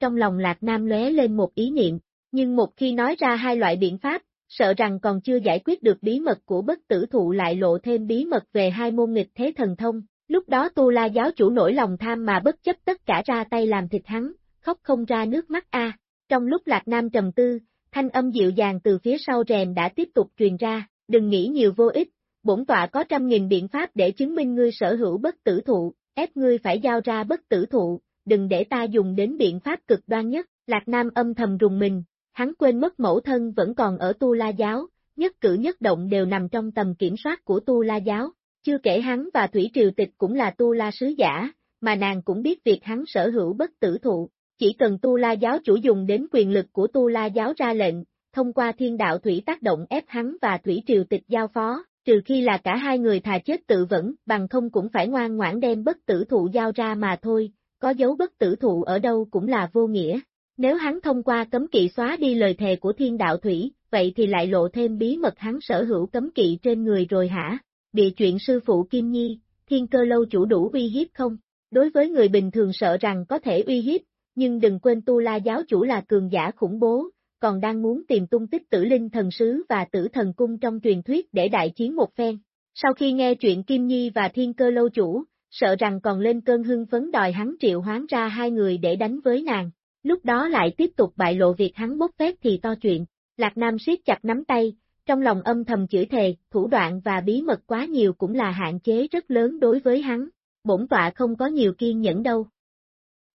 Trong lòng Lạc Nam lóe lên một ý niệm, nhưng một khi nói ra hai loại biện pháp, sợ rằng còn chưa giải quyết được bí mật của bất tử thụ lại lộ thêm bí mật về hai môn nghịch thế thần thông. Lúc đó Tu La giáo chủ nổi lòng tham mà bất chấp tất cả ra tay làm thịt hắn, khóc không ra nước mắt a. Trong lúc Lạc Nam trầm tư, thanh âm dịu dàng từ phía sau rèm đã tiếp tục truyền ra, đừng nghĩ nhiều vô ích, bổn tọa có trăm nghìn biện pháp để chứng minh ngươi sở hữu bất tử thụ, ép ngươi phải giao ra bất tử thụ, đừng để ta dùng đến biện pháp cực đoan nhất, Lạc Nam âm thầm rùng mình, hắn quên mất mẫu thân vẫn còn ở Tu La Giáo, nhất cử nhất động đều nằm trong tầm kiểm soát của Tu La Giáo, chưa kể hắn và Thủy Triều Tịch cũng là Tu La Sứ Giả, mà nàng cũng biết việc hắn sở hữu bất tử thụ, chỉ cần Tu La Giáo chủ dùng đến quyền lực của Tu La Giáo ra lệnh, thông qua thiên đạo Thủy tác động ép hắn và Thủy Triều Tịch giao phó, trừ khi là cả hai người thà chết tự vẫn, bằng không cũng phải ngoan ngoãn đem bất tử thụ giao ra mà thôi, có dấu bất tử thụ ở đâu cũng là vô nghĩa. Nếu hắn thông qua cấm kỵ xóa đi lời thề của thiên đạo thủy, vậy thì lại lộ thêm bí mật hắn sở hữu cấm kỵ trên người rồi hả? Bị chuyện sư phụ Kim Nhi, thiên cơ lâu chủ đủ uy hiếp không? Đối với người bình thường sợ rằng có thể uy hiếp, nhưng đừng quên tu la giáo chủ là cường giả khủng bố, còn đang muốn tìm tung tích tử linh thần sứ và tử thần cung trong truyền thuyết để đại chiến một phen. Sau khi nghe chuyện Kim Nhi và thiên cơ lâu chủ, sợ rằng còn lên cơn hưng phấn đòi hắn triệu hoán ra hai người để đánh với nàng. Lúc đó lại tiếp tục bại lộ việc hắn bốc phép thì to chuyện. Lạc Nam siết chặt nắm tay, trong lòng âm thầm chửi thề, thủ đoạn và bí mật quá nhiều cũng là hạn chế rất lớn đối với hắn. Bổn tọa không có nhiều kiên nhẫn đâu.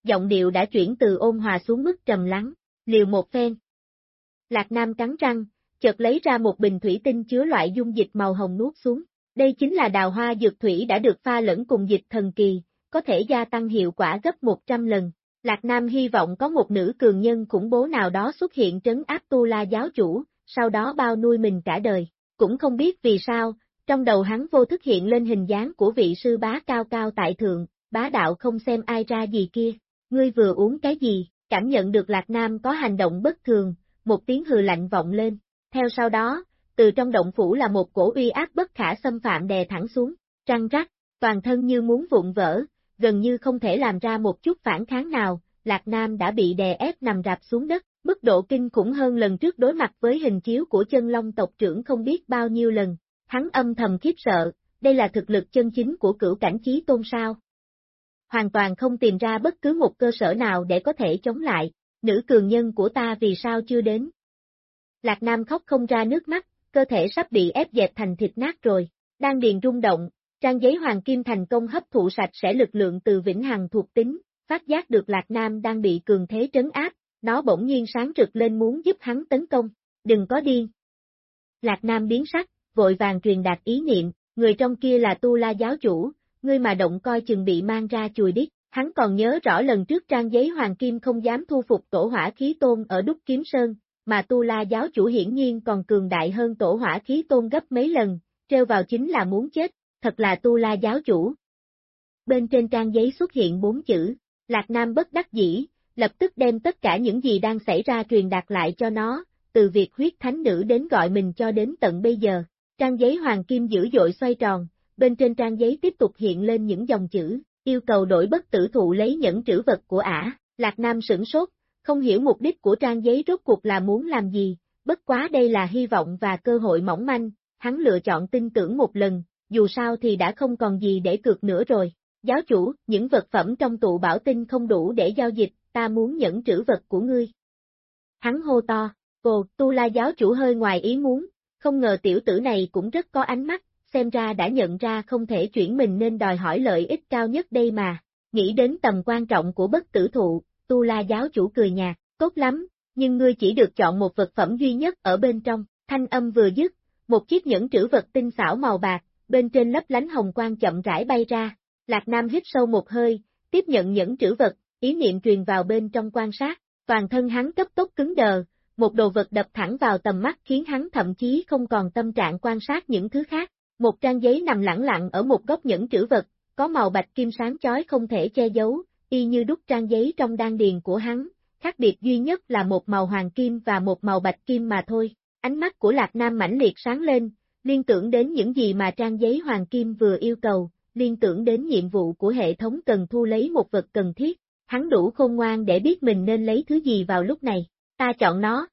Giọng điệu đã chuyển từ ôn hòa xuống mức trầm lắng, liều một phen. Lạc Nam cắn răng, chợt lấy ra một bình thủy tinh chứa loại dung dịch màu hồng nuốt xuống. Đây chính là đào hoa dược thủy đã được pha lẫn cùng dịch thần kỳ, có thể gia tăng hiệu quả gấp 100 lần. Lạc Nam hy vọng có một nữ cường nhân khủng bố nào đó xuất hiện trấn áp tu la giáo chủ, sau đó bao nuôi mình cả đời. Cũng không biết vì sao, trong đầu hắn vô thức hiện lên hình dáng của vị sư bá cao cao tại thượng, bá đạo không xem ai ra gì kia. Ngươi vừa uống cái gì, cảm nhận được Lạc Nam có hành động bất thường, một tiếng hừ lạnh vọng lên. Theo sau đó, từ trong động phủ là một cổ uy áp bất khả xâm phạm đè thẳng xuống, trăng rắc, toàn thân như muốn vụn vỡ, gần như không thể làm ra một chút phản kháng nào, Lạc Nam đã bị đè ép nằm rạp xuống đất, mức độ kinh khủng hơn lần trước đối mặt với hình chiếu của chân long tộc trưởng không biết bao nhiêu lần, hắn âm thầm khiếp sợ, đây là thực lực chân chính của cửu cảnh trí tôn sao. Hoàn toàn không tìm ra bất cứ một cơ sở nào để có thể chống lại, nữ cường nhân của ta vì sao chưa đến. Lạc Nam khóc không ra nước mắt, cơ thể sắp bị ép dẹp thành thịt nát rồi, đang điền rung động, trang giấy hoàng kim thành công hấp thụ sạch sẽ lực lượng từ vĩnh hằng thuộc tính, phát giác được Lạc Nam đang bị cường thế trấn áp, nó bỗng nhiên sáng rực lên muốn giúp hắn tấn công, đừng có điên. Lạc Nam biến sắc, vội vàng truyền đạt ý niệm, người trong kia là Tu La giáo chủ, ngươi mà động coi chừng bị mang ra chùi đít, hắn còn nhớ rõ lần trước trang giấy hoàng kim không dám thu phục tổ hỏa khí tôn ở Đúc Kiếm Sơn, mà Tu La giáo chủ hiển nhiên còn cường đại hơn tổ hỏa khí tôn gấp mấy lần, treo vào chính là muốn chết, thật là Tu La giáo chủ. Bên trên trang giấy xuất hiện bốn chữ, Lạc Nam bất đắc dĩ, lập tức đem tất cả những gì đang xảy ra truyền đạt lại cho nó, từ việc huyết thánh nữ đến gọi mình cho đến tận bây giờ. Trang giấy hoàng kim dữ dội xoay tròn, bên trên trang giấy tiếp tục hiện lên những dòng chữ, yêu cầu đổi bất tử thụ lấy những trữ vật của ả, Lạc Nam sửng sốt, không hiểu mục đích của trang giấy rốt cuộc là muốn làm gì, bất quá đây là hy vọng và cơ hội mỏng manh, hắn lựa chọn tin tưởng một lần, dù sao thì đã không còn gì để cược nữa rồi. Giáo chủ, những vật phẩm trong tụ bảo tinh không đủ để giao dịch, ta muốn nhẫn trữ vật của ngươi. Hắn hô to, cô, tu la giáo chủ hơi ngoài ý muốn, không ngờ tiểu tử này cũng rất có ánh mắt, xem ra đã nhận ra không thể chuyển mình nên đòi hỏi lợi ích cao nhất đây mà. nghĩ đến tầm quan trọng của bất tử thụ, tu la giáo chủ cười nhạt, tốt lắm, nhưng ngươi chỉ được chọn một vật phẩm duy nhất ở bên trong, thanh âm vừa dứt, một chiếc nhẫn trữ vật tinh xảo màu bạc, bên trên lấp lánh hồng quang chậm rãi bay ra, Lạc Nam hít sâu một hơi, tiếp nhận nhẫn trữ vật, ý niệm truyền vào bên trong quan sát, toàn thân hắn cấp tốc cứng đờ, một đồ vật đập thẳng vào tầm mắt khiến hắn thậm chí không còn tâm trạng quan sát những thứ khác. Một trang giấy nằm lẳng lặng ở một góc nhẫn trữ vật, có màu bạch kim sáng chói không thể che giấu, y như đúc trang giấy trong đan điền của hắn, khác biệt duy nhất là một màu hoàng kim và một màu bạch kim mà thôi. Ánh mắt của Lạc Nam mãnh liệt sáng lên, liên tưởng đến những gì mà trang giấy hoàng kim vừa yêu cầu, liên tưởng đến nhiệm vụ của hệ thống cần thu lấy một vật cần thiết, hắn đủ khôn ngoan để biết mình nên lấy thứ gì vào lúc này, ta chọn nó.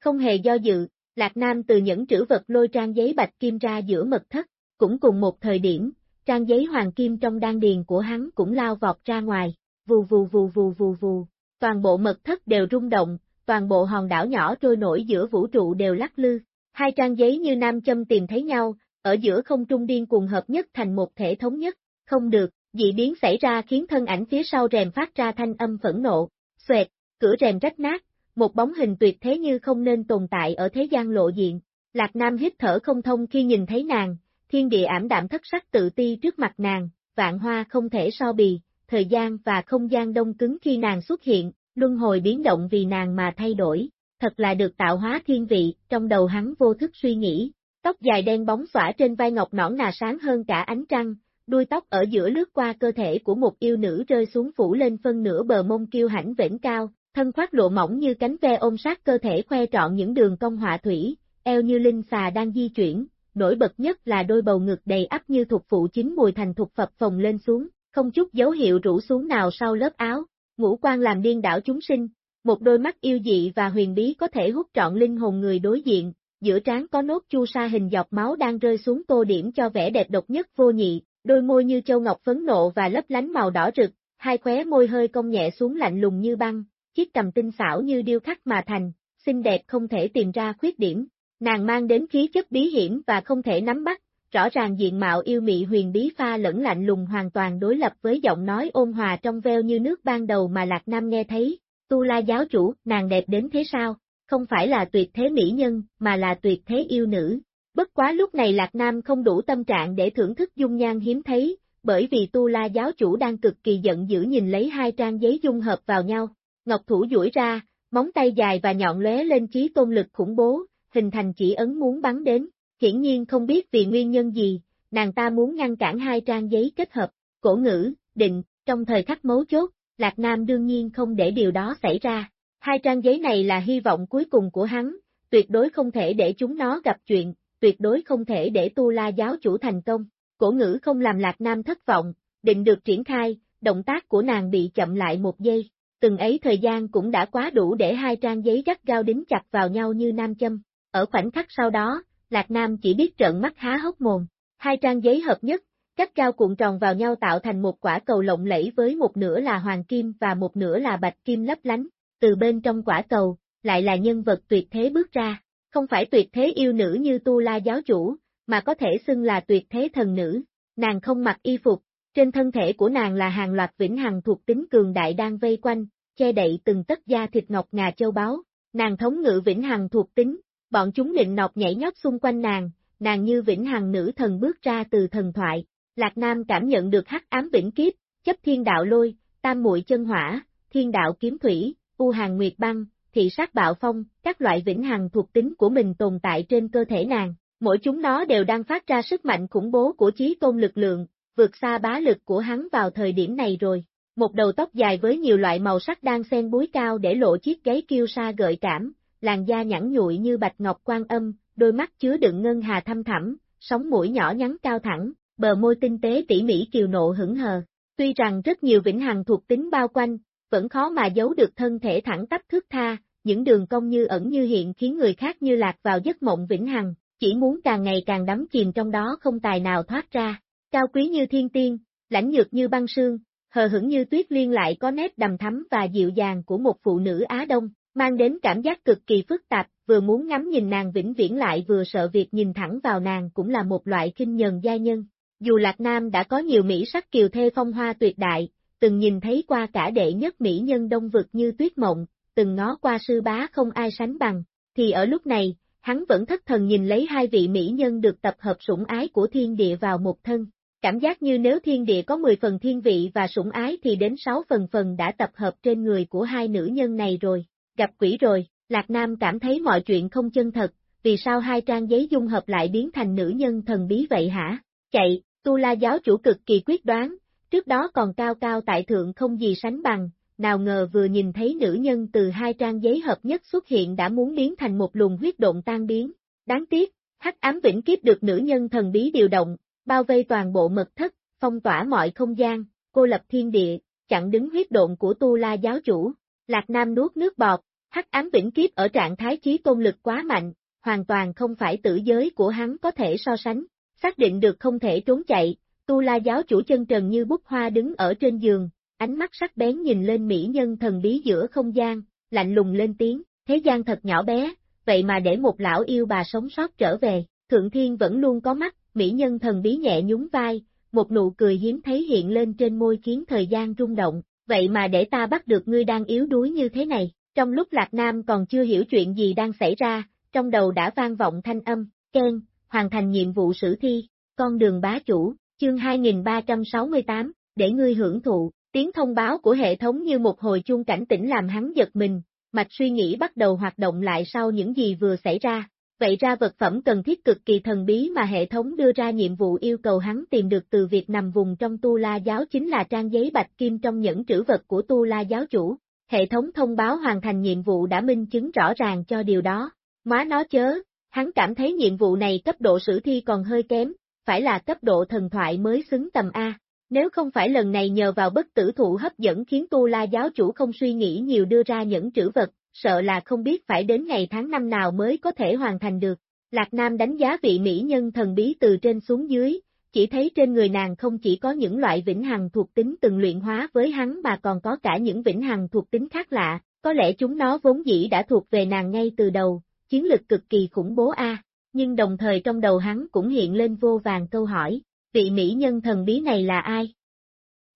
Không hề do dự, Lạc Nam từ những trữ vật lôi trang giấy bạch kim ra giữa mật thất, cũng cùng một thời điểm, trang giấy hoàng kim trong đan điền của hắn cũng lao vọt ra ngoài, vù vù vù vù vù vù, toàn bộ mật thất đều rung động, toàn bộ hòn đảo nhỏ trôi nổi giữa vũ trụ đều lắc lư, hai trang giấy như nam châm tìm thấy nhau, ở giữa không trung điên cuồng hợp nhất thành một thể thống nhất, không được, dị biến xảy ra khiến thân ảnh phía sau rèm phát ra thanh âm phẫn nộ, xoẹt, cửa rèm rách nát, một bóng hình tuyệt thế như không nên tồn tại ở thế gian lộ diện. Lạc Nam hít thở không thông khi nhìn thấy nàng, thiên địa ảm đạm thất sắc tự ti trước mặt nàng, vạn hoa không thể so bì, thời gian và không gian đông cứng khi nàng xuất hiện, luân hồi biến động vì nàng mà thay đổi, thật là được tạo hóa thiên vị, trong đầu hắn vô thức suy nghĩ, tóc dài đen bóng xõa trên vai ngọc nõn nà sáng hơn cả ánh trăng, đuôi tóc ở giữa lướt qua cơ thể của một yêu nữ rơi xuống phủ lên phân nửa bờ mông kiêu hãnh vĩnh cao, thân khoác lộ mỏng như cánh ve ôm sát cơ thể khoe trọn những đường cong họa thủy, eo như linh xà đang di chuyển, nổi bật nhất là đôi bầu ngực đầy ắp như thuộc phụ chính mùi thành thuộc phập phồng lên xuống, không chút dấu hiệu rủ xuống nào sau lớp áo, ngũ quan làm điên đảo chúng sinh, một đôi mắt yêu dị và huyền bí có thể hút trọn linh hồn người đối diện, giữa trán có nốt chu sa hình dọc máu đang rơi xuống tô điểm cho vẻ đẹp độc nhất vô nhị, đôi môi như châu ngọc phấn nộ và lấp lánh màu đỏ rực, hai khóe môi hơi cong nhẹ xuống lạnh lùng như băng, chiếc cầm tinh xảo như điêu khắc mà thành, xinh đẹp không thể tìm ra khuyết điểm. Nàng mang đến khí chất bí hiểm và không thể nắm bắt, rõ ràng diện mạo yêu mị huyền bí pha lẫn lạnh lùng hoàn toàn đối lập với giọng nói ôn hòa trong veo như nước ban đầu mà Lạc Nam nghe thấy. Tu la giáo chủ, nàng đẹp đến thế sao? Không phải là tuyệt thế mỹ nhân, mà là tuyệt thế yêu nữ. Bất quá lúc này Lạc Nam không đủ tâm trạng để thưởng thức dung nhan hiếm thấy, bởi vì Tu La giáo chủ đang cực kỳ giận dữ nhìn lấy hai trang giấy dung hợp vào nhau. Ngọc thủ duỗi ra, móng tay dài và nhọn lóe lên chí tôn lực khủng bố, hình thành chỉ ấn muốn bắn đến. Hiển nhiên không biết vì nguyên nhân gì, nàng ta muốn ngăn cản hai trang giấy kết hợp, cổ ngữ, định, trong thời khắc mấu chốt, Lạc Nam đương nhiên không để điều đó xảy ra. Hai trang giấy này là hy vọng cuối cùng của hắn, tuyệt đối không thể để chúng nó gặp chuyện, tuyệt đối không thể để tu la giáo chủ thành công. Cổ ngữ không làm Lạc Nam thất vọng, định được triển khai, động tác của nàng bị chậm lại một giây. Từng ấy thời gian cũng đã quá đủ để hai trang giấy gắt gao đính chặt vào nhau như nam châm. Ở khoảnh khắc sau đó, Lạc Nam chỉ biết trợn mắt há hốc mồm. Hai trang giấy hợp nhất, cắt gao cuộn tròn vào nhau tạo thành một quả cầu lộng lẫy với một nửa là hoàng kim và một nửa là bạch kim lấp lánh. Từ bên trong quả cầu, lại là nhân vật tuyệt thế bước ra, không phải tuyệt thế yêu nữ như Tu La giáo chủ, mà có thể xưng là tuyệt thế thần nữ. Nàng không mặc y phục, trên thân thể của nàng là hàng loạt vĩnh hằng thuộc tính cường đại đang vây quanh, che đậy từng tất da thịt ngọc ngà châu báu. Nàng thống ngự vĩnh hằng thuộc tính, bọn chúng định nọc nhảy nhót xung quanh nàng, nàng như vĩnh hằng nữ thần bước ra từ thần thoại. Lạc Nam cảm nhận được hắc ám vĩnh kiếp, chấp thiên đạo lôi, tam muội chân hỏa, thiên đạo kiếm thủy, u hàng nguyệt băng, thị sát bạo phong, các loại vĩnh hằng thuộc tính của mình tồn tại trên cơ thể nàng. Mỗi chúng nó đều đang phát ra sức mạnh khủng bố của chí tôn lực lượng, vượt xa bá lực của hắn vào thời điểm này rồi. Một đầu tóc dài với nhiều loại màu sắc đang xen búi cao để lộ chiếc gáy kiêu sa gợi cảm, làn da nhẵn nhụi như bạch ngọc quan âm, đôi mắt chứa đựng ngân hà thâm thẳm, sóng mũi nhỏ nhắn cao thẳng, bờ môi tinh tế tỉ mỉ kiều nộ hững hờ. Tuy rằng rất nhiều vĩnh hằng thuộc tính bao quanh, vẫn khó mà giấu được thân thể thẳng tắp thước tha, những đường cong như ẩn như hiện khiến người khác như lạc vào giấc mộng vĩnh hằng, chỉ muốn càng ngày càng đắm chìm trong đó không tài nào thoát ra. Cao quý như thiên tiên, lãnh nhược như băng sương, hờ hững như tuyết liên lại có nét đầm thắm và dịu dàng của một phụ nữ Á Đông, mang đến cảm giác cực kỳ phức tạp, vừa muốn ngắm nhìn nàng vĩnh viễn lại vừa sợ việc nhìn thẳng vào nàng cũng là một loại kinh nhần gia nhân. Dù Lạc Nam đã có nhiều mỹ sắc kiều thê phong hoa tuyệt đại, từng nhìn thấy qua cả đệ nhất mỹ nhân đông vực như tuyết mộng, từng ngó qua sư bá không ai sánh bằng, thì ở lúc này, hắn vẫn thất thần nhìn lấy hai vị mỹ nhân được tập hợp sủng ái của thiên địa vào một thân. Cảm giác như nếu thiên địa có 10 phần thiên vị và sủng ái thì đến 6 phần phần đã tập hợp trên người của hai nữ nhân này rồi. Gặp quỷ rồi, Lạc Nam cảm thấy mọi chuyện không chân thật, vì sao hai trang giấy dung hợp lại biến thành nữ nhân thần bí vậy hả? Chạy, Tu La giáo chủ cực kỳ quyết đoán, trước đó còn cao cao tại thượng không gì sánh bằng, nào ngờ vừa nhìn thấy nữ nhân từ hai trang giấy hợp nhất xuất hiện đã muốn biến thành một luồng huyết độn tan biến. Đáng tiếc, hắc ám vĩnh kiếp được nữ nhân thần bí điều động, bao vây toàn bộ mật thất, phong tỏa mọi không gian, cô lập thiên địa, chặn đứng huyết độn của Tu La giáo chủ. Lạc Nam nuốt nước bọt, hắc ám vĩnh kiếp ở trạng thái trí tôn lực quá mạnh, hoàn toàn không phải tử giới của hắn có thể so sánh, xác định được không thể trốn chạy, Tu La giáo chủ chân trần như bút hoa đứng ở trên giường, ánh mắt sắc bén nhìn lên mỹ nhân thần bí giữa không gian, lạnh lùng lên tiếng, thế gian thật nhỏ bé, vậy mà để một lão yêu bà sống sót trở về, Thượng Thiên vẫn luôn có mắt, mỹ nhân thần bí nhẹ nhún vai, một nụ cười hiếm thấy hiện lên trên môi khiến thời gian rung động, vậy mà để ta bắt được ngươi đang yếu đuối như thế này, trong lúc Lạc Nam còn chưa hiểu chuyện gì đang xảy ra, trong đầu đã vang vọng thanh âm, khen hoàn thành nhiệm vụ sử thi, con đường bá chủ, chương 2368, để ngươi hưởng thụ, tiếng thông báo của hệ thống như một hồi chuông cảnh tỉnh làm hắn giật mình, mạch suy nghĩ bắt đầu hoạt động lại sau những gì vừa xảy ra. Vậy ra vật phẩm cần thiết cực kỳ thần bí mà hệ thống đưa ra nhiệm vụ yêu cầu hắn tìm được từ việc nằm vùng trong tu la giáo chính là trang giấy bạch kim trong những trữ vật của tu la giáo chủ. Hệ thống thông báo hoàn thành nhiệm vụ đã minh chứng rõ ràng cho điều đó. Má nó chớ, hắn cảm thấy nhiệm vụ này cấp độ sử thi còn hơi kém, phải là cấp độ thần thoại mới xứng tầm A. Nếu không phải lần này nhờ vào bất tử thụ hấp dẫn khiến Tu La giáo chủ không suy nghĩ nhiều đưa ra những trữ vật, sợ là không biết phải đến ngày tháng năm nào mới có thể hoàn thành được. Lạc Nam đánh giá vị mỹ nhân thần bí từ trên xuống dưới, chỉ thấy trên người nàng không chỉ có những loại vĩnh hằng thuộc tính từng luyện hóa với hắn mà còn có cả những vĩnh hằng thuộc tính khác lạ, có lẽ chúng nó vốn dĩ đã thuộc về nàng ngay từ đầu, chiến lực cực kỳ khủng bố a. Nhưng đồng thời trong đầu hắn cũng hiện lên vô vàng câu hỏi, vị mỹ nhân thần bí này là ai?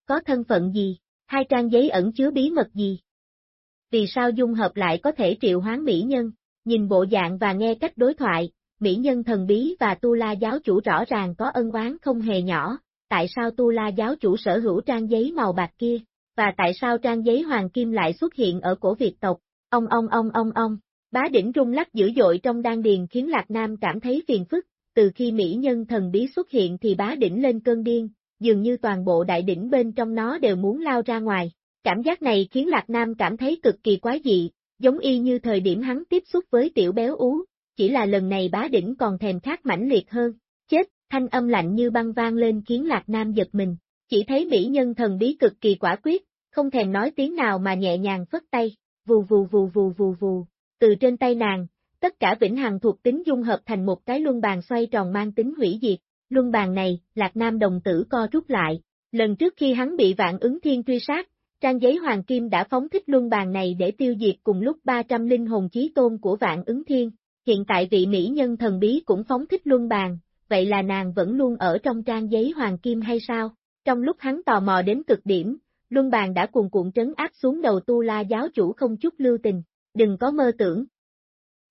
Có thân phận gì? Hai trang giấy ẩn chứa bí mật gì? Vì sao dung hợp lại có thể triệu hoán mỹ nhân? Nhìn bộ dạng và nghe cách đối thoại, mỹ nhân thần bí và tu la giáo chủ rõ ràng có ân oán không hề nhỏ, tại sao tu la giáo chủ sở hữu trang giấy màu bạc kia, và tại sao trang giấy hoàng kim lại xuất hiện ở cổ Việt tộc, ông ông ông ông ông, bá đỉnh rung lắc dữ dội trong đan điền khiến Lạc Nam cảm thấy phiền phức, từ khi mỹ nhân thần bí xuất hiện thì bá đỉnh lên cơn điên, dường như toàn bộ đại đỉnh bên trong nó đều muốn lao ra ngoài. Cảm giác này khiến Lạc Nam cảm thấy cực kỳ quái dị, giống y như thời điểm hắn tiếp xúc với tiểu béo ú, chỉ là lần này bá đỉnh còn thèm khát mãnh liệt hơn. Chết, thanh âm lạnh như băng vang lên khiến Lạc Nam giật mình, chỉ thấy mỹ nhân thần bí cực kỳ quả quyết, không thèm nói tiếng nào mà nhẹ nhàng phất tay, vù vù vù vù vù vù, từ trên tay nàng, tất cả vĩnh hằng thuộc tính dung hợp thành một cái luân bàn xoay tròn mang tính hủy diệt. Luân bàn này, Lạc Nam đồng tử co rút lại. Lần trước khi hắn bị vạn ứng thiên truy sát, trang giấy hoàng kim đã phóng thích luân bàn này để tiêu diệt cùng lúc 300 linh hồn chí tôn của vạn ứng thiên. Hiện tại vị mỹ nhân thần bí cũng phóng thích luân bàn, vậy là nàng vẫn luôn ở trong trang giấy hoàng kim hay sao? Trong lúc hắn tò mò đến cực điểm, luân bàn đã cuồn cuộn trấn áp xuống đầu tu la giáo chủ không chút lưu tình. Đừng có mơ tưởng,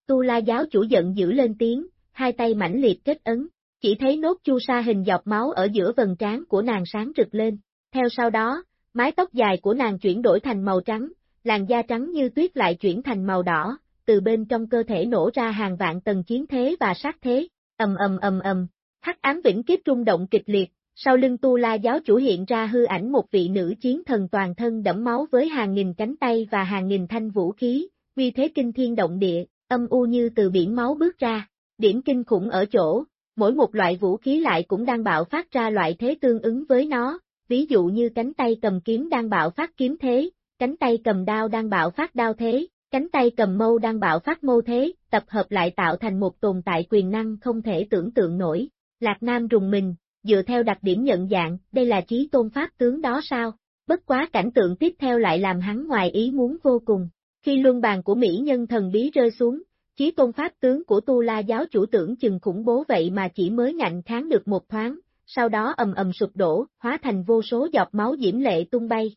Tu La giáo chủ giận dữ lên tiếng, hai tay mãnh liệt kết ấn, chỉ thấy nốt chu sa hình dọc máu ở giữa vần trán của nàng sáng rực lên. Theo sau đó, mái tóc dài của nàng chuyển đổi thành màu trắng, làn da trắng như tuyết lại chuyển thành màu đỏ, từ bên trong cơ thể nổ ra hàng vạn tầng chiến thế và sát thế, ầm ầm ầm ầm, hắc ám vĩnh kiếp rung động kịch liệt, sau lưng tu la giáo chủ hiện ra hư ảnh một vị nữ chiến thần toàn thân đẫm máu với hàng nghìn cánh tay và hàng nghìn thanh vũ khí, vì thế kinh thiên động địa, âm u như từ biển máu bước ra, điểm kinh khủng ở chỗ, mỗi một loại vũ khí lại cũng đang bạo phát ra loại thế tương ứng với nó, ví dụ như cánh tay cầm kiếm đang bạo phát kiếm thế, cánh tay cầm đao đang bạo phát đao thế, cánh tay cầm mâu đang bạo phát mâu thế, tập hợp lại tạo thành một tồn tại quyền năng không thể tưởng tượng nổi. Lạc Nam rùng mình, dựa theo đặc điểm nhận dạng, đây là trí tôn pháp tướng đó sao? Bất quá cảnh tượng tiếp theo lại làm hắn ngoài ý muốn vô cùng. Khi luân bàn của Mỹ nhân thần bí rơi xuống, chí tôn pháp tướng của Tu La giáo chủ tưởng chừng khủng bố vậy mà chỉ mới ngạnh kháng được một thoáng, sau đó ầm ầm sụp đổ, hóa thành vô số giọt máu diễm lệ tung bay,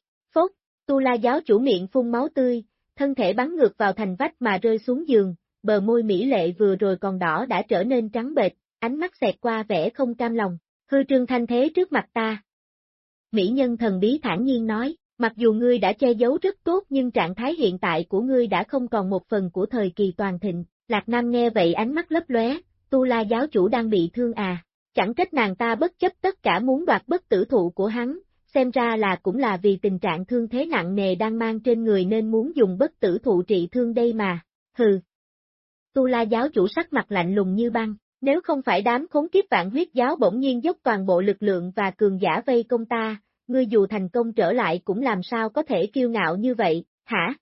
Tu la giáo chủ miệng phun máu tươi, thân thể bắn ngược vào thành vách mà rơi xuống giường, bờ môi mỹ lệ vừa rồi còn đỏ đã trở nên trắng bệch, ánh mắt xẹt qua vẻ không cam lòng, hư trương thanh thế trước mặt ta. Mỹ nhân thần bí thản nhiên nói, mặc dù ngươi đã che giấu rất tốt nhưng trạng thái hiện tại của ngươi đã không còn một phần của thời kỳ toàn thịnh, Lạc Nam nghe vậy ánh mắt lấp lóe, tu la giáo chủ đang bị thương à, chẳng trách nàng ta bất chấp tất cả muốn đoạt bất tử thụ của hắn, xem ra là cũng là vì tình trạng thương thế nặng nề đang mang trên người nên muốn dùng bất tử thụ trị thương đây mà, hừ. Tu la giáo chủ sắc mặt lạnh lùng như băng, nếu không phải đám khốn kiếp vạn huyết giáo bỗng nhiên dốc toàn bộ lực lượng và cường giả vây công ta, ngươi dù thành công trở lại cũng làm sao có thể kiêu ngạo như vậy, hả?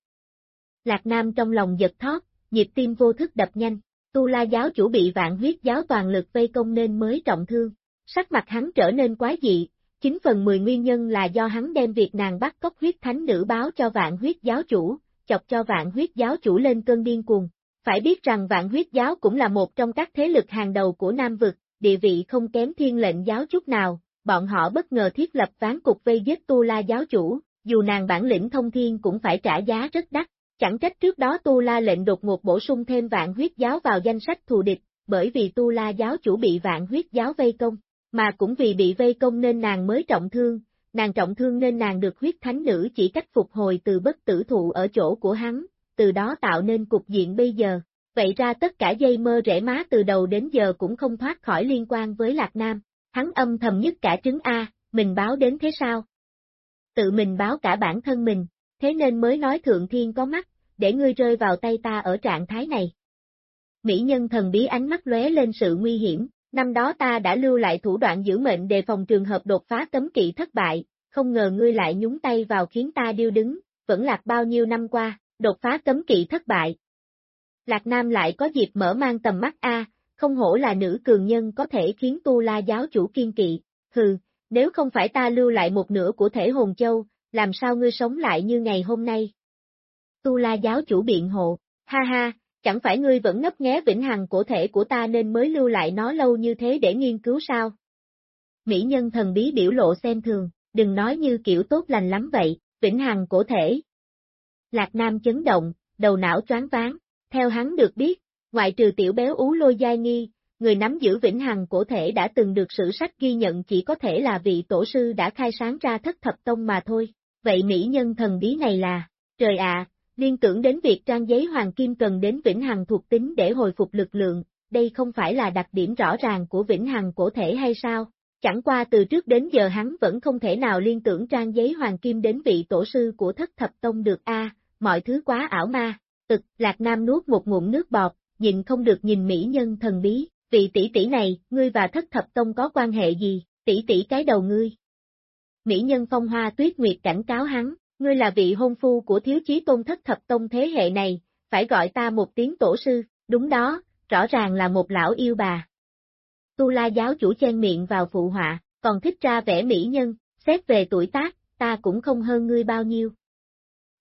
Lạc Nam trong lòng giật thót, nhịp tim vô thức đập nhanh, tu la giáo chủ bị vạn huyết giáo toàn lực vây công nên mới trọng thương. Sắc mặt hắn trở nên quá dị, chính phần 10 nguyên nhân là do hắn đem việc nàng bắt cóc huyết thánh nữ báo cho vạn huyết giáo chủ, chọc cho vạn huyết giáo chủ lên cơn điên cuồng. Phải biết rằng vạn huyết giáo cũng là một trong các thế lực hàng đầu của Nam Vực, địa vị không kém thiên lệnh giáo chút nào, bọn họ bất ngờ thiết lập ván cục vây giết Tu La giáo chủ, dù nàng bản lĩnh thông thiên cũng phải trả giá rất đắt. Chẳng trách trước đó Tu La lệnh đột ngột bổ sung thêm vạn huyết giáo vào danh sách thù địch, bởi vì Tu La giáo chủ bị vạn huyết giáo vây công, mà cũng vì bị vây công nên nàng mới trọng thương, nàng trọng thương nên nàng được huyết thánh nữ chỉ cách phục hồi từ bất tử thụ ở chỗ của hắn, từ đó tạo nên cục diện bây giờ. Vậy ra tất cả dây mơ rễ má từ đầu đến giờ cũng không thoát khỏi liên quan với Lạc Nam. Hắn âm thầm nhất cả trứng A, mình báo đến thế sao? Tự mình báo cả bản thân mình, thế nên mới nói thượng thiên có mắt, để ngươi rơi vào tay ta ở trạng thái này. Mỹ nhân thần bí ánh mắt lóe lên sự nguy hiểm, năm đó ta đã lưu lại thủ đoạn giữ mệnh đề phòng trường hợp đột phá cấm kỵ thất bại, không ngờ ngươi lại nhúng tay vào khiến ta điêu đứng, vẫn lạc bao nhiêu năm qua, đột phá cấm kỵ thất bại. Lạc Nam lại có dịp mở mang tầm mắt A, không hổ là nữ cường nhân có thể khiến tu la giáo chủ kiên kỵ, hừ, nếu không phải ta lưu lại một nửa của thể hồn châu, làm sao ngươi sống lại như ngày hôm nay? Tu la giáo chủ biện hộ, ha ha, chẳng phải ngươi vẫn ngấp nghé vĩnh hằng cổ thể của ta nên mới lưu lại nó lâu như thế để nghiên cứu sao? Mỹ nhân thần bí biểu lộ xem thường, đừng nói như kiểu tốt lành lắm vậy, vĩnh hằng cổ thể. Lạc Nam chấn động, đầu não choáng váng, theo hắn được biết, ngoại trừ tiểu béo ú lôi giai nghi, người nắm giữ vĩnh hằng cổ thể đã từng được sử sách ghi nhận chỉ có thể là vị tổ sư đã khai sáng ra thất thập tông mà thôi. Vậy mỹ nhân thần bí này là, trời ạ, liên tưởng đến việc trang giấy hoàng kim cần đến vĩnh hằng thuộc tính để hồi phục lực lượng, đây không phải là đặc điểm rõ ràng của vĩnh hằng cổ thể hay sao? Chẳng qua từ trước đến giờ hắn vẫn không thể nào liên tưởng trang giấy hoàng kim đến vị tổ sư của thất thập tông được a, mọi thứ quá ảo ma. Ực, Lạc Nam nuốt một ngụm nước bọt, nhìn không được nhìn mỹ nhân thần bí, vị tỷ tỷ này, ngươi và thất thập tông có quan hệ gì, tỷ tỷ cái đầu ngươi. Mỹ nhân phong hoa tuyết nguyệt cảnh cáo hắn, ngươi là vị hôn phu của thiếu chí tôn thất thập tông thế hệ này, phải gọi ta một tiếng tổ sư, đúng đó, rõ ràng là một lão yêu bà. Tu la giáo chủ chen miệng vào phụ họa, còn thích ra vẻ mỹ nhân, xét về tuổi tác, ta cũng không hơn ngươi bao nhiêu.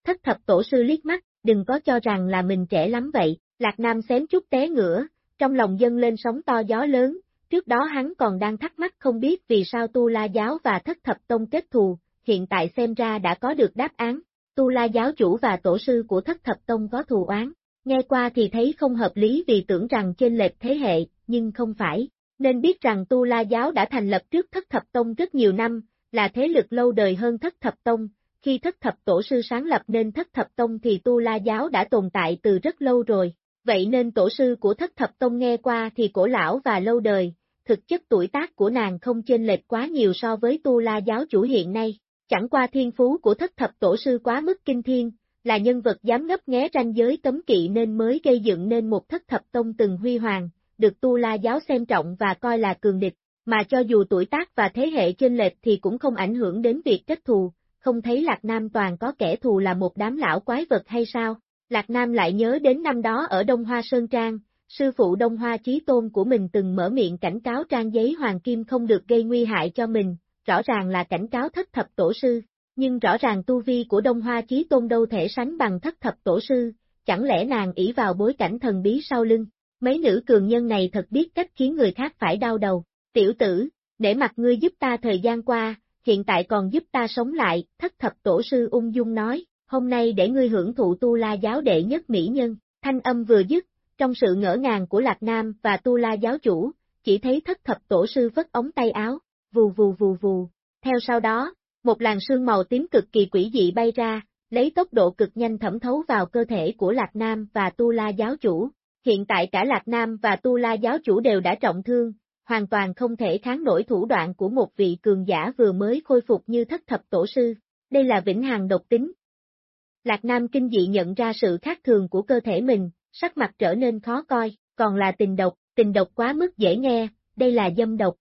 Thất thập tổ sư liếc mắt, đừng có cho rằng là mình trẻ lắm vậy, Lạc Nam xém chút té ngửa, trong lòng dân lên sóng to gió lớn, trước đó hắn còn đang thắc mắc không biết vì sao Tu La Giáo và Thất Thập Tông kết thù, hiện tại xem ra đã có được đáp án, Tu La Giáo chủ và tổ sư của Thất Thập Tông có thù oán, nghe qua thì thấy không hợp lý vì tưởng rằng trên lệch thế hệ, nhưng không phải, nên biết rằng Tu La Giáo đã thành lập trước Thất Thập Tông rất nhiều năm, là thế lực lâu đời hơn Thất Thập Tông, khi Thất Thập Tổ sư sáng lập nên Thất Thập Tông thì Tu La Giáo đã tồn tại từ rất lâu rồi, vậy nên tổ sư của thất thập tông nghe qua thì cổ lão và lâu đời, thực chất tuổi tác của nàng không chênh lệch quá nhiều so với tu la giáo chủ hiện nay, chẳng qua thiên phú của thất thập tổ sư quá mức kinh thiên, là nhân vật dám ngấp nghé ranh giới cấm kỵ nên mới gây dựng nên một thất thập tông từng huy hoàng, được tu la giáo xem trọng và coi là cường địch, mà cho dù tuổi tác và thế hệ chênh lệch thì cũng không ảnh hưởng đến việc kết thù, không thấy Lạc Nam toàn có kẻ thù là một đám lão quái vật hay sao? Lạc Nam lại nhớ đến năm đó ở Đông Hoa Sơn Trang, sư phụ Đông Hoa Chí Tôn của mình từng mở miệng cảnh cáo trang giấy hoàng kim không được gây nguy hại cho mình, rõ ràng là cảnh cáo thất thập tổ sư, nhưng rõ ràng tu vi của Đông Hoa Chí Tôn đâu thể sánh bằng thất thập tổ sư, chẳng lẽ nàng ỷ vào bối cảnh thần bí sau lưng, mấy nữ cường nhân này thật biết cách khiến người khác phải đau đầu, tiểu tử, để mặt ngươi giúp ta thời gian qua, hiện tại còn giúp ta sống lại, thất thập tổ sư ung dung nói, hôm nay để ngươi hưởng thụ tu la giáo đệ nhất mỹ nhân, thanh âm vừa dứt, trong sự ngỡ ngàng của Lạc Nam và tu la giáo chủ, chỉ thấy thất thập tổ sư vất ống tay áo, vù vù vù vù, theo sau đó, một làn sương màu tím cực kỳ quỷ dị bay ra, lấy tốc độ cực nhanh thẩm thấu vào cơ thể của Lạc Nam và Tu La giáo chủ. Hiện tại cả Lạc Nam và Tu La giáo chủ đều đã trọng thương, hoàn toàn không thể kháng nổi thủ đoạn của một vị cường giả vừa mới khôi phục như thất thập tổ sư. Đây là vĩnh hằng độc tính. Lạc Nam kinh dị nhận ra sự khác thường của cơ thể mình, sắc mặt trở nên khó coi, còn là tình độc, tình độc quá mức dễ nghe, đây là dâm độc.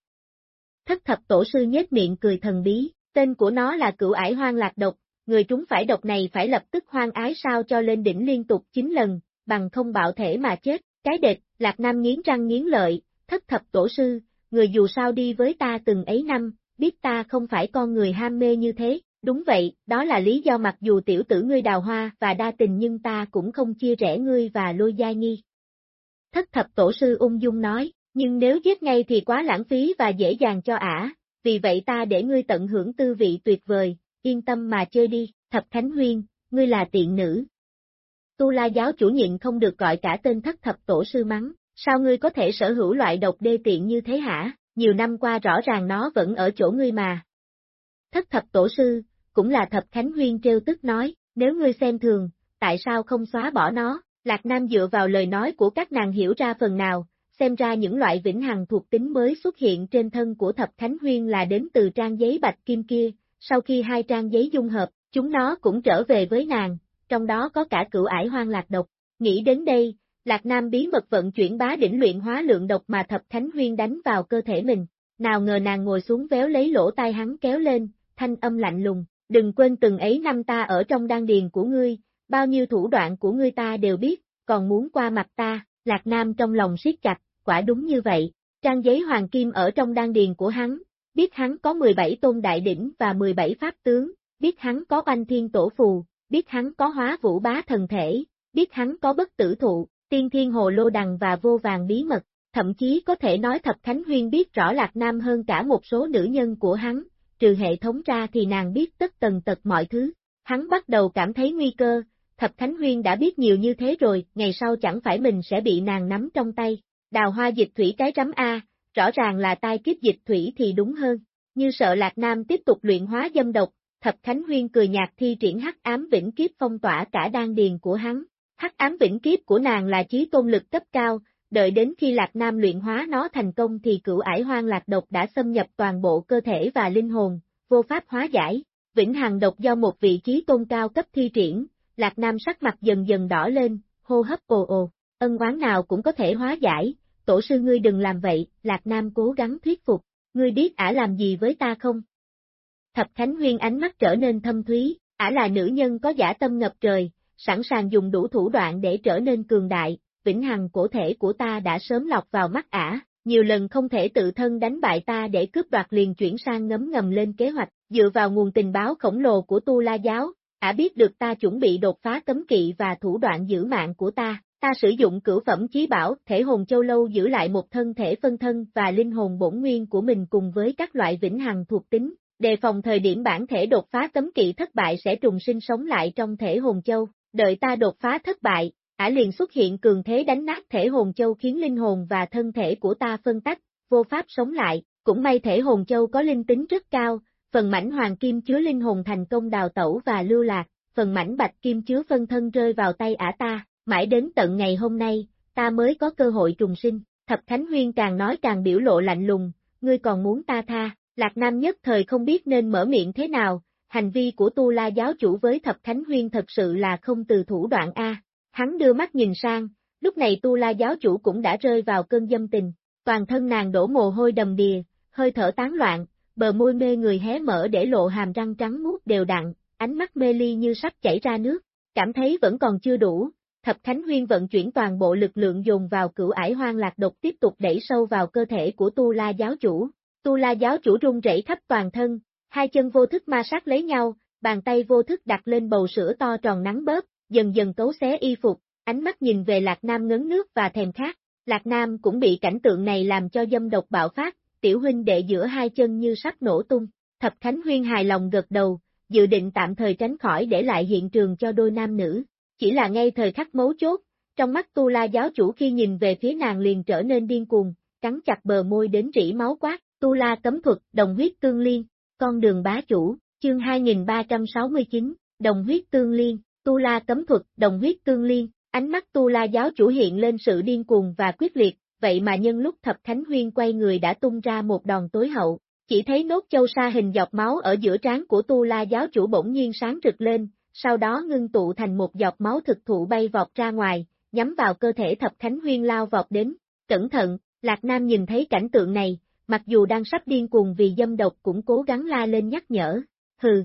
Thất thập tổ sư nhếch miệng cười thần bí, tên của nó là cửu ải hoang lạc độc, người trúng phải độc này phải lập tức hoang ái sao cho lên đỉnh liên tục 9 lần, bằng không bạo thể mà chết, cái đệt, Lạc Nam nghiến răng nghiến lợi, thất thập tổ sư, người dù sao đi với ta từng ấy năm, biết ta không phải con người ham mê như thế, đúng vậy, đó là lý do mặc dù tiểu tử ngươi đào hoa và đa tình nhưng ta cũng không chia rẽ ngươi và lôi giai nghi. Thất thập tổ sư ung dung nói, nhưng nếu giết ngay thì quá lãng phí và dễ dàng cho ả, vì vậy ta để ngươi tận hưởng tư vị tuyệt vời, yên tâm mà chơi đi, thập thánh huyên, ngươi là tiện nữ. Tu la giáo chủ nhịn không được gọi cả tên thất thập tổ sư mắng, sao ngươi có thể sở hữu loại độc đê tiện như thế hả, nhiều năm qua rõ ràng nó vẫn ở chỗ ngươi mà. Thất thập tổ sư, cũng là thập khánh huyên trêu tức nói, nếu ngươi xem thường, tại sao không xóa bỏ nó, Lạc Nam dựa vào lời nói của các nàng hiểu ra phần nào, xem ra những loại vĩnh hằng thuộc tính mới xuất hiện trên thân của thập khánh huyên là đến từ trang giấy bạch kim kia, sau khi hai trang giấy dung hợp, chúng nó cũng trở về với nàng, trong đó có cả cửu ải hoang lạc độc. Nghĩ đến đây, Lạc Nam bí mật vận chuyển bá đỉnh luyện hóa lượng độc mà thập thánh huyên đánh vào cơ thể mình. Nào ngờ nàng ngồi xuống véo lấy lỗ tai hắn kéo lên, thanh âm lạnh lùng, đừng quên từng ấy năm ta ở trong đan điền của ngươi, bao nhiêu thủ đoạn của ngươi ta đều biết, còn muốn qua mặt ta, Lạc Nam trong lòng siết chặt, quả đúng như vậy, trang giấy hoàng kim ở trong đan điền của hắn, biết hắn có 17 tôn đại đỉnh và 17 pháp tướng, biết hắn có oanh thiên tổ phù, biết hắn có hóa vũ bá thần thể, biết hắn có bất tử thụ, tiên thiên hồ lô đằng và vô vàng bí mật, thậm chí có thể nói Thập Khánh Huyên biết rõ Lạc Nam hơn cả một số nữ nhân của hắn, trừ hệ thống ra thì nàng biết tất tần tật mọi thứ. Hắn bắt đầu cảm thấy nguy cơ, Thập Khánh Huyên đã biết nhiều như thế rồi, ngày sau chẳng phải mình sẽ bị nàng nắm trong tay. Đào hoa dịch thủy cái rắm A, rõ ràng là tai kiếp dịch thủy thì đúng hơn. Như sợ Lạc Nam tiếp tục luyện hóa dâm độc, Thập Khánh Huyên cười nhạt thi triển hắc ám vĩnh kiếp phong tỏa cả đan điền của hắn. Hắc ám vĩnh kiếp của nàng là trí tôn lực cấp cao, đợi đến khi Lạc Nam luyện hóa nó thành công thì cửu ải hoang lạc độc đã xâm nhập toàn bộ cơ thể và linh hồn, vô pháp hóa giải. Vĩnh hằng độc do một vị trí tôn cao cấp thi triển, Lạc Nam sắc mặt dần dần đỏ lên, hô hấp ồ ồ, ân oán nào cũng có thể hóa giải, tổ sư ngươi đừng làm vậy, Lạc Nam cố gắng thuyết phục, ngươi biết ả làm gì với ta không? Thập Khánh Huyên ánh mắt trở nên thâm thúy, ả là nữ nhân có giả tâm ngập trời, sẵn sàng dùng đủ thủ đoạn để trở nên cường đại, vĩnh hằng cổ thể của ta đã sớm lọc vào mắt ả, nhiều lần không thể tự thân đánh bại ta để cướp đoạt liền chuyển sang ngấm ngầm lên kế hoạch, dựa vào nguồn tình báo khổng lồ của Tu La Giáo, ả biết được ta chuẩn bị đột phá cấm kỵ và thủ đoạn giữ mạng của ta, Ta sử dụng cửu phẩm chí bảo, thể hồn châu lâu giữ lại một thân thể phân thân và linh hồn bổn nguyên của mình cùng với các loại vĩnh hằng thuộc tính, đề phòng thời điểm bản thể đột phá cấm kỵ thất bại sẽ trùng sinh sống lại trong thể hồn châu, đợi ta đột phá thất bại, ả liền xuất hiện cường thế đánh nát thể hồn châu khiến linh hồn và thân thể của ta phân tách, vô pháp sống lại, cũng may thể hồn châu có linh tính rất cao, phần mảnh hoàng kim chứa linh hồn thành công đào tẩu và lưu lạc, phần mảnh bạch kim chứa phân thân rơi vào tay ả ta, mãi đến tận ngày hôm nay, ta mới có cơ hội trùng sinh, Thập Khánh Huyên càng nói càng biểu lộ lạnh lùng, ngươi còn muốn ta tha, Lạc Nam nhất thời không biết nên mở miệng thế nào, hành vi của Tu La giáo chủ với Thập Thánh Huyên thật sự là không từ thủ đoạn A, hắn đưa mắt nhìn sang, lúc này Tu La giáo chủ cũng đã rơi vào cơn dâm tình, toàn thân nàng đổ mồ hôi đầm đìa, hơi thở tán loạn, bờ môi mê người hé mở để lộ hàm răng trắng muốt đều đặn, ánh mắt mê ly như sắp chảy ra nước, cảm thấy vẫn còn chưa đủ, Thập Khánh Huyên vận chuyển toàn bộ lực lượng dùng vào cửu ải hoang lạc độc tiếp tục đẩy sâu vào cơ thể của Tu La giáo chủ. Tu La giáo chủ run rẩy khắp toàn thân, hai chân vô thức ma sát lấy nhau, bàn tay vô thức đặt lên bầu sữa to tròn nắng bớp, dần dần cấu xé y phục, ánh mắt nhìn về Lạc Nam ngấn nước và thèm khát. Lạc Nam cũng bị cảnh tượng này làm cho dâm độc bạo phát, tiểu huynh đệ giữa hai chân như sắp nổ tung. Thập Khánh Huyên hài lòng gật đầu, dự định tạm thời tránh khỏi để lại hiện trường cho đôi nam nữ. Chỉ là ngay thời khắc mấu chốt, trong mắt tu la giáo chủ khi nhìn về phía nàng liền trở nên điên cuồng, cắn chặt bờ môi đến rỉ máu quát, tu la cấm thuật, đồng huyết tương liên, con đường bá chủ, chương 2369, đồng huyết tương liên, tu la cấm thuật, đồng huyết tương liên, ánh mắt tu la giáo chủ hiện lên sự điên cuồng và quyết liệt, vậy mà nhân lúc thập thánh huyên quay người đã tung ra một đòn tối hậu, chỉ thấy nốt châu sa hình dọc máu ở giữa trán của tu la giáo chủ bỗng nhiên sáng rực lên, sau đó ngưng tụ thành một giọt máu thực thụ bay vọt ra ngoài, nhắm vào cơ thể thập khánh huyên lao vọt đến. Cẩn thận, Lạc Nam nhìn thấy cảnh tượng này, mặc dù đang sắp điên cuồng vì dâm độc cũng cố gắng la lên nhắc nhở, hừ.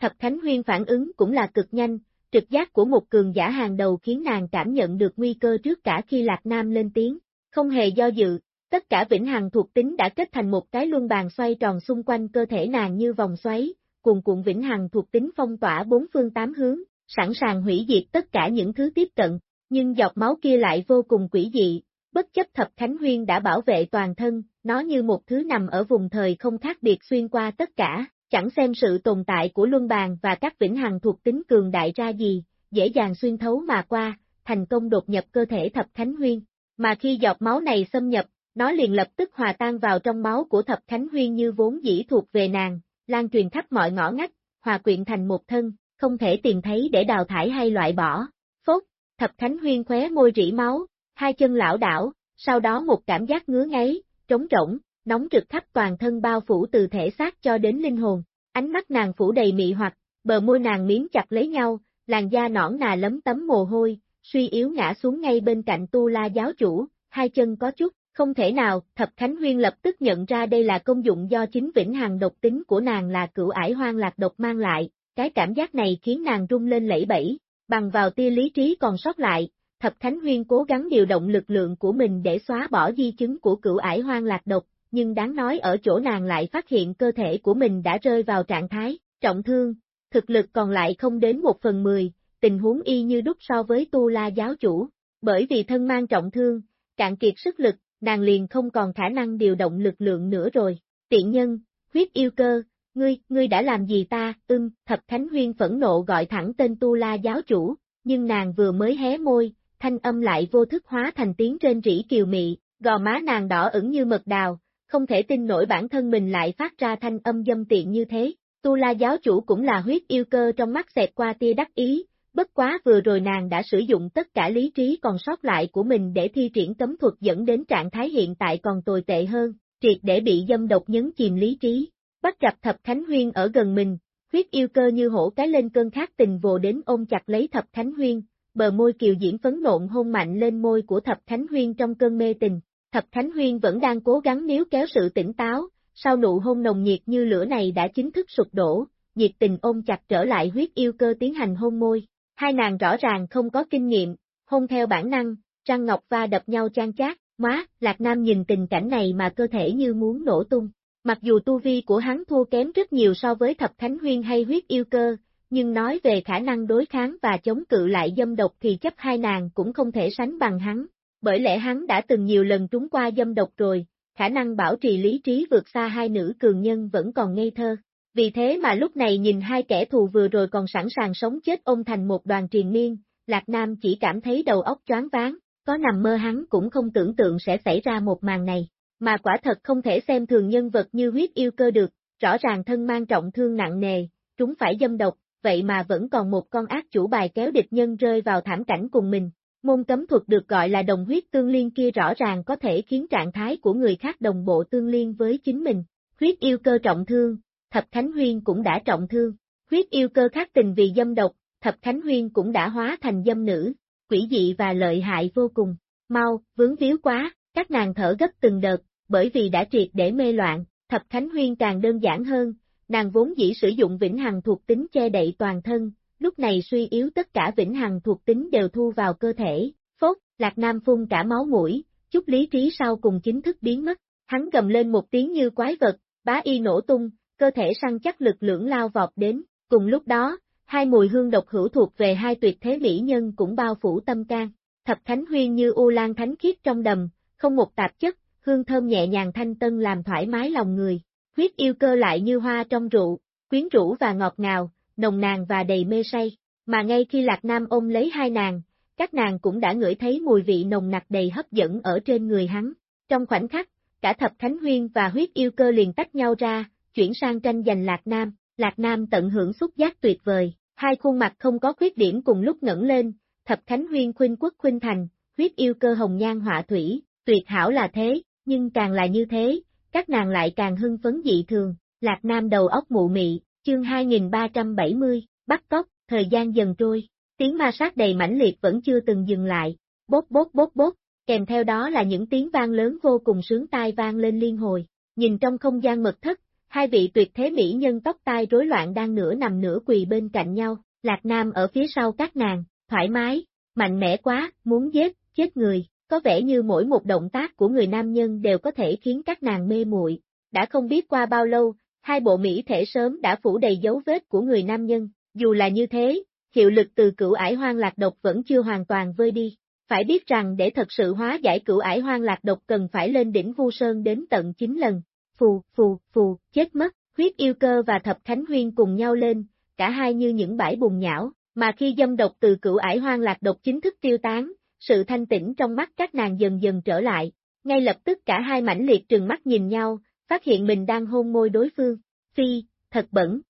Thập Khánh Huyên phản ứng cũng là cực nhanh, trực giác của một cường giả hàng đầu khiến nàng cảm nhận được nguy cơ trước cả khi Lạc Nam lên tiếng, không hề do dự, tất cả vĩnh hằng thuộc tính đã kết thành một cái luân bàn xoay tròn xung quanh cơ thể nàng như vòng xoáy, cuồn cuộn vĩnh hằng thuộc tính phong tỏa bốn phương tám hướng, sẵn sàng hủy diệt tất cả những thứ tiếp cận, nhưng giọt máu kia lại vô cùng quỷ dị, bất chấp thập Khánh Huyên đã bảo vệ toàn thân, nó như một thứ nằm ở vùng thời không khác biệt xuyên qua tất cả, chẳng xem sự tồn tại của luân bàn và các vĩnh hằng thuộc tính cường đại ra gì, dễ dàng xuyên thấu mà qua, thành công đột nhập cơ thể thập Khánh Huyên, mà khi giọt máu này xâm nhập, nó liền lập tức hòa tan vào trong máu của thập Khánh Huyên như vốn dĩ thuộc về nàng, lan truyền khắp mọi ngõ ngách, hòa quyện thành một thân, không thể tìm thấy để đào thải hay loại bỏ. Phốt, thập Khánh Huyên khóe môi rỉ máu, hai chân lão đảo, sau đó một cảm giác ngứa ngáy, trống rỗng, nóng rực khắp toàn thân bao phủ từ thể xác cho đến linh hồn. Ánh mắt nàng phủ đầy mị hoặc, bờ môi nàng miếm chặt lấy nhau, làn da nõn nà lấm tấm mồ hôi, suy yếu ngã xuống ngay bên cạnh tu la giáo chủ, hai chân có chút, không thể nào, Thập Khánh Huyên lập tức nhận ra đây là công dụng do chính vĩnh hằng độc tính của nàng là cửu ải hoang lạc độc mang lại, cái cảm giác này khiến nàng rung lên lẫy bẫy, bằng vào tia lý trí còn sót lại, Thập Khánh Huyên cố gắng điều động lực lượng của mình để xóa bỏ di chứng của cửu ải hoang lạc độc, nhưng đáng nói ở chỗ nàng lại phát hiện cơ thể của mình đã rơi vào trạng thái, trọng thương, thực lực còn lại không đến một phần mười, tình huống y như đúc so với tu la giáo chủ, bởi vì thân mang trọng thương, cạn kiệt sức lực, nàng liền không còn khả năng điều động lực lượng nữa rồi, tiện nhân, huyết yêu cơ, ngươi, ngươi đã làm gì ta, ưm, thập thánh Huyên phẫn nộ gọi thẳng tên tu la giáo chủ, nhưng nàng vừa mới hé môi, thanh âm lại vô thức hóa thành tiếng trên rỉ kiều mị, gò má nàng đỏ ửng như mật đào, không thể tin nổi bản thân mình lại phát ra thanh âm dâm tiện như thế. Tu La giáo chủ cũng là huyết yêu cơ trong mắt xẹt qua tia đắc ý, bất quá vừa rồi nàng đã sử dụng tất cả lý trí còn sót lại của mình để thi triển cấm thuật dẫn đến trạng thái hiện tại còn tồi tệ hơn, triệt để bị dâm độc nhấn chìm lý trí. Bắt gặp Thập thánh Huyên ở gần mình, huyết yêu cơ như hổ cái lên cơn khát tình vồ đến ôm chặt lấy Thập thánh Huyên, bờ môi kiều diễm phấn nộn hôn mạnh lên môi của Thập thánh Huyên trong cơn mê tình. Thập Thánh Huyên vẫn đang cố gắng níu kéo sự tỉnh táo, sau nụ hôn nồng nhiệt như lửa này đã chính thức sụp đổ, nhiệt tình ôm chặt trở lại huyết yêu cơ tiến hành hôn môi. Hai nàng rõ ràng không có kinh nghiệm, hôn theo bản năng, răng ngọc va đập nhau trang chát, má, Lạc Nam nhìn tình cảnh này mà cơ thể như muốn nổ tung. Mặc dù tu vi của hắn thua kém rất nhiều so với Thập Thánh Huyên hay huyết yêu cơ, nhưng nói về khả năng đối kháng và chống cự lại dâm độc thì chấp hai nàng cũng không thể sánh bằng hắn, bởi lẽ hắn đã từng nhiều lần trúng qua dâm độc rồi, khả năng bảo trì lý trí vượt xa hai nữ cường nhân vẫn còn ngây thơ. Vì thế mà lúc này nhìn hai kẻ thù vừa rồi còn sẵn sàng sống chết ôm thành một đoàn triền miên, Lạc Nam chỉ cảm thấy đầu óc choáng váng, có nằm mơ hắn cũng không tưởng tượng sẽ xảy ra một màn này, mà quả thật không thể xem thường nhân vật như huyết yêu cơ được, rõ ràng thân mang trọng thương nặng nề, trúng phải dâm độc, vậy mà vẫn còn một con ác chủ bài kéo địch nhân rơi vào thảm cảnh cùng mình. Môn cấm thuật được gọi là đồng huyết tương liên kia rõ ràng có thể khiến trạng thái của người khác đồng bộ tương liên với chính mình. Huyết yêu cơ trọng thương, Thập Khánh Huyên cũng đã trọng thương. Huyết yêu cơ khác tình vì dâm độc, Thập Khánh Huyên cũng đã hóa thành dâm nữ, quỷ dị và lợi hại vô cùng. Mau, vướng víu quá, các nàng thở gấp từng đợt, bởi vì đã triệt để mê loạn, Thập Khánh Huyên càng đơn giản hơn, nàng vốn dĩ sử dụng vĩnh hằng thuộc tính che đậy toàn thân, lúc này suy yếu tất cả vĩnh hằng thuộc tính đều thu vào cơ thể, phốt, Lạc Nam phun cả máu mũi, chút lý trí sau cùng chính thức biến mất, hắn gầm lên một tiếng như quái vật, bá y nổ tung, cơ thể săn chắc lực lưỡng lao vọt đến, cùng lúc đó, hai mùi hương độc hữu thuộc về hai tuyệt thế mỹ nhân cũng bao phủ tâm can, thập thánh huyên như u lan thánh khiết trong đầm, không một tạp chất, hương thơm nhẹ nhàng thanh tân làm thoải mái lòng người, huyết yêu cơ lại như hoa trong rượu, quyến rũ và ngọt ngào, nồng nàn và đầy mê say, mà ngay khi Lạc Nam ôm lấy hai nàng, các nàng cũng đã ngửi thấy mùi vị nồng nặc đầy hấp dẫn ở trên người hắn. Trong khoảnh khắc, cả Thập Khánh Huyên và huyết yêu cơ liền tách nhau ra, chuyển sang tranh giành Lạc Nam, Lạc Nam tận hưởng xúc giác tuyệt vời, hai khuôn mặt không có khuyết điểm cùng lúc ngẩng lên, Thập Khánh Huyên khuynh quốc khuynh thành, huyết yêu cơ hồng nhan họa thủy, tuyệt hảo là thế, nhưng càng là như thế, các nàng lại càng hưng phấn dị thường, Lạc Nam đầu óc mụ mị, chương 2370, bắt cóc, thời gian dần trôi, tiếng ma sát đầy mãnh liệt vẫn chưa từng dừng lại, bốt bốt bốt bốt, kèm theo đó là những tiếng vang lớn vô cùng sướng tai vang lên liên hồi, nhìn trong không gian mật thất, hai vị tuyệt thế mỹ nhân tóc tai rối loạn đang nửa nằm nửa quỳ bên cạnh nhau, Lạc Nam ở phía sau các nàng, thoải mái, mạnh mẽ quá, muốn giết, chết người, có vẻ như mỗi một động tác của người nam nhân đều có thể khiến các nàng mê muội. Đã không biết qua bao lâu, hai bộ mỹ thể sớm đã phủ đầy dấu vết của người nam nhân, dù là như thế, hiệu lực từ cửu ải hoang lạc độc vẫn chưa hoàn toàn vơi đi. Phải biết rằng để thật sự hóa giải cửu ải hoang lạc độc cần phải lên đỉnh vu sơn đến tận 9 lần. Phù, phù, phù, chết mất, huyết yêu cơ và thập khánh huyên cùng nhau lên, cả hai như những bãi bùn nhão, mà khi dâm độc từ cửu ải hoang lạc độc chính thức tiêu tán, sự thanh tĩnh trong mắt các nàng dần dần trở lại, ngay lập tức cả hai mãnh liệt trừng mắt nhìn nhau, phát hiện mình đang hôn môi đối phương, phi, thật bẩn.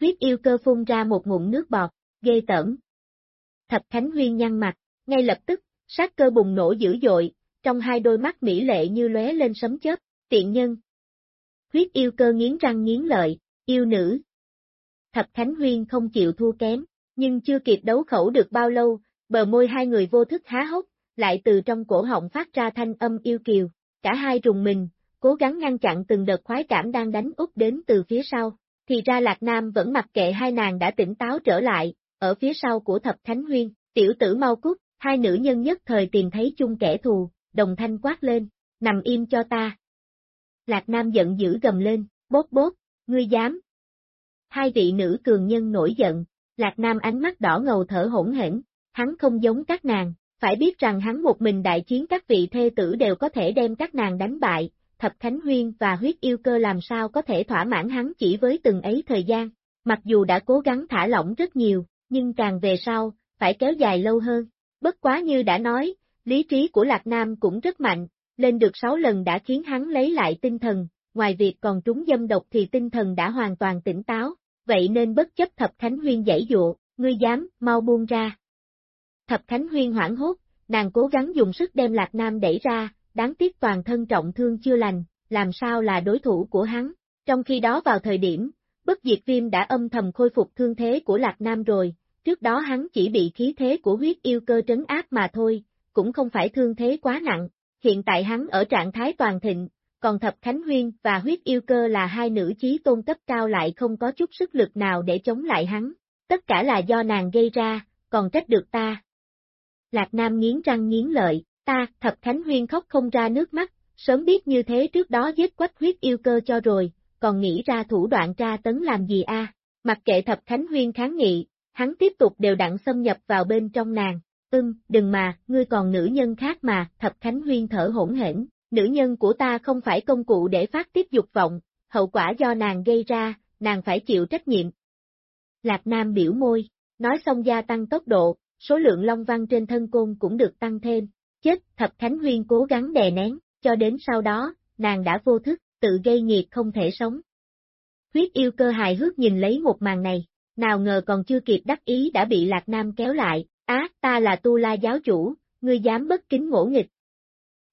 Huyết yêu cơ phun ra một ngụm nước bọt, ghê tởm. Thập Khánh Huyên nhăn mặt, ngay lập tức, sát cơ bùng nổ dữ dội, trong hai đôi mắt mỹ lệ như lóe lên sấm chớp, tiện nhân. Huyết yêu cơ nghiến răng nghiến lợi, yêu nữ. Thập Khánh Huyên không chịu thua kém, nhưng chưa kịp đấu khẩu được bao lâu, bờ môi hai người vô thức há hốc, lại từ trong cổ họng phát ra thanh âm yêu kiều, cả hai rùng mình, cố gắng ngăn chặn từng đợt khoái cảm đang đánh úp đến từ phía sau. Thì ra Lạc Nam vẫn mặc kệ hai nàng đã tỉnh táo trở lại, ở phía sau của Thập Thánh Huyên, tiểu tử mau cút, hai nữ nhân nhất thời tìm thấy chung kẻ thù, đồng thanh quát lên, nằm im cho ta. Lạc Nam giận dữ gầm lên, bốt bốt, ngươi dám. Hai vị nữ cường nhân nổi giận, Lạc Nam ánh mắt đỏ ngầu thở hỗn hển, hắn không giống các nàng, phải biết rằng hắn một mình đại chiến các vị thê tử đều có thể đem các nàng đánh bại, Thập Khánh Huyên và huyết yêu cơ làm sao có thể thỏa mãn hắn chỉ với từng ấy thời gian, mặc dù đã cố gắng thả lỏng rất nhiều, nhưng càng về sau, phải kéo dài lâu hơn. Bất quá như đã nói, lý trí của Lạc Nam cũng rất mạnh, lên được 6 lần đã khiến hắn lấy lại tinh thần, ngoài việc còn trúng dâm độc thì tinh thần đã hoàn toàn tỉnh táo, vậy nên bất chấp Thập Khánh Huyên dãy dụ, ngươi dám, mau buông ra. Thập Khánh Huyên hoảng hốt, nàng cố gắng dùng sức đem Lạc Nam đẩy ra, đáng tiếc toàn thân trọng thương chưa lành, làm sao là đối thủ của hắn. Trong khi đó vào thời điểm, bất diệt viêm đã âm thầm khôi phục thương thế của Lạc Nam rồi, trước đó hắn chỉ bị khí thế của huyết yêu cơ trấn áp mà thôi, cũng không phải thương thế quá nặng, hiện tại hắn ở trạng thái toàn thịnh, còn Thập Khánh Huyên và huyết yêu cơ là hai nữ chí tôn cấp cao lại không có chút sức lực nào để chống lại hắn, tất cả là do nàng gây ra, còn trách được ta, Lạc Nam nghiến răng nghiến lợi, ta, Thập Khánh Huyên khóc không ra nước mắt, sớm biết như thế trước đó giết quách huyết yêu cơ cho rồi, còn nghĩ ra thủ đoạn tra tấn làm gì a? Mặc kệ Thập Khánh Huyên kháng nghị, hắn tiếp tục đều đặn xâm nhập vào bên trong nàng, ưm, đừng mà, ngươi còn nữ nhân khác mà, Thập Khánh Huyên thở hỗn hển, nữ nhân của ta không phải công cụ để phát tiết dục vọng, hậu quả do nàng gây ra, nàng phải chịu trách nhiệm. Lạc Nam biểu môi, nói xong gia tăng tốc độ, số lượng long văn trên thân côn cũng được tăng thêm. Chết, Thập Khánh Huyên cố gắng đè nén, cho đến sau đó, nàng đã vô thức, tự gây nghiệp không thể sống. Huyết yêu cơ hài hước nhìn lấy một màn này, nào ngờ còn chưa kịp đắc ý đã bị Lạc Nam kéo lại, á, ta là Tu La giáo chủ, ngươi dám bất kính ngỗ nghịch.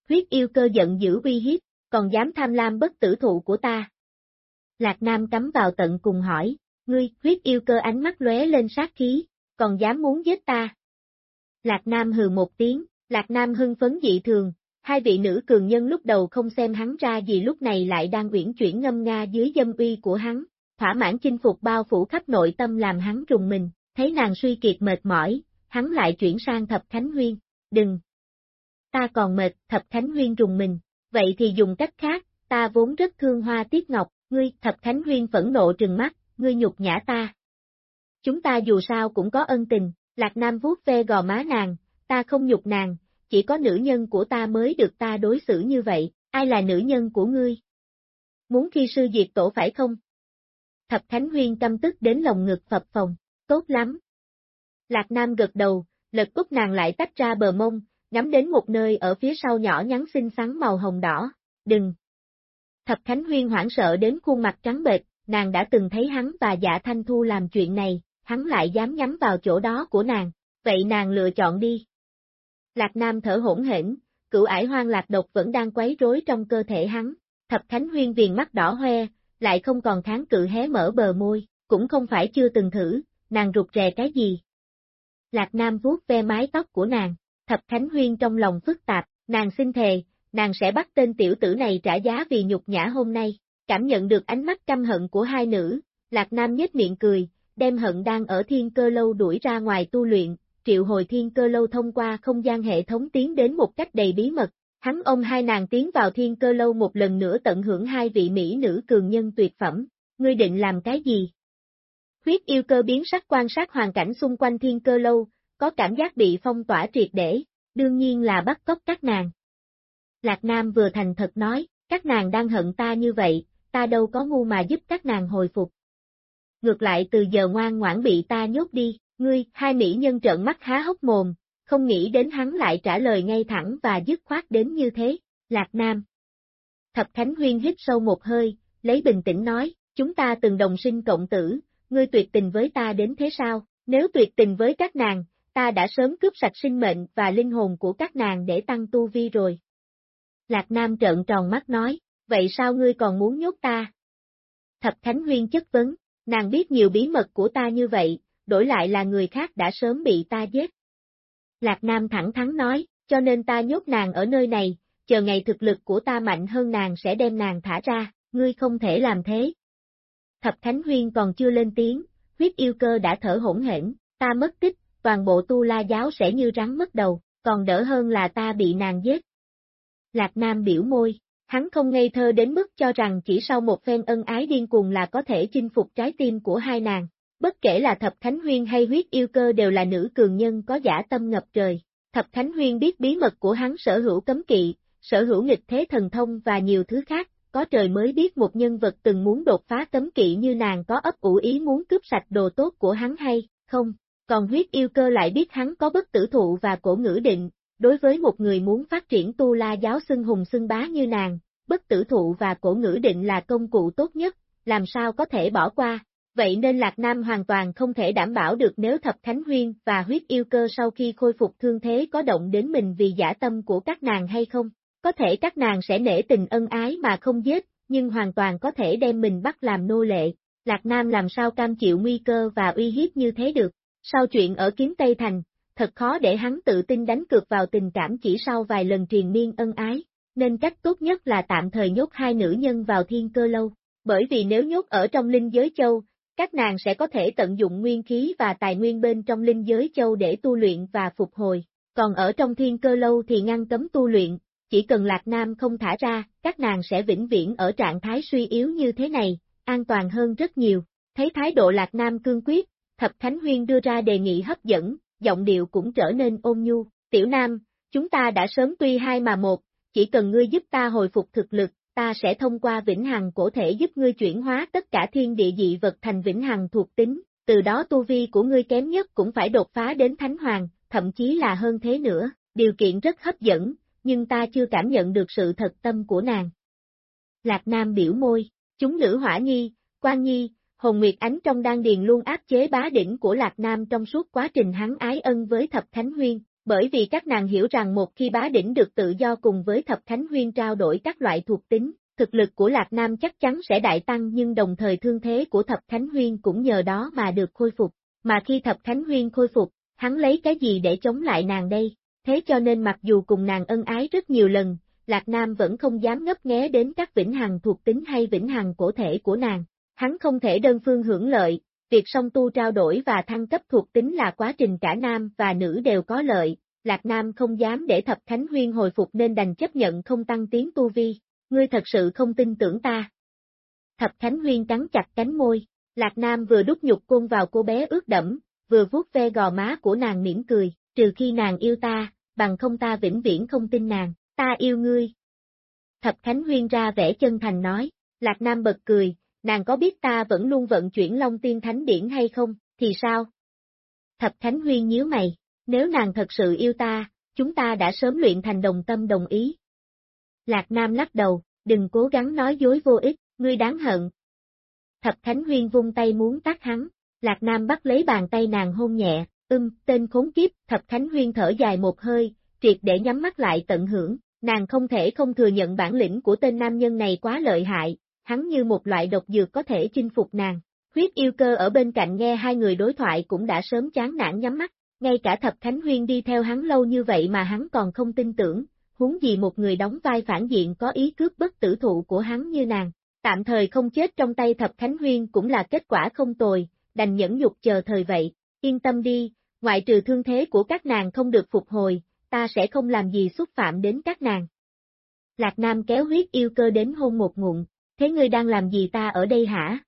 Huyết yêu cơ giận dữ uy hiếp, còn dám tham lam bất tử thụ của ta. Lạc Nam cắm vào tận cùng hỏi, ngươi, huyết yêu cơ ánh mắt lóe lên sát khí, còn dám muốn giết ta. Lạc Nam hừ một tiếng, Lạc Nam hưng phấn dị thường, hai vị nữ cường nhân lúc đầu không xem hắn ra vì lúc này lại đang uyển chuyển ngâm nga dưới dâm uy của hắn, thỏa mãn chinh phục bao phủ khắp nội tâm làm hắn rùng mình, thấy nàng suy kiệt mệt mỏi, hắn lại chuyển sang Thập Khánh Huyên, đừng. Ta còn mệt, Thập Khánh Huyên rùng mình, vậy thì dùng cách khác, ta vốn rất thương hoa tiết ngọc, ngươi, Thập Khánh Huyên phẫn nộ trừng mắt, ngươi nhục nhã ta. Chúng ta dù sao cũng có ân tình, Lạc Nam vuốt ve gò má nàng, ta không nhục nàng, chỉ có nữ nhân của ta mới được ta đối xử như vậy, ai là nữ nhân của ngươi? muốn khi sư diệt tổ phải không? Thập Khánh Huyên căm tức đến lòng ngực phập phòng, tốt lắm. Lạc Nam gật đầu, lật cúc nàng lại tách ra bờ mông, ngắm đến một nơi ở phía sau nhỏ nhắn xinh xắn màu hồng đỏ, đừng. Thập Khánh Huyên hoảng sợ đến khuôn mặt trắng bệch, nàng đã từng thấy hắn và dạ thanh thu làm chuyện này, hắn lại dám nhắm vào chỗ đó của nàng, vậy nàng lựa chọn đi. Lạc Nam thở hỗn hển, cửu ải hoang lạc độc vẫn đang quấy rối trong cơ thể hắn, thập Thánh huyên viền mắt đỏ hoe, lại không còn kháng cự hé mở bờ môi, cũng không phải chưa từng thử, nàng rụt rè cái gì. Lạc Nam vuốt ve mái tóc của nàng, thập Thánh huyên trong lòng phức tạp, nàng xin thề, nàng sẽ bắt tên tiểu tử này trả giá vì nhục nhã hôm nay, cảm nhận được ánh mắt căm hận của hai nữ, Lạc Nam nhếch miệng cười, đem hận đang ở thiên cơ lâu đuổi ra ngoài tu luyện, triệu hồi thiên cơ lâu thông qua không gian hệ thống tiến đến một cách đầy bí mật. Hắn ông hai nàng tiến vào thiên cơ lâu một lần nữa tận hưởng hai vị mỹ nữ cường nhân tuyệt phẩm, ngươi định làm cái gì? Huyết yêu cơ biến sắc quan sát hoàn cảnh xung quanh thiên cơ lâu, có cảm giác bị phong tỏa triệt để, đương nhiên là bắt cóc các nàng. Lạc Nam vừa thành thật nói, các nàng đang hận ta như vậy, ta đâu có ngu mà giúp các nàng hồi phục. Ngược lại từ giờ ngoan ngoãn bị ta nhốt đi, ngươi, hai mỹ nhân trợn mắt há hốc mồm, không nghĩ đến hắn lại trả lời ngay thẳng và dứt khoát đến như thế, Lạc Nam. Thập Khánh Huyên hít sâu một hơi, lấy bình tĩnh nói, chúng ta từng đồng sinh cộng tử, ngươi tuyệt tình với ta đến thế sao, nếu tuyệt tình với các nàng, ta đã sớm cướp sạch sinh mệnh và linh hồn của các nàng để tăng tu vi rồi. Lạc Nam trợn tròn mắt nói, vậy sao ngươi còn muốn nhốt ta? Thập Khánh Huyên chất vấn, nàng biết nhiều bí mật của ta như vậy, đổi lại là người khác đã sớm bị ta giết. Lạc Nam thẳng thắn nói, cho nên ta nhốt nàng ở nơi này, chờ ngày thực lực của ta mạnh hơn nàng sẽ đem nàng thả ra, ngươi không thể làm thế. Thập Khánh Huyên còn chưa lên tiếng, huyết yêu cơ đã thở hỗn hển, ta mất tích, toàn bộ tu la giáo sẽ như rắn mất đầu, còn đỡ hơn là ta bị nàng giết. Lạc Nam biểu môi, hắn không ngây thơ đến mức cho rằng chỉ sau một phen ân ái điên cuồng là có thể chinh phục trái tim của hai nàng. Bất kể là Thập Khánh Huyên hay huyết yêu cơ đều là nữ cường nhân có giả tâm ngập trời. Thập Khánh Huyên biết bí mật của hắn sở hữu cấm kỵ, sở hữu nghịch thế thần thông và nhiều thứ khác, có trời mới biết một nhân vật từng muốn đột phá cấm kỵ như nàng có ấp ủ ý muốn cướp sạch đồ tốt của hắn hay, không, còn huyết yêu cơ lại biết hắn có bất tử thụ và cổ ngữ định, đối với một người muốn phát triển tu la giáo xưng hùng xưng bá như nàng, bất tử thụ và cổ ngữ định là công cụ tốt nhất, làm sao có thể bỏ qua, vậy nên Lạc Nam hoàn toàn không thể đảm bảo được nếu Thập Khánh Huyên và huyết yêu cơ sau khi khôi phục thương thế có động đến mình vì giả tâm của các nàng hay không. Có thể các nàng sẽ nể tình ân ái mà không giết, nhưng hoàn toàn có thể đem mình bắt làm nô lệ. Lạc Nam làm sao cam chịu nguy cơ và uy hiếp như thế được. Sau chuyện ở Kiếm Tây Thành, thật khó để hắn tự tin đánh cược vào tình cảm chỉ sau vài lần triền miên ân ái, nên cách tốt nhất là tạm thời nhốt hai nữ nhân vào thiên cơ lâu. Bởi vì nếu nhốt ở trong linh giới châu, các nàng sẽ có thể tận dụng nguyên khí và tài nguyên bên trong linh giới châu để tu luyện và phục hồi. Còn ở trong thiên cơ lâu thì ngăn cấm tu luyện, chỉ cần Lạc Nam không thả ra, các nàng sẽ vĩnh viễn ở trạng thái suy yếu như thế này, an toàn hơn rất nhiều. Thấy thái độ Lạc Nam cương quyết, Thập Khánh Huyên đưa ra đề nghị hấp dẫn, giọng điệu cũng trở nên ôn nhu. Tiểu Nam, chúng ta đã sớm tuy hai mà một, chỉ cần ngươi giúp ta hồi phục thực lực, ta sẽ thông qua vĩnh hằng cổ thể giúp ngươi chuyển hóa tất cả thiên địa dị vật thành vĩnh hằng thuộc tính, từ đó tu vi của ngươi kém nhất cũng phải đột phá đến thánh hoàng, thậm chí là hơn thế nữa, điều kiện rất hấp dẫn, nhưng ta chưa cảm nhận được sự thật tâm của nàng. Lạc Nam biểu môi, chúng nữ hỏa nhi, quan nhi, hồn nguyệt ánh trong đan điền luôn áp chế bá đỉnh của Lạc Nam trong suốt quá trình hắn ái ân với Thập Thánh Huyên, bởi vì các nàng hiểu rằng một khi bá đỉnh được tự do cùng với Thập Thánh Huyên trao đổi các loại thuộc tính, thực lực của Lạc Nam chắc chắn sẽ đại tăng nhưng đồng thời thương thế của Thập Thánh Huyên cũng nhờ đó mà được khôi phục, mà khi Thập Thánh Huyên khôi phục, hắn lấy cái gì để chống lại nàng đây? Thế cho nên mặc dù cùng nàng ân ái rất nhiều lần, Lạc Nam vẫn không dám ngấp nghé đến các vĩnh hằng thuộc tính hay vĩnh hằng cổ thể của nàng. Hắn không thể đơn phương hưởng lợi, việc song tu trao đổi và thăng cấp thuộc tính là quá trình cả nam và nữ đều có lợi. Lạc Nam không dám để Thập Khánh Huyên hồi phục nên đành chấp nhận không tăng tiến tu vi. Ngươi thật sự không tin tưởng ta. Thập Khánh Huyên cắn chặt cánh môi, Lạc Nam vừa đút nhục côn vào cô bé ướt đẫm, vừa vuốt ve gò má của nàng mỉm cười trừ khi nàng yêu ta, bằng không ta vĩnh viễn không tin nàng, ta yêu ngươi. Thập Khánh Huyên ra vẻ chân thành nói, Lạc Nam bật cười, nàng có biết ta vẫn luôn vận chuyển Long Tiên Thánh Điển hay không, thì sao? Thập Thánh Huyên nhíu mày, nếu nàng thật sự yêu ta, chúng ta đã sớm luyện thành đồng tâm đồng ý. Lạc Nam lắc đầu, đừng cố gắng nói dối vô ích, ngươi đáng hận. Thập Thánh Huyên vung tay muốn tắt hắn, Lạc Nam bắt lấy bàn tay nàng hôn nhẹ, ưm, tên khốn kiếp, Thập Thánh Huyên thở dài một hơi, triệt để nhắm mắt lại tận hưởng, nàng không thể không thừa nhận bản lĩnh của tên nam nhân này quá lợi hại, hắn như một loại độc dược có thể chinh phục nàng. Huyết yêu cơ ở bên cạnh nghe hai người đối thoại cũng đã sớm chán nản nhắm mắt, ngay cả Thập Thánh Huyên đi theo hắn lâu như vậy mà hắn còn không tin tưởng, huống gì một người đóng vai phản diện có ý cướp bất tử thụ của hắn như nàng. Tạm thời không chết trong tay Thập Thánh Huyên cũng là kết quả không tồi, đành nhẫn nhục chờ thời vậy, yên tâm đi, ngoại trừ thương thế của các nàng không được phục hồi, ta sẽ không làm gì xúc phạm đến các nàng. Lạc Nam kéo huyết yêu cơ đến hôn một ngụm, thế ngươi đang làm gì ta ở đây hả?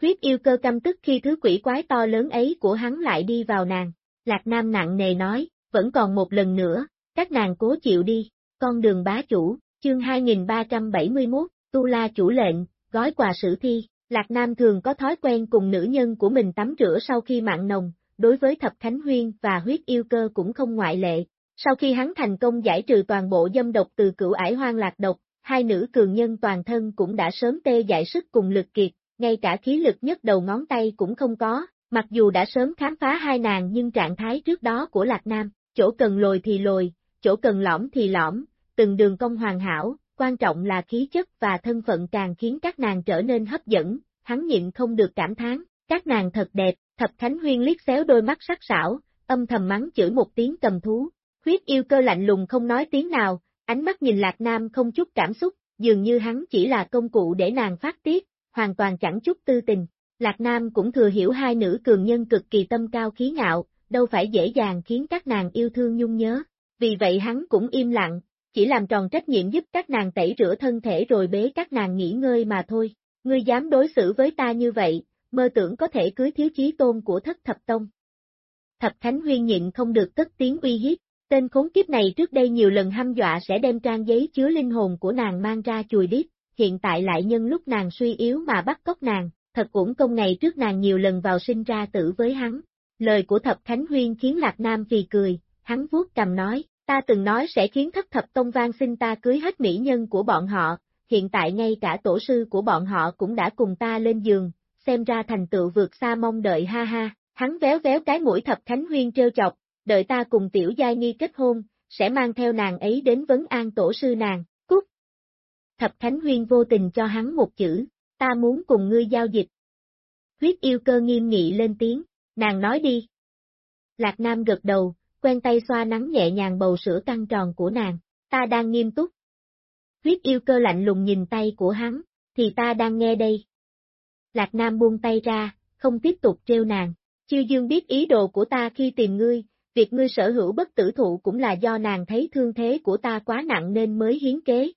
Huyết yêu cơ căm tức khi thứ quỷ quái to lớn ấy của hắn lại đi vào nàng, Lạc Nam nặng nề nói, vẫn còn một lần nữa, các nàng cố chịu đi, con đường bá chủ, chương 2371, Tu La chủ lệnh, gói quà sử thi, Lạc Nam thường có thói quen cùng nữ nhân của mình tắm rửa sau khi mạng nồng, đối với Thập Khánh Huyên và huyết yêu cơ cũng không ngoại lệ. Sau khi hắn thành công giải trừ toàn bộ dâm độc từ cửu ải hoang lạc độc, hai nữ cường nhân toàn thân cũng đã sớm tê dại sức cùng lực kiệt, ngay cả khí lực nhất đầu ngón tay cũng không có, mặc dù đã sớm khám phá hai nàng nhưng trạng thái trước đó của Lạc Nam, chỗ cần lồi thì lồi, chỗ cần lõm thì lõm, từng đường cong hoàn hảo, quan trọng là khí chất và thân phận càng khiến các nàng trở nên hấp dẫn, hắn nhịn không được cảm thán, các nàng thật đẹp, thập thánh huyên liếc xéo đôi mắt sắc sảo, âm thầm mắng chửi một tiếng cầm thú, huyết yêu cơ lạnh lùng không nói tiếng nào, ánh mắt nhìn Lạc Nam không chút cảm xúc, dường như hắn chỉ là công cụ để nàng phát tiết, hoàn toàn chẳng chút tư tình. Lạc Nam cũng thừa hiểu hai nữ cường nhân cực kỳ tâm cao khí ngạo, đâu phải dễ dàng khiến các nàng yêu thương nhung nhớ. Vì vậy hắn cũng im lặng, chỉ làm tròn trách nhiệm giúp các nàng tẩy rửa thân thể rồi bế các nàng nghỉ ngơi mà thôi. Ngươi dám đối xử với ta như vậy, mơ tưởng có thể cưới thiếu chí tôn của thất thập tông. Thập Thánh Huyên nhịn không được cất tiếng uy hiếp, tên khốn kiếp này trước đây nhiều lần hăm dọa sẽ đem trang giấy chứa linh hồn của nàng mang ra chùi đít, hiện tại lại nhân lúc nàng suy yếu mà bắt cóc nàng, thật cũng công ngày trước nàng nhiều lần vào sinh ra tử với hắn. Lời của Thập Khánh Huyên khiến Lạc Nam vì cười, hắn vuốt cầm nói, ta từng nói sẽ khiến thất thập tông vang xin ta cưới hết mỹ nhân của bọn họ, hiện tại ngay cả tổ sư của bọn họ cũng đã cùng ta lên giường, xem ra thành tựu vượt xa mong đợi ha ha, hắn véo véo cái mũi Thập Khánh Huyên trêu chọc, đợi ta cùng tiểu giai nghi kết hôn, sẽ mang theo nàng ấy đến vấn an tổ sư nàng, cút. Thập Khánh Huyên vô tình cho hắn một chữ, ta muốn cùng ngươi giao dịch. Huyết yêu cơ nghiêm nghị lên tiếng, nàng nói đi. Lạc Nam gật đầu, quen tay xoa nắng nhẹ nhàng bầu sữa căng tròn của nàng, ta đang nghiêm túc. Huyết yêu cơ lạnh lùng nhìn tay của hắn, thì ta đang nghe đây. Lạc Nam buông tay ra, không tiếp tục treo nàng, Chiêu Dương biết ý đồ của ta khi tìm ngươi, việc ngươi sở hữu bất tử thụ cũng là do nàng thấy thương thế của ta quá nặng nên mới hiến kế.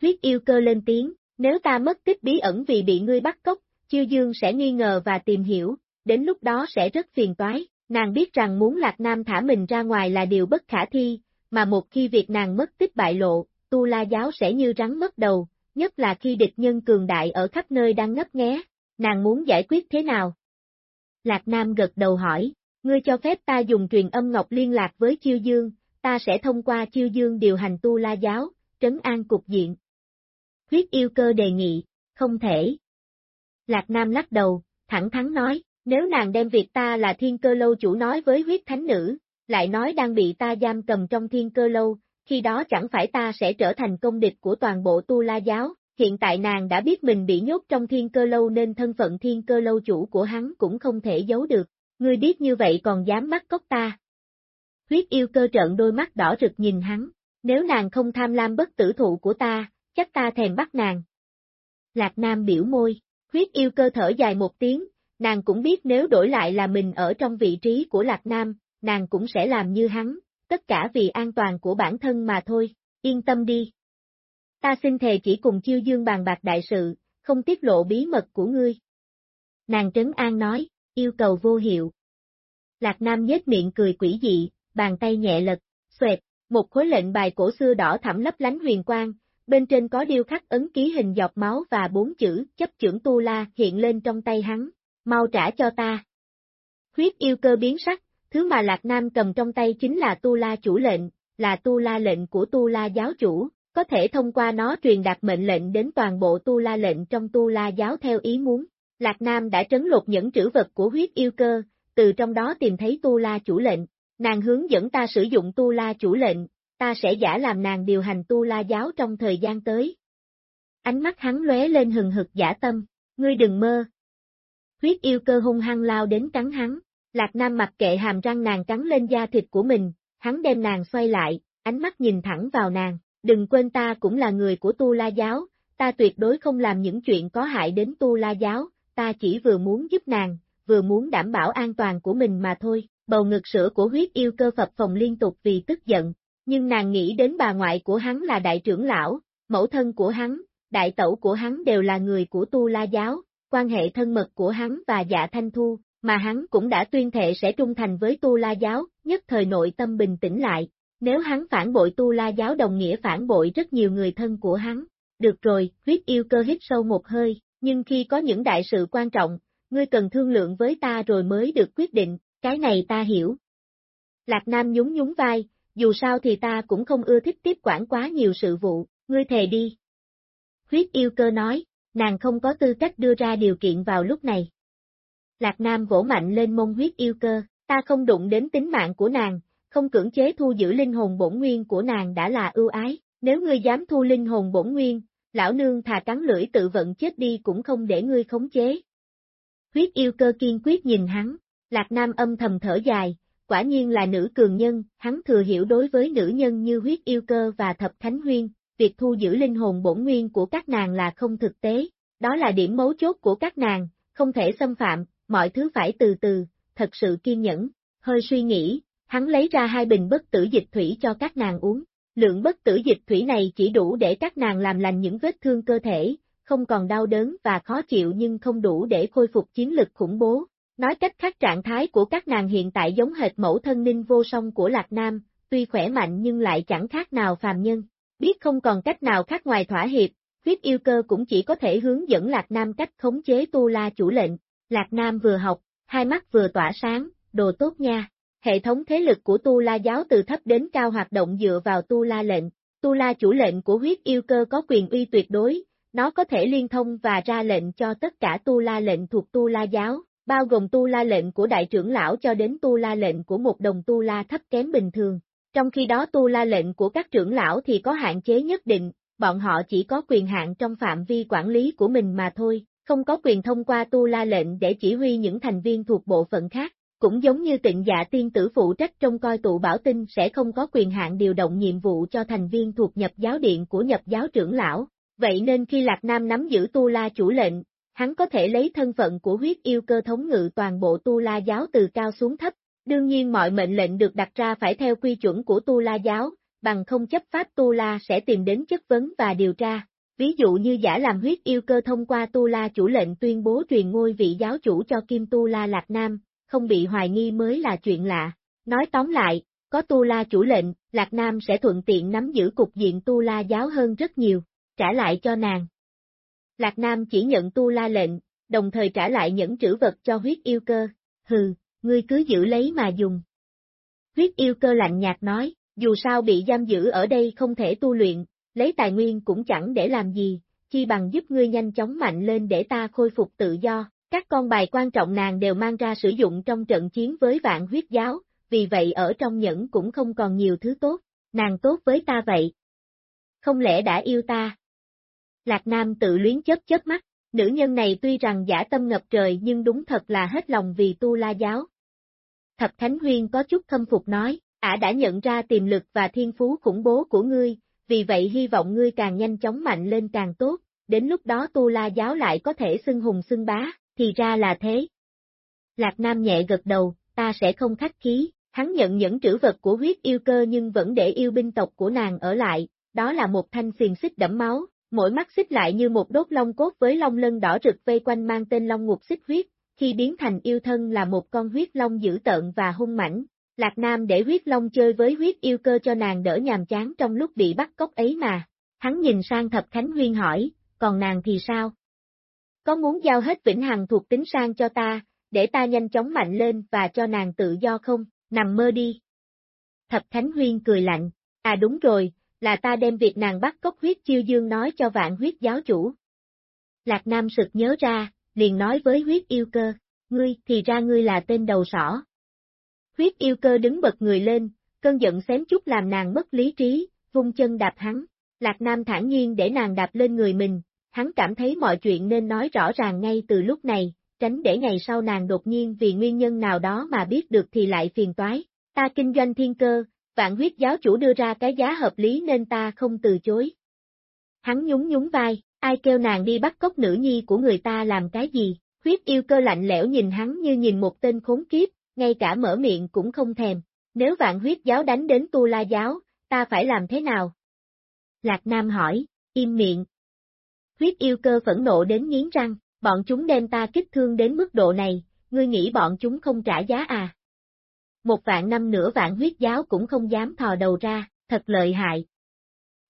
Huyết yêu cơ lên tiếng, nếu ta mất tích bí ẩn vì bị ngươi bắt cóc, Chiêu Dương sẽ nghi ngờ và tìm hiểu, đến lúc đó sẽ rất phiền toái, nàng biết rằng muốn Lạc Nam thả mình ra ngoài là điều bất khả thi, mà một khi việc nàng mất tích bại lộ, tu la giáo sẽ như rắn mất đầu, nhất là khi địch nhân cường đại ở khắp nơi đang ngấp nghé, nàng muốn giải quyết thế nào? Lạc Nam gật đầu hỏi, ngươi cho phép ta dùng truyền âm ngọc liên lạc với Chiêu Dương, ta sẽ thông qua Chiêu Dương điều hành tu la giáo, trấn an cục diện. Huyết yêu cơ đề nghị, không thể. Lạc Nam lắc đầu, thẳng thắn nói, nếu nàng đem việc ta là thiên cơ lâu chủ nói với huyết thánh nữ, lại nói đang bị ta giam cầm trong thiên cơ lâu, khi đó chẳng phải ta sẽ trở thành công địch của toàn bộ tu la giáo, hiện tại nàng đã biết mình bị nhốt trong thiên cơ lâu nên thân phận thiên cơ lâu chủ của hắn cũng không thể giấu được, ngươi biết như vậy còn dám bắt cóc ta. Huyết yêu cơ trợn đôi mắt đỏ rực nhìn hắn, nếu nàng không tham lam bất tử thụ của ta, chắc ta thèm bắt nàng. Lạc Nam biểu môi, huyết yêu cơ thở dài một tiếng, nàng cũng biết nếu đổi lại là mình ở trong vị trí của Lạc Nam, nàng cũng sẽ làm như hắn, tất cả vì an toàn của bản thân mà thôi, yên tâm đi. Ta xin thề chỉ cùng chiêu dương bàn bạc đại sự, không tiết lộ bí mật của ngươi. Nàng trấn an nói, yêu cầu vô hiệu. Lạc Nam nhếch miệng cười quỷ dị, bàn tay nhẹ lật, xoẹt, một khối lệnh bài cổ xưa đỏ thẳm lấp lánh huyền quang, bên trên có điêu khắc ấn ký hình giọt máu và bốn chữ chấp trưởng tu la hiện lên trong tay hắn, mau trả cho ta. Huyết yêu cơ biến sắc, thứ mà Lạc Nam cầm trong tay chính là tu la chủ lệnh, là tu la lệnh của tu la giáo chủ, có thể thông qua nó truyền đạt mệnh lệnh đến toàn bộ tu la lệnh trong tu la giáo theo ý muốn. Lạc Nam đã trấn lột những trữ vật của huyết yêu cơ, từ trong đó tìm thấy tu la chủ lệnh, nàng hướng dẫn ta sử dụng tu la chủ lệnh, ta sẽ giả làm nàng điều hành tu la giáo trong thời gian tới. Ánh mắt hắn lóe lên hừng hực giả tâm, ngươi đừng mơ. Huyết yêu cơ hung hăng lao đến cắn hắn, Lạc Nam mặc kệ hàm răng nàng cắn lên da thịt của mình, hắn đem nàng xoay lại, ánh mắt nhìn thẳng vào nàng, đừng quên ta cũng là người của Tu La Giáo, ta tuyệt đối không làm những chuyện có hại đến Tu La Giáo, ta chỉ vừa muốn giúp nàng, vừa muốn đảm bảo an toàn của mình mà thôi, bầu ngực sữa của huyết yêu cơ phập phòng liên tục vì tức giận, nhưng nàng nghĩ đến bà ngoại của hắn là đại trưởng lão, mẫu thân của hắn, đại tẩu của hắn đều là người của Tu La Giáo, quan hệ thân mật của hắn và dạ thanh thu, mà hắn cũng đã tuyên thệ sẽ trung thành với Tu La Giáo, nhất thời nội tâm bình tĩnh lại, nếu hắn phản bội Tu La Giáo đồng nghĩa phản bội rất nhiều người thân của hắn. Được rồi, huyết yêu cơ hít sâu một hơi, nhưng khi có những đại sự quan trọng, ngươi cần thương lượng với ta rồi mới được quyết định, cái này ta hiểu. Lạc Nam nhún nhún vai, dù sao thì ta cũng không ưa thích tiếp quản quá nhiều sự vụ, ngươi thề đi. Huyết yêu cơ nói, nàng không có tư cách đưa ra điều kiện vào lúc này. Lạc Nam vỗ mạnh lên mông huyết yêu cơ, ta không đụng đến tính mạng của nàng, không cưỡng chế thu giữ linh hồn bổn nguyên của nàng đã là ưu ái, nếu ngươi dám thu linh hồn bổn nguyên, lão nương thà cắn lưỡi tự vận chết đi cũng không để ngươi khống chế. Huyết yêu cơ kiên quyết nhìn hắn, Lạc Nam âm thầm thở dài, quả nhiên là nữ cường nhân, hắn thừa hiểu đối với nữ nhân như huyết yêu cơ và thập thánh huyên, việc thu giữ linh hồn bổn nguyên của các nàng là không thực tế, đó là điểm mấu chốt của các nàng, không thể xâm phạm, mọi thứ phải từ từ, thật sự kiên nhẫn, hơi suy nghĩ, hắn lấy ra hai bình bất tử dịch thủy cho các nàng uống. Lượng bất tử dịch thủy này chỉ đủ để các nàng làm lành những vết thương cơ thể, không còn đau đớn và khó chịu nhưng không đủ để khôi phục chiến lực khủng bố. Nói cách khác trạng thái của các nàng hiện tại giống hệt mẫu thân ninh vô song của Lạc Nam, tuy khỏe mạnh nhưng lại chẳng khác nào phàm nhân. Biết không còn cách nào khác ngoài thỏa hiệp, huyết yêu cơ cũng chỉ có thể hướng dẫn Lạc Nam cách khống chế tu la chủ lệnh. Lạc Nam vừa học, hai mắt vừa tỏa sáng, đồ tốt nha. Hệ thống thế lực của Tu La giáo từ thấp đến cao hoạt động dựa vào Tu La lệnh. Tu La chủ lệnh của huyết yêu cơ có quyền uy tuyệt đối, nó có thể liên thông và ra lệnh cho tất cả Tu La lệnh thuộc Tu La giáo, bao gồm Tu La lệnh của đại trưởng lão cho đến Tu La lệnh của một đồng Tu La thấp kém bình thường. Trong khi đó Tu La lệnh của các trưởng lão thì có hạn chế nhất định, bọn họ chỉ có quyền hạn trong phạm vi quản lý của mình mà thôi, không có quyền thông qua tu la lệnh để chỉ huy những thành viên thuộc bộ phận khác, cũng giống như tịnh dạ tiên tử phụ trách trong coi tụ bảo tinh sẽ không có quyền hạn điều động nhiệm vụ cho thành viên thuộc nhập giáo điện của nhập giáo trưởng lão, vậy nên khi Lạc Nam nắm giữ tu la chủ lệnh, hắn có thể lấy thân phận của huyết yêu cơ thống ngự toàn bộ tu la giáo từ cao xuống thấp, đương nhiên mọi mệnh lệnh được đặt ra phải theo quy chuẩn của tu la giáo, bằng không chấp pháp tu la sẽ tìm đến chất vấn và điều tra, Ví dụ như giả làm huyết yêu cơ thông qua Tu La chủ lệnh tuyên bố truyền ngôi vị giáo chủ cho Kim Tu La Lạc Nam, không bị hoài nghi mới là chuyện lạ. Nói tóm lại, có Tu La chủ lệnh, Lạc Nam sẽ thuận tiện nắm giữ cục diện Tu La giáo hơn rất nhiều, trả lại cho nàng. Lạc Nam chỉ nhận Tu La lệnh, đồng thời trả lại những trữ vật cho huyết yêu cơ, hừ, ngươi cứ giữ lấy mà dùng. Huyết yêu cơ lạnh nhạt nói, dù sao bị giam giữ ở đây không thể tu luyện, lấy tài nguyên cũng chẳng để làm gì, chi bằng giúp ngươi nhanh chóng mạnh lên để ta khôi phục tự do. Các con bài quan trọng nàng đều mang ra sử dụng trong trận chiến với vạn huyết giáo, vì vậy ở trong nhẫn cũng không còn nhiều thứ tốt, nàng tốt với ta vậy. Không lẽ đã yêu ta? Lạc Nam tự luyến chớp chớp mắt, nữ nhân này tuy rằng giả tâm ngập trời nhưng đúng thật là hết lòng vì tu la giáo. Thập Thánh Huyên có chút khâm phục nói, ả đã nhận ra tiềm lực và thiên phú khủng bố của ngươi, vì vậy hy vọng ngươi càng nhanh chóng mạnh lên càng tốt, đến lúc đó tu la giáo lại có thể xưng hùng xưng bá, thì ra là thế. Lạc Nam nhẹ gật đầu, ta sẽ không khách khí, hắn nhận những trữ vật của huyết yêu cơ nhưng vẫn để yêu binh tộc của nàng ở lại, đó là một thanh xiềng xích đẫm máu, mỗi mắt xích lại như một đốt long cốt với long lân đỏ rực vây quanh mang tên long ngục xích huyết, khi biến thành yêu thân là một con huyết long dữ tợn và hung mãnh, Lạc Nam để huyết long chơi với huyết yêu cơ cho nàng đỡ nhàm chán trong lúc bị bắt cóc ấy mà. Hắn nhìn sang Thập Khánh Huyên hỏi, còn nàng thì sao? Có muốn giao hết Vĩnh Hằng thuộc tính sang cho ta, để ta nhanh chóng mạnh lên và cho nàng tự do không, nằm mơ đi. Thập thánh Huyên cười lạnh, à đúng rồi, là ta đem việc nàng bắt cóc huyết chiêu dương nói cho vạn huyết giáo chủ. Lạc Nam sực nhớ ra, liền nói với huyết yêu cơ, ngươi thì ra ngươi là tên đầu sỏ. Huyết yêu cơ đứng bật người lên, cơn giận xém chút làm nàng mất lý trí, vung chân đạp hắn. Lạc Nam thản nhiên để nàng đạp lên người mình, hắn cảm thấy mọi chuyện nên nói rõ ràng ngay từ lúc này, tránh để ngày sau nàng đột nhiên vì nguyên nhân nào đó mà biết được thì lại phiền toái. Ta kinh doanh thiên cơ, vạn huyết giáo chủ đưa ra cái giá hợp lý nên ta không từ chối. Hắn nhún nhún vai, ai kêu nàng đi bắt cóc nữ nhi của người ta làm cái gì, huyết yêu cơ lạnh lẽo nhìn hắn như nhìn một tên khốn kiếp, ngay cả mở miệng cũng không thèm, nếu vạn huyết giáo đánh đến tu la giáo, ta phải làm thế nào? Lạc Nam hỏi, im miệng. Huyết yêu cơ phẫn nộ đến nghiến răng, bọn chúng đem ta kích thương đến mức độ này, ngươi nghĩ bọn chúng không trả giá à? Một vạn năm nửa vạn huyết giáo cũng không dám thò đầu ra, thật lợi hại.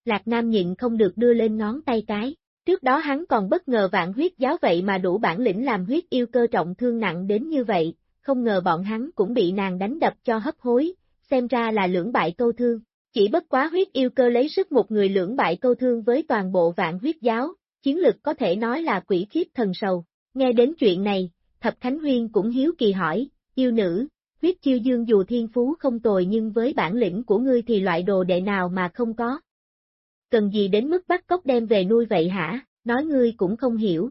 Lạc Nam nhịn không được đưa lên ngón tay cái, trước đó hắn còn bất ngờ vạn huyết giáo vậy mà đủ bản lĩnh làm huyết yêu cơ trọng thương nặng đến như vậy, không ngờ bọn hắn cũng bị nàng đánh đập cho hấp hối, xem ra là lưỡng bại câu thương. Chỉ bất quá huyết yêu cơ lấy sức một người lưỡng bại câu thương với toàn bộ vạn huyết giáo, chiến lực có thể nói là quỷ khiếp thần sầu. Nghe đến chuyện này, Thập Khánh Huyên cũng hiếu kỳ hỏi, yêu nữ, huyết chiêu dương dù thiên phú không tồi nhưng với bản lĩnh của ngươi thì loại đồ đệ nào mà không có. Cần gì đến mức bắt cóc đem về nuôi vậy hả, nói ngươi cũng không hiểu.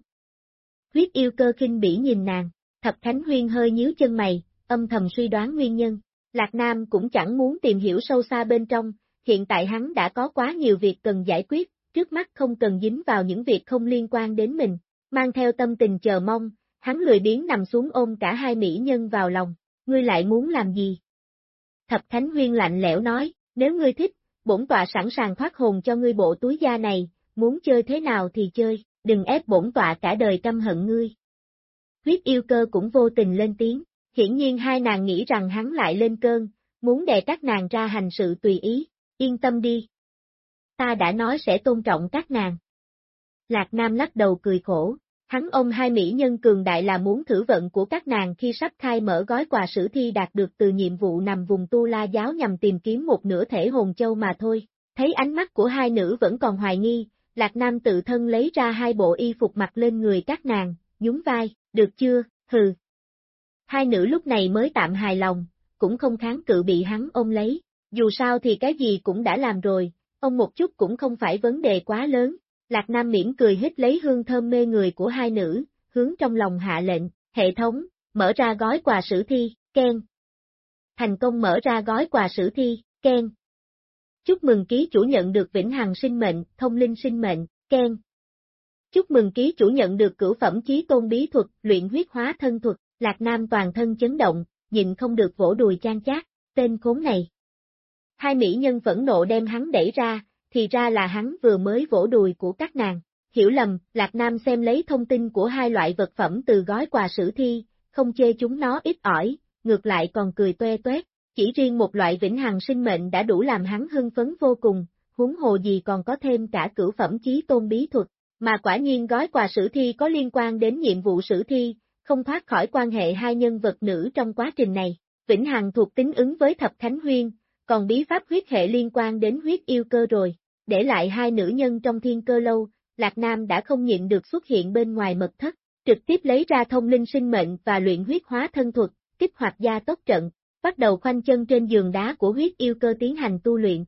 Huyết yêu cơ kinh bỉ nhìn nàng, Thập Khánh Huyên hơi nhíu chân mày, âm thầm suy đoán nguyên nhân. Lạc Nam cũng chẳng muốn tìm hiểu sâu xa bên trong, hiện tại hắn đã có quá nhiều việc cần giải quyết, trước mắt không cần dính vào những việc không liên quan đến mình, mang theo tâm tình chờ mong, hắn lười biếng nằm xuống ôm cả hai mỹ nhân vào lòng, ngươi lại muốn làm gì? Thập Thánh Huyên lạnh lẽo nói, nếu ngươi thích, bổn tọa sẵn sàng thoát hồn cho ngươi bộ túi da này, muốn chơi thế nào thì chơi, đừng ép bổn tọa cả đời căm hận ngươi. Huyết yêu cơ cũng vô tình lên tiếng, hiển nhiên hai nàng nghĩ rằng hắn lại lên cơn, muốn đè các nàng ra hành sự tùy ý, yên tâm đi. Ta đã nói sẽ tôn trọng các nàng. Lạc Nam lắc đầu cười khổ, hắn ôm hai mỹ nhân cường đại là muốn thử vận của các nàng khi sắp khai mở gói quà sử thi đạt được từ nhiệm vụ nằm vùng tu la giáo nhằm tìm kiếm một nửa thể hồn châu mà thôi. Thấy ánh mắt của hai nữ vẫn còn hoài nghi, Lạc Nam tự thân lấy ra hai bộ y phục mặc lên người các nàng, nhún vai, được chưa, hừ. Hai nữ lúc này mới tạm hài lòng, cũng không kháng cự bị hắn ôm lấy, dù sao thì cái gì cũng đã làm rồi, ông một chút cũng không phải vấn đề quá lớn. Lạc Nam miễn cười hít lấy hương thơm mê người của hai nữ, hướng trong lòng hạ lệnh, hệ thống, mở ra gói quà sử thi, khen. Thành công mở ra gói quà sử thi, khen. Chúc mừng ký chủ nhận được vĩnh hằng sinh mệnh, thông linh sinh mệnh, khen. Chúc mừng ký chủ nhận được cửu phẩm chí tôn bí thuật, luyện huyết hóa thân thuật, Lạc Nam toàn thân chấn động, nhìn không được vỗ đùi trang chát, tên khốn này. Hai mỹ nhân vẫn nộ đem hắn đẩy ra, thì ra là hắn vừa mới vỗ đùi của các nàng. Hiểu lầm, Lạc Nam xem lấy thông tin của hai loại vật phẩm từ gói quà sử thi, không chê chúng nó ít ỏi, ngược lại còn cười toe toét. Chỉ riêng một loại vĩnh hằng sinh mệnh đã đủ làm hắn hưng phấn vô cùng, huống hồ gì còn có thêm cả cửu phẩm chí tôn bí thuật, mà quả nhiên gói quà sử thi có liên quan đến nhiệm vụ sử thi, không thoát khỏi quan hệ hai nhân vật nữ trong quá trình này. Vĩnh Hằng thuộc tính ứng với Thập Khánh Huyên, còn bí pháp huyết hệ liên quan đến huyết yêu cơ rồi. Để lại hai nữ nhân trong thiên cơ lâu, Lạc Nam đã không nhịn được xuất hiện bên ngoài mật thất, trực tiếp lấy ra thông linh sinh mệnh và luyện huyết hóa thân thuật, kích hoạt gia tốc trận, bắt đầu khoanh chân trên giường đá của huyết yêu cơ tiến hành tu luyện.